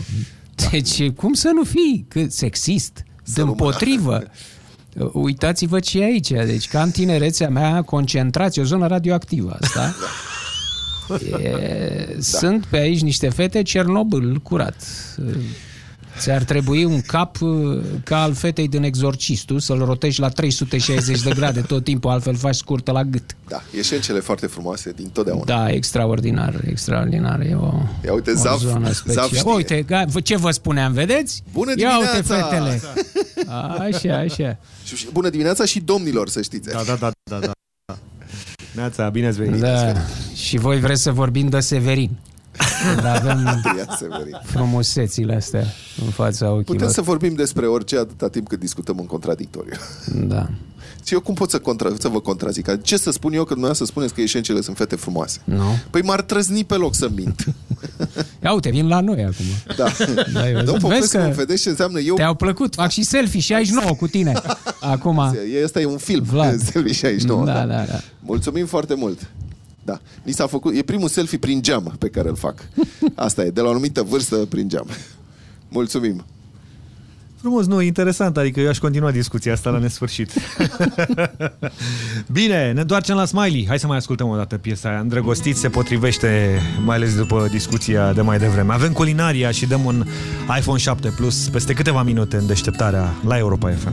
Deci, cum să nu fii că sexist? Din potrivă. <laughs> Uitați-vă ce e aici. Deci, ca în tinerețea mea, concentrați, o zonă radioactivă asta. <laughs> E, Sunt pe aici niște fete Cernobâl curat. Ți-ar trebui un cap uh, ca al fetei din Exorcistul, să-l rotești la 360 de grade tot timpul, altfel faci scurtă la gât. Da, ieșencele foarte frumoase din totdeauna. Da, extraordinar, extraordinar. E o, Ia uite, o Zaf- zonă Zaf specială. știe. Uite, ga- ce vă spuneam, vedeți? Bună Ia uite dimineața! fetele. Așa, așa. Și- și Bună dimineața și domnilor, să știți. Da, da, da, da, da. Neața, bine ați venit. Da. Și voi vreți să vorbim de Severin. Când avem Ia Severin. frumusețile astea în fața ochilor. Putem să vorbim despre orice atâta timp cât discutăm în contradictoriu. Da. Și eu cum pot să, contra, să vă contrazic? Adică Ce să spun eu că dumneavoastră spuneți că ieșencele sunt fete frumoase? Nu. Păi m-ar trăzni pe loc să mint. Ia uite, vin la noi acum. Da. Da, ai văzut? Domnul Vezi Popescu, că vedeți ce înseamnă eu? Te-au plăcut, fac și selfie 69 cu tine. Acum. E- Ăsta e un film. Vlad. Selfie 69. Da, da, da. Mulțumim foarte mult. Da. Ni s-a făcut, e primul selfie prin geam pe care îl fac. <laughs> Asta e, de la o anumită vârstă prin geam. Mulțumim. Frumos, nu, interesant, adică eu aș continua discuția asta la nesfârșit. <laughs> Bine, ne întoarcem la Smiley. Hai să mai ascultăm o dată piesa aia. Îndrăgostit se potrivește, mai ales după discuția de mai devreme. Avem culinaria și dăm un iPhone 7 Plus peste câteva minute în deșteptarea la Europa FM.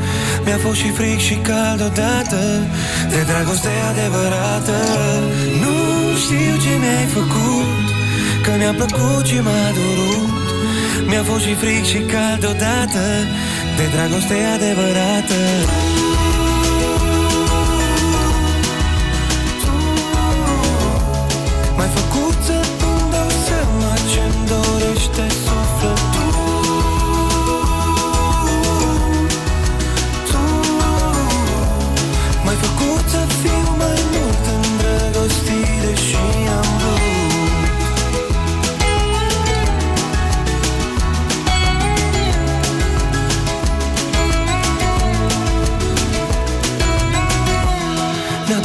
Mi-a fost și fric și cald odată De dragoste adevărată. Nu știu ce mi-ai făcut Că mi-a plăcut și m-a dorut Mi-a fost și fric și cald odată De dragoste adevărată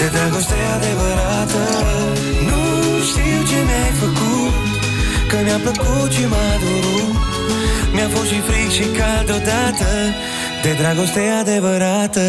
De dragoste adevărată. Nu știu ce mi-ai făcut Că mi-a plăcut și m-a dorut Mi-a fost și fric și cald odată De dragoste adevărată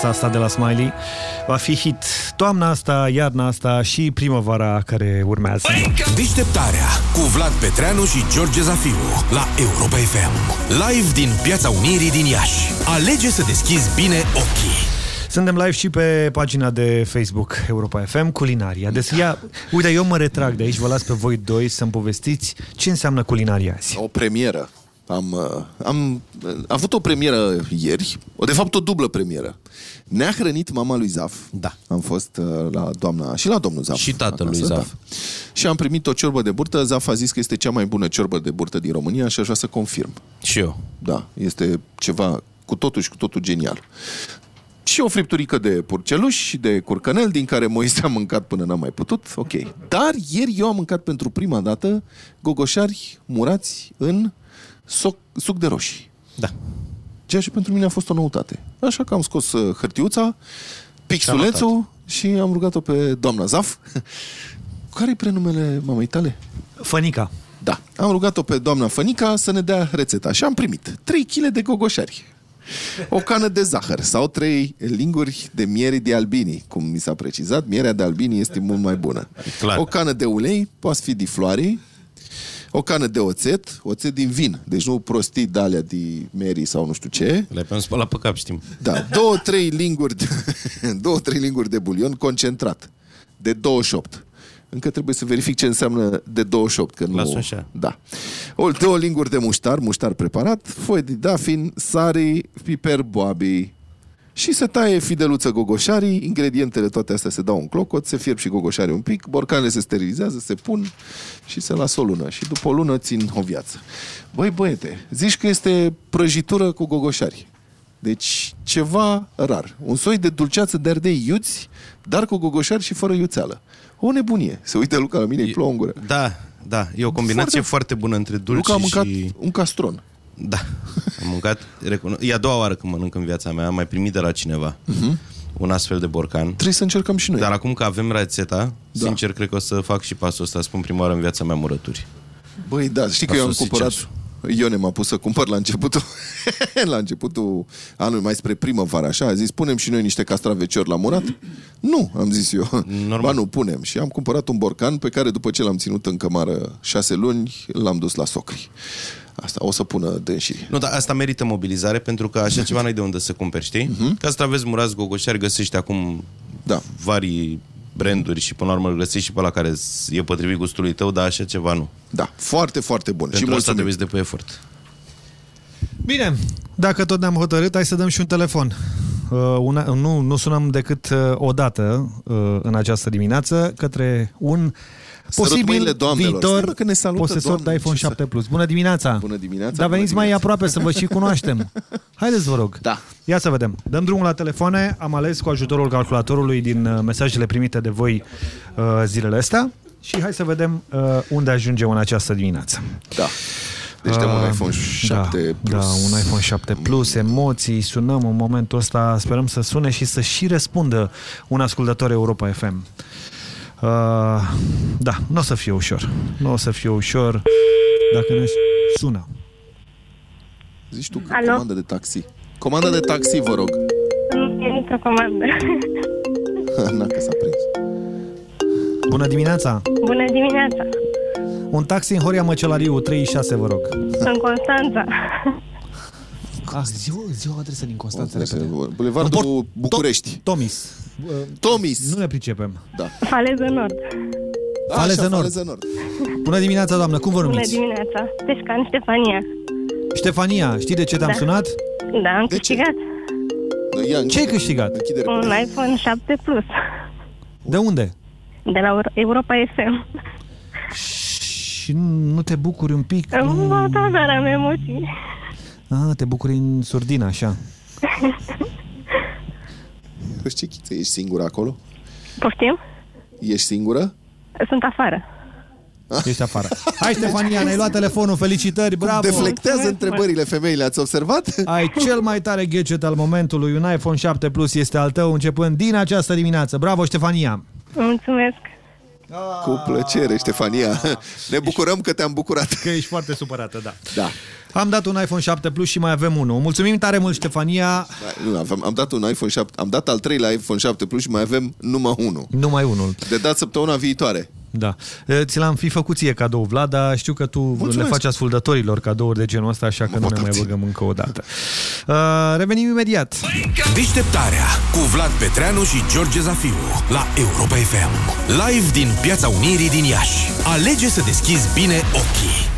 piesa asta de la Smiley. Va fi hit toamna asta, iarna asta și primăvara care urmează. Deșteptarea cu Vlad Petreanu și George Zafiu la Europa FM. Live din Piața Unirii din Iași. Alege să deschizi bine ochii. Suntem live și pe pagina de Facebook Europa FM, culinaria. Deci, ia, uite, eu mă retrag de aici, vă las pe voi doi să-mi povestiți ce înseamnă culinaria azi. O premieră. Am, uh, am uh, avut o premieră ieri, o de fapt o dublă premieră. Ne-a hrănit mama lui Zaf. Da. Am fost uh, la doamna și la domnul Zaf. Și tatălui acasă, Zaf. Da. Și am primit o ciorbă de burtă. Zaf a zis că este cea mai bună ciorbă de burtă din România și aș vrea să confirm. Și eu. Da, este ceva cu totul și cu totul genial. Și o fripturică de purceluș și de curcanel, din care Moise a mâncat până n-a mai putut. Ok. Dar ieri eu am mâncat pentru prima dată gogoșari murați în soc, suc de roșii. Da. Ceea ce pentru mine a fost o noutate. Așa că am scos uh, hârtiuța, pixulețul și am rugat-o pe doamna Zaf. <laughs> Care-i prenumele mamei tale? Fănica. Da. Am rugat-o pe doamna Fănica să ne dea rețeta și am primit 3 kg de gogoșari. O cană de zahăr sau trei linguri de miere de albini, cum mi s-a precizat. Mierea de albini este mult mai bună. Clar. O cană de ulei, poate fi de floare, o cană de oțet, oțet din vin, deci nu prostii de alea de meri sau nu știu ce. Le pe spălat pe cap, știm. Da, două, trei linguri de, <laughs> două, trei linguri de bulion concentrat, de 28. Încă trebuie să verific ce înseamnă de 28, că nu... Las-o așa. Da. O, două linguri de muștar, muștar preparat, foi de dafin, sari, piper, boabi. Și se taie fideluță gogoșarii, ingredientele toate astea se dau în clocot, se fierb și gogoșarii un pic, borcanele se sterilizează, se pun și se lasă o lună. Și după o lună țin o viață. Băi, băiete, zici că este prăjitură cu gogoșari. Deci ceva rar. Un soi de dulceață de ardei iuți, dar cu gogoșari și fără iuțeală. O nebunie. Se uită Luca la mine, îi plouă în gură. Da, da. E o combinație foarte, foarte bună între dulci Luca a mâncat și... un castron. Da. Am mâncat, recuno... e a doua oară când mănânc în viața mea, am mai primit de la cineva Mhm. un astfel de borcan. Trebuie să încercăm și noi. Dar acum că avem rețeta, Da. da. sincer, cred că o să fac și pasul ăsta, spun prima oară în viața mea murături. Băi, da, știi că A eu am sosit cumpărat... ceasul. Ione m-a pus să cumpăr la începutul <laughs> la începutul anului, mai spre primăvară, așa, a zis, punem și noi niște castraveciori la murat? Nu, am zis eu. Normal. Ba nu, punem. Și am cumpărat un borcan pe care după ce l-am ținut în cămară șase luni, l-am dus la socri. Asta o să pună dânsii. Nu, dar asta merită mobilizare pentru că așa ceva n-ai de unde să cumperi, știi? Uh-huh. Ca să aveți murați gogoșari, găsești acum Mhm. da. vari branduri și până la urmă îl găsești și pe la care e potrivit gustului tău, dar așa ceva nu. Da, foarte, foarte bun. Pentru și asta mulțumim. trebuie să depui efort. Bine, dacă tot ne-am hotărât, hai să dăm și un telefon. Uh, una, nu, nu sunăm decât uh, o dată uh, în această dimineață către un Sărut posibil mâinile doamnelor. Stai, viitor mă, că ne salută posesor de doamne, iPhone ce să- 7 Plus. Bună dimineața! Bună dimineața, Dar bună veniți mai dimineața. aproape să vă și cunoaștem. <laughs> Haideți, vă rog. Da. Ia să vedem. Dăm drumul la telefoane. Am ales cu ajutorul calculatorului din uh, mesajele primite de voi uh, zilele astea și hai să vedem uh, unde ajungem în această dimineață. Da. Deci dăm un Uh, iPhone 7 da, Da, un iPhone 7 Plus, emoții, sunăm în momentul ăsta, sperăm să sune și să și răspundă un ascultător Europa FM. Uh, da, nu o să fie ușor. Nu o să fie ușor dacă ne sună. Zici tu că Alo? comandă de taxi. Comandă de taxi, vă rog. Nu e nicio comandă. <laughs> Na, că s-a prins. Bună dimineața! Bună dimineața! Un taxi în Horia Măcelariu, 36, vă rog. Sunt Constanța. Ah, zi o, zi o adresă din Constanța, repede. Bulevardul București. Tomis. Tomis. Nu ne pricepem. Da. Faleză Nord. Faleză Așa, Nord. Faleză Nord. Bună dimineața, doamnă, cum vă Bună numiți? dimineața. Teșcan Ștefania. Ștefania, știi de ce te-am Da. sunat? Da, am câștigat Ce ai câștigat? un iPhone 7 Plus De unde? de la Euro- Europa FM. Și nu te bucuri un pic? Ba, da, dar am emoții. Ah, te bucuri în surdină, așa. <laughs> Păi ce chiță, ești singură acolo? Poftim? Ești singură? Sunt afară. Ești afară. <laughs> Hai, Ștefania, ne-ai luat telefonul, felicitări, bravo! Deflectează întrebările femeile, ați observat? Ai <laughs> cel mai tare gadget al momentului, un iPhone 7 Plus este al tău începând din această dimineață. Bravo, Ștefania! Mulțumesc. Cu plăcere, Ștefania. <laughs> Ne bucurăm că te-am bucurat. Că ești foarte supărată, da. Da. Am dat un iPhone 7 Plus și mai avem unul. Mulțumim tare mult, Ștefania. Da, nu, am, am dat un iPhone 7, am dat al treilea iPhone 7 Plus și mai avem numai unul. Numai unul. De dat săptămâna viitoare. Da. E, Ți l-am fi făcut ție cadou, Vlad, dar știu că tu Mulțumesc. le faci ascultătorilor cadouri de genul ăsta, așa că nu ne mai băgăm încă o dată. Uh, revenim imediat. Deșteptarea cu Vlad Petreanu și George Zafiu la Europa FM. Live din Piața Unirii din Iași. Alege să deschizi bine ochii.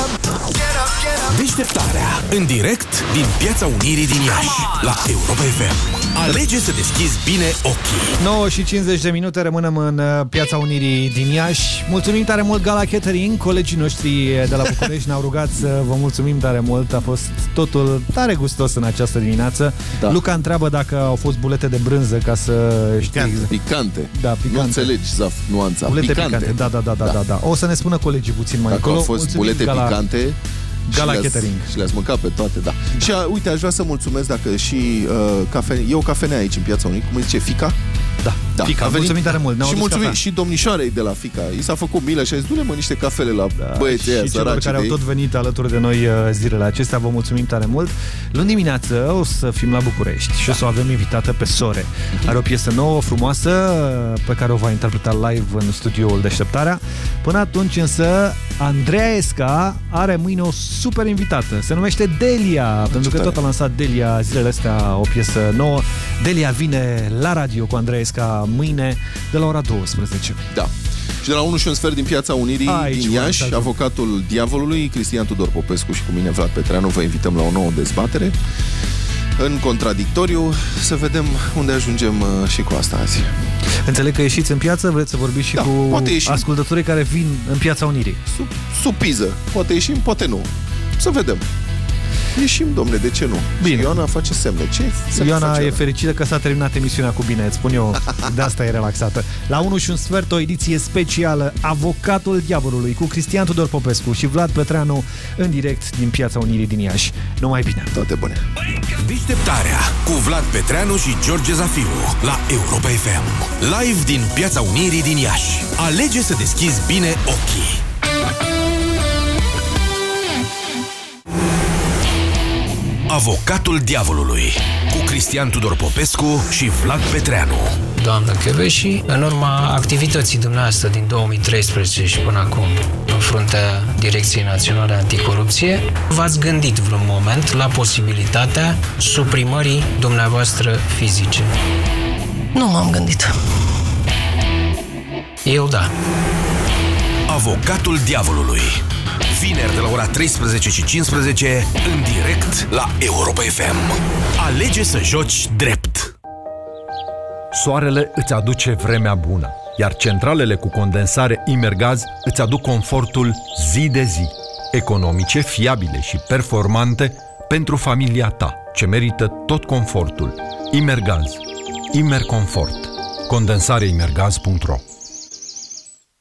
Deșteptarea în direct din Piața Unirii din Iași la Europa FM. Alege să deschizi bine ochii. 9 și 50 de minute rămânem în uh, Piața Unirii din Iași. Mulțumim tare mult Gala Catering, colegii noștri de la București ne-au rugat să vă mulțumim tare mult. A fost totul tare gustos în această dimineață. Da. Luca întreabă dacă au fost bulete de brânză ca să știi exact. Picante. Da, picante. Nu înțelegi, Zaf, nuanța. Bulete picante. picante. Da, da, da, da, da, da. O să ne spună colegii puțin mai Dacă încolo. au fost Mulțumim, bulete Gala... picante, Gala și le-ați- Catering. Și le-ați mâncat pe toate, da. Și a, uite, aș vrea să mulțumesc dacă și uh, cafe, e o cafenea aici în Piața Unică, cum îi zice, Fica? Da, da Fica. a venit- Mulțumim tare mult, ne-au Și adus mulțumim cafea. și domnișoarei de la Fica. I s-a făcut milă și a zis, du mă niște cafele la da, băieții aia și celor săraci care de au ei." tot venit alături de noi uh, zilele acestea, vă mulțumim tare mult. Luni dimineață o să fim la București și o să o avem invitată pe Sore. Are o piesă nouă, frumoasă, uh, pe care o va interpreta live în studioul Deșteptarea. Până atunci însă, Andreea Esca are mâine o super invitată. Se numește Delia, pentru că tare. tot a lansat Delia zilele astea o piesă nouă. Delia vine la radio cu Andreea Esca mâine de la ora 12. Da. Și de la 1 și un sfert din Piața Unirii Aici, din vă Iași, ajung. avocatul diavolului, Cristian Tudor Popescu și cu mine Vlad Petreanu, vă invităm la o nouă dezbatere în contradictoriu, să vedem unde ajungem uh, și cu asta azi. Înțeleg că ieșiți în piață, vreți să vorbiți și Da, cu poate ieșim. ascultătorii care vin în Piața Unirii. Sub, sub piză. Poate ieșim, poate nu. Să vedem. Ieșim, domne, de ce nu? Bine. Și Ioana face semne. Ce semne Ioana face e ăla? fericită că s-a terminat emisiunea cu bine, îți spun eu. <laughs> De asta e relaxată. La 1 și un sfert, o ediție specială, Avocatul Diavolului, cu Cristian Tudor Popescu și Vlad Petreanu, în direct din Piața Unirii din Iași. Numai bine! Toate bune! Deșteptarea cu Vlad Petreanu și George Zafiu la Europa FM. Live din Piața Unirii din Iași. Alege să deschizi bine ochii. Avocatul diavolului cu Cristian Tudor Popescu și Vlad Petreanu. Doamnă Cheveși, în urma activității dumneavoastră din 2013 și până acum în fruntea Direcției Naționale Anticorupție, v-ați gândit vreun moment la posibilitatea suprimării dumneavoastră fizice? Nu m-am gândit. Eu da. Avocatul diavolului. Vineri de la ora 13 și 15 în direct la Europa FM. Alege să joci drept. Soarele îți aduce vremea bună, iar centralele cu condensare Imergaz îți aduc confortul zi de zi, economice, fiabile și performante pentru familia ta, ce merită tot confortul. Imergaz. Imerconfort. Condensareimergaz.ro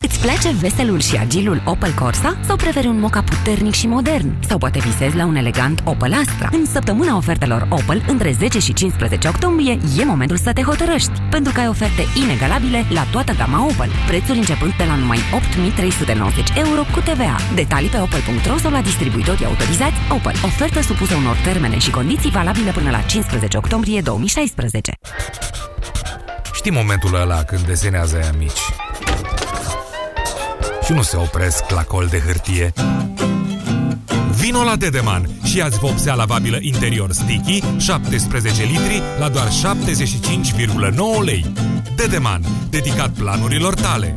Îți place veselul și agilul Opel Corsa? Sau preferi un moca puternic și modern? Sau poate visezi la un elegant Opel Astra? În săptămâna ofertelor Opel, între 10 și 15 octombrie, e momentul să te hotărăști, pentru că ai oferte inegalabile la toată gama Opel. Prețuri începând de la numai 8.390 euro cu TVA. Detalii pe opel.ro sau la distribuitorii autorizați Opel. Ofertă supusă unor termene și condiții valabile până la 15 octombrie 2016. Știi momentul ăla când desenează aia mici și nu se opresc la col de hârtie? Vino la Dedeman și ia-ți vopsea lavabilă interior sticky 17 litri la doar 75,9 lei. Dedeman, dedicat planurilor tale.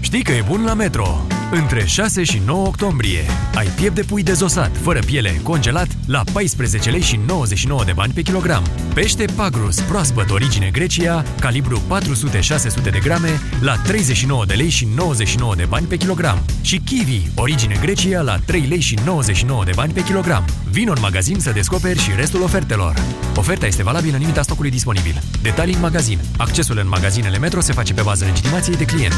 Știi că e bun la Metro! Între 6 și 9 octombrie ai piept de pui dezosat, fără piele, congelat, la 14 lei și 99 de bani pe kilogram. Pește Pagrus, proaspăt, origine Grecia, calibru 400-600 de grame, la 39 de lei și 99 de bani pe kilogram. Și kiwi, origine Grecia, la 3 lei și 99 de bani pe kilogram. Vino în magazin să descoperi și restul ofertelor. Oferta este valabilă în limita stocului disponibil. Detalii în magazin. Accesul în magazinele Metro se face pe bază legitimației de client.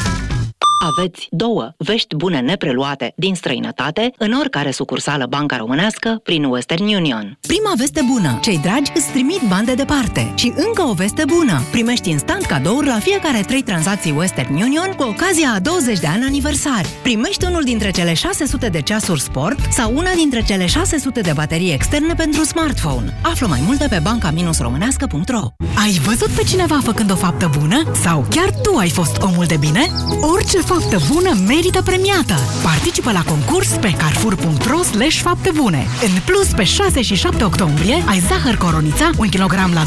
Aveți două vești bune nepreluate din străinătate în oricare sucursală banca românească prin Western Union. Prima veste bună. Cei dragi îți trimit bani de departe. Și încă o veste bună. Primești instant cadouri la fiecare trei tranzacții Western Union cu ocazia a 20 de ani aniversari. Primești unul dintre cele 600 de ceasuri sport sau una dintre cele 600 de baterii externe pentru smartphone. Află mai multe pe banca-românească.ro Ai văzut pe cineva făcând o faptă bună? Sau chiar tu ai fost omul de bine? Orice faptă bună merită premiată. Participă la concurs pe carrefour.ro slash fapte bune. În plus, pe 6 și 7 octombrie ai zahăr coronița 1 kg la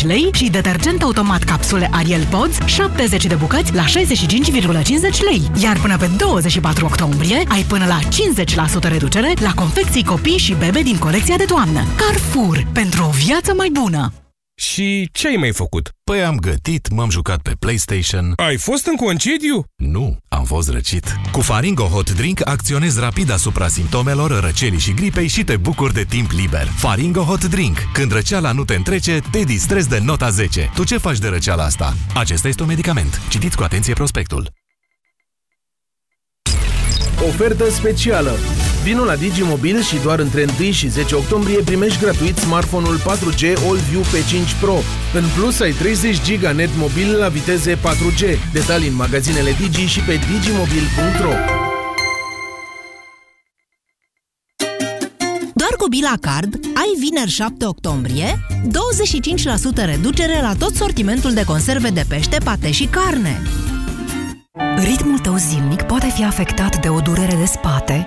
2,95 lei și detergent automat capsule Ariel Pods 70 de bucăți la 65,50 lei. Iar până pe 24 octombrie ai până la 50% reducere la confecții copii și bebe din colecția de toamnă. Carrefour. Pentru o viață mai bună. Și ce ai mai făcut? Păi am gătit, m-am jucat pe PlayStation. Ai fost în concediu? Nu, am fost răcit. Cu Faringo Hot Drink acționezi rapid asupra simptomelor răcelii și gripei și te bucuri de timp liber. Faringo Hot Drink. Când răceala nu te întrece, te distrezi de nota 10. Tu ce faci de răceala asta? Acesta este un medicament. Citiți cu atenție prospectul. Ofertă specială. Vino la Digimobil și doar între 1 și 10 octombrie primești gratuit smartphone-ul 4G AllView P5 Pro. În plus, ai 30 GB net mobil la viteze 4G. Detalii în magazinele Digi și pe digimobil.ro Doar cu Bila Card ai vineri 7 octombrie 25% reducere la tot sortimentul de conserve de pește, pate și carne. Ritmul tău zilnic poate fi afectat de o durere de spate,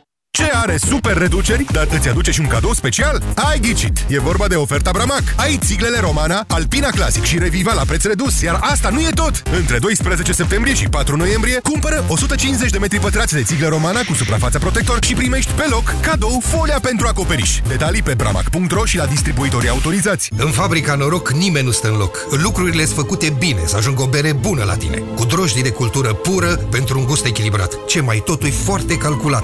Ce are super reduceri, dar îți aduce și un cadou special? Ai ghicit! E vorba de oferta Bramac. Ai țiglele Romana, Alpina Classic și Reviva la preț redus, iar asta nu e tot! Între 12 septembrie și 4 noiembrie, cumpără 150 de metri pătrați de țiglă Romana cu suprafața protector și primești pe loc cadou folia pentru acoperiș. Detalii pe bramac.ro și la distribuitorii autorizați. În fabrica Noroc nimeni nu stă în loc. Lucrurile sunt făcute bine, să ajungă o bere bună la tine. Cu drojdii de cultură pură pentru un gust echilibrat. Ce mai totul e foarte calculat.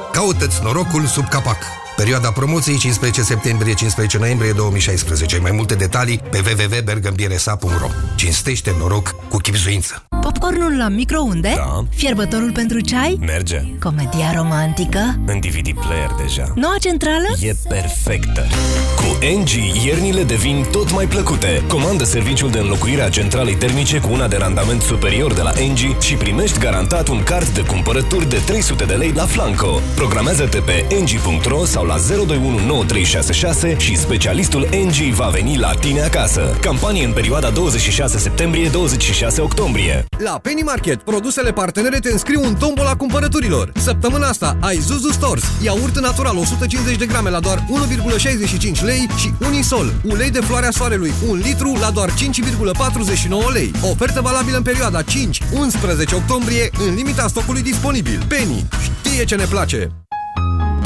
Caută-ți norocul sub capac. Perioada promoției 15 septembrie-15 noiembrie 2016. Mai multe detalii pe www.bergambiresa.ro Cinstește noroc cu chipzuință. Popcornul la microunde? Da. Fierbătorul pentru ceai? Merge. Comedia romantică? În DVD player deja. Noua centrală? E perfectă. Cu NG, iernile devin tot mai plăcute. Comandă serviciul de înlocuire a centralei termice cu una de randament superior de la NG și primești garantat un card de cumpărături de 300 de lei la Flanco. Programează-te pe ng.ro sau la 0219366 și specialistul NG va veni la tine acasă. Campanie în perioada 26 septembrie-26 octombrie. La Penny Market, produsele partenere te înscriu în tombola cumpărăturilor. Săptămâna asta ai Zuzu Stores, iaurt natural 150 de grame la doar 1,65 lei și Unisol, ulei de floarea soarelui 1 litru la doar 5,49 lei. Ofertă valabilă în perioada 5-11 octombrie în limita stocului disponibil. Penny știe ce ne place!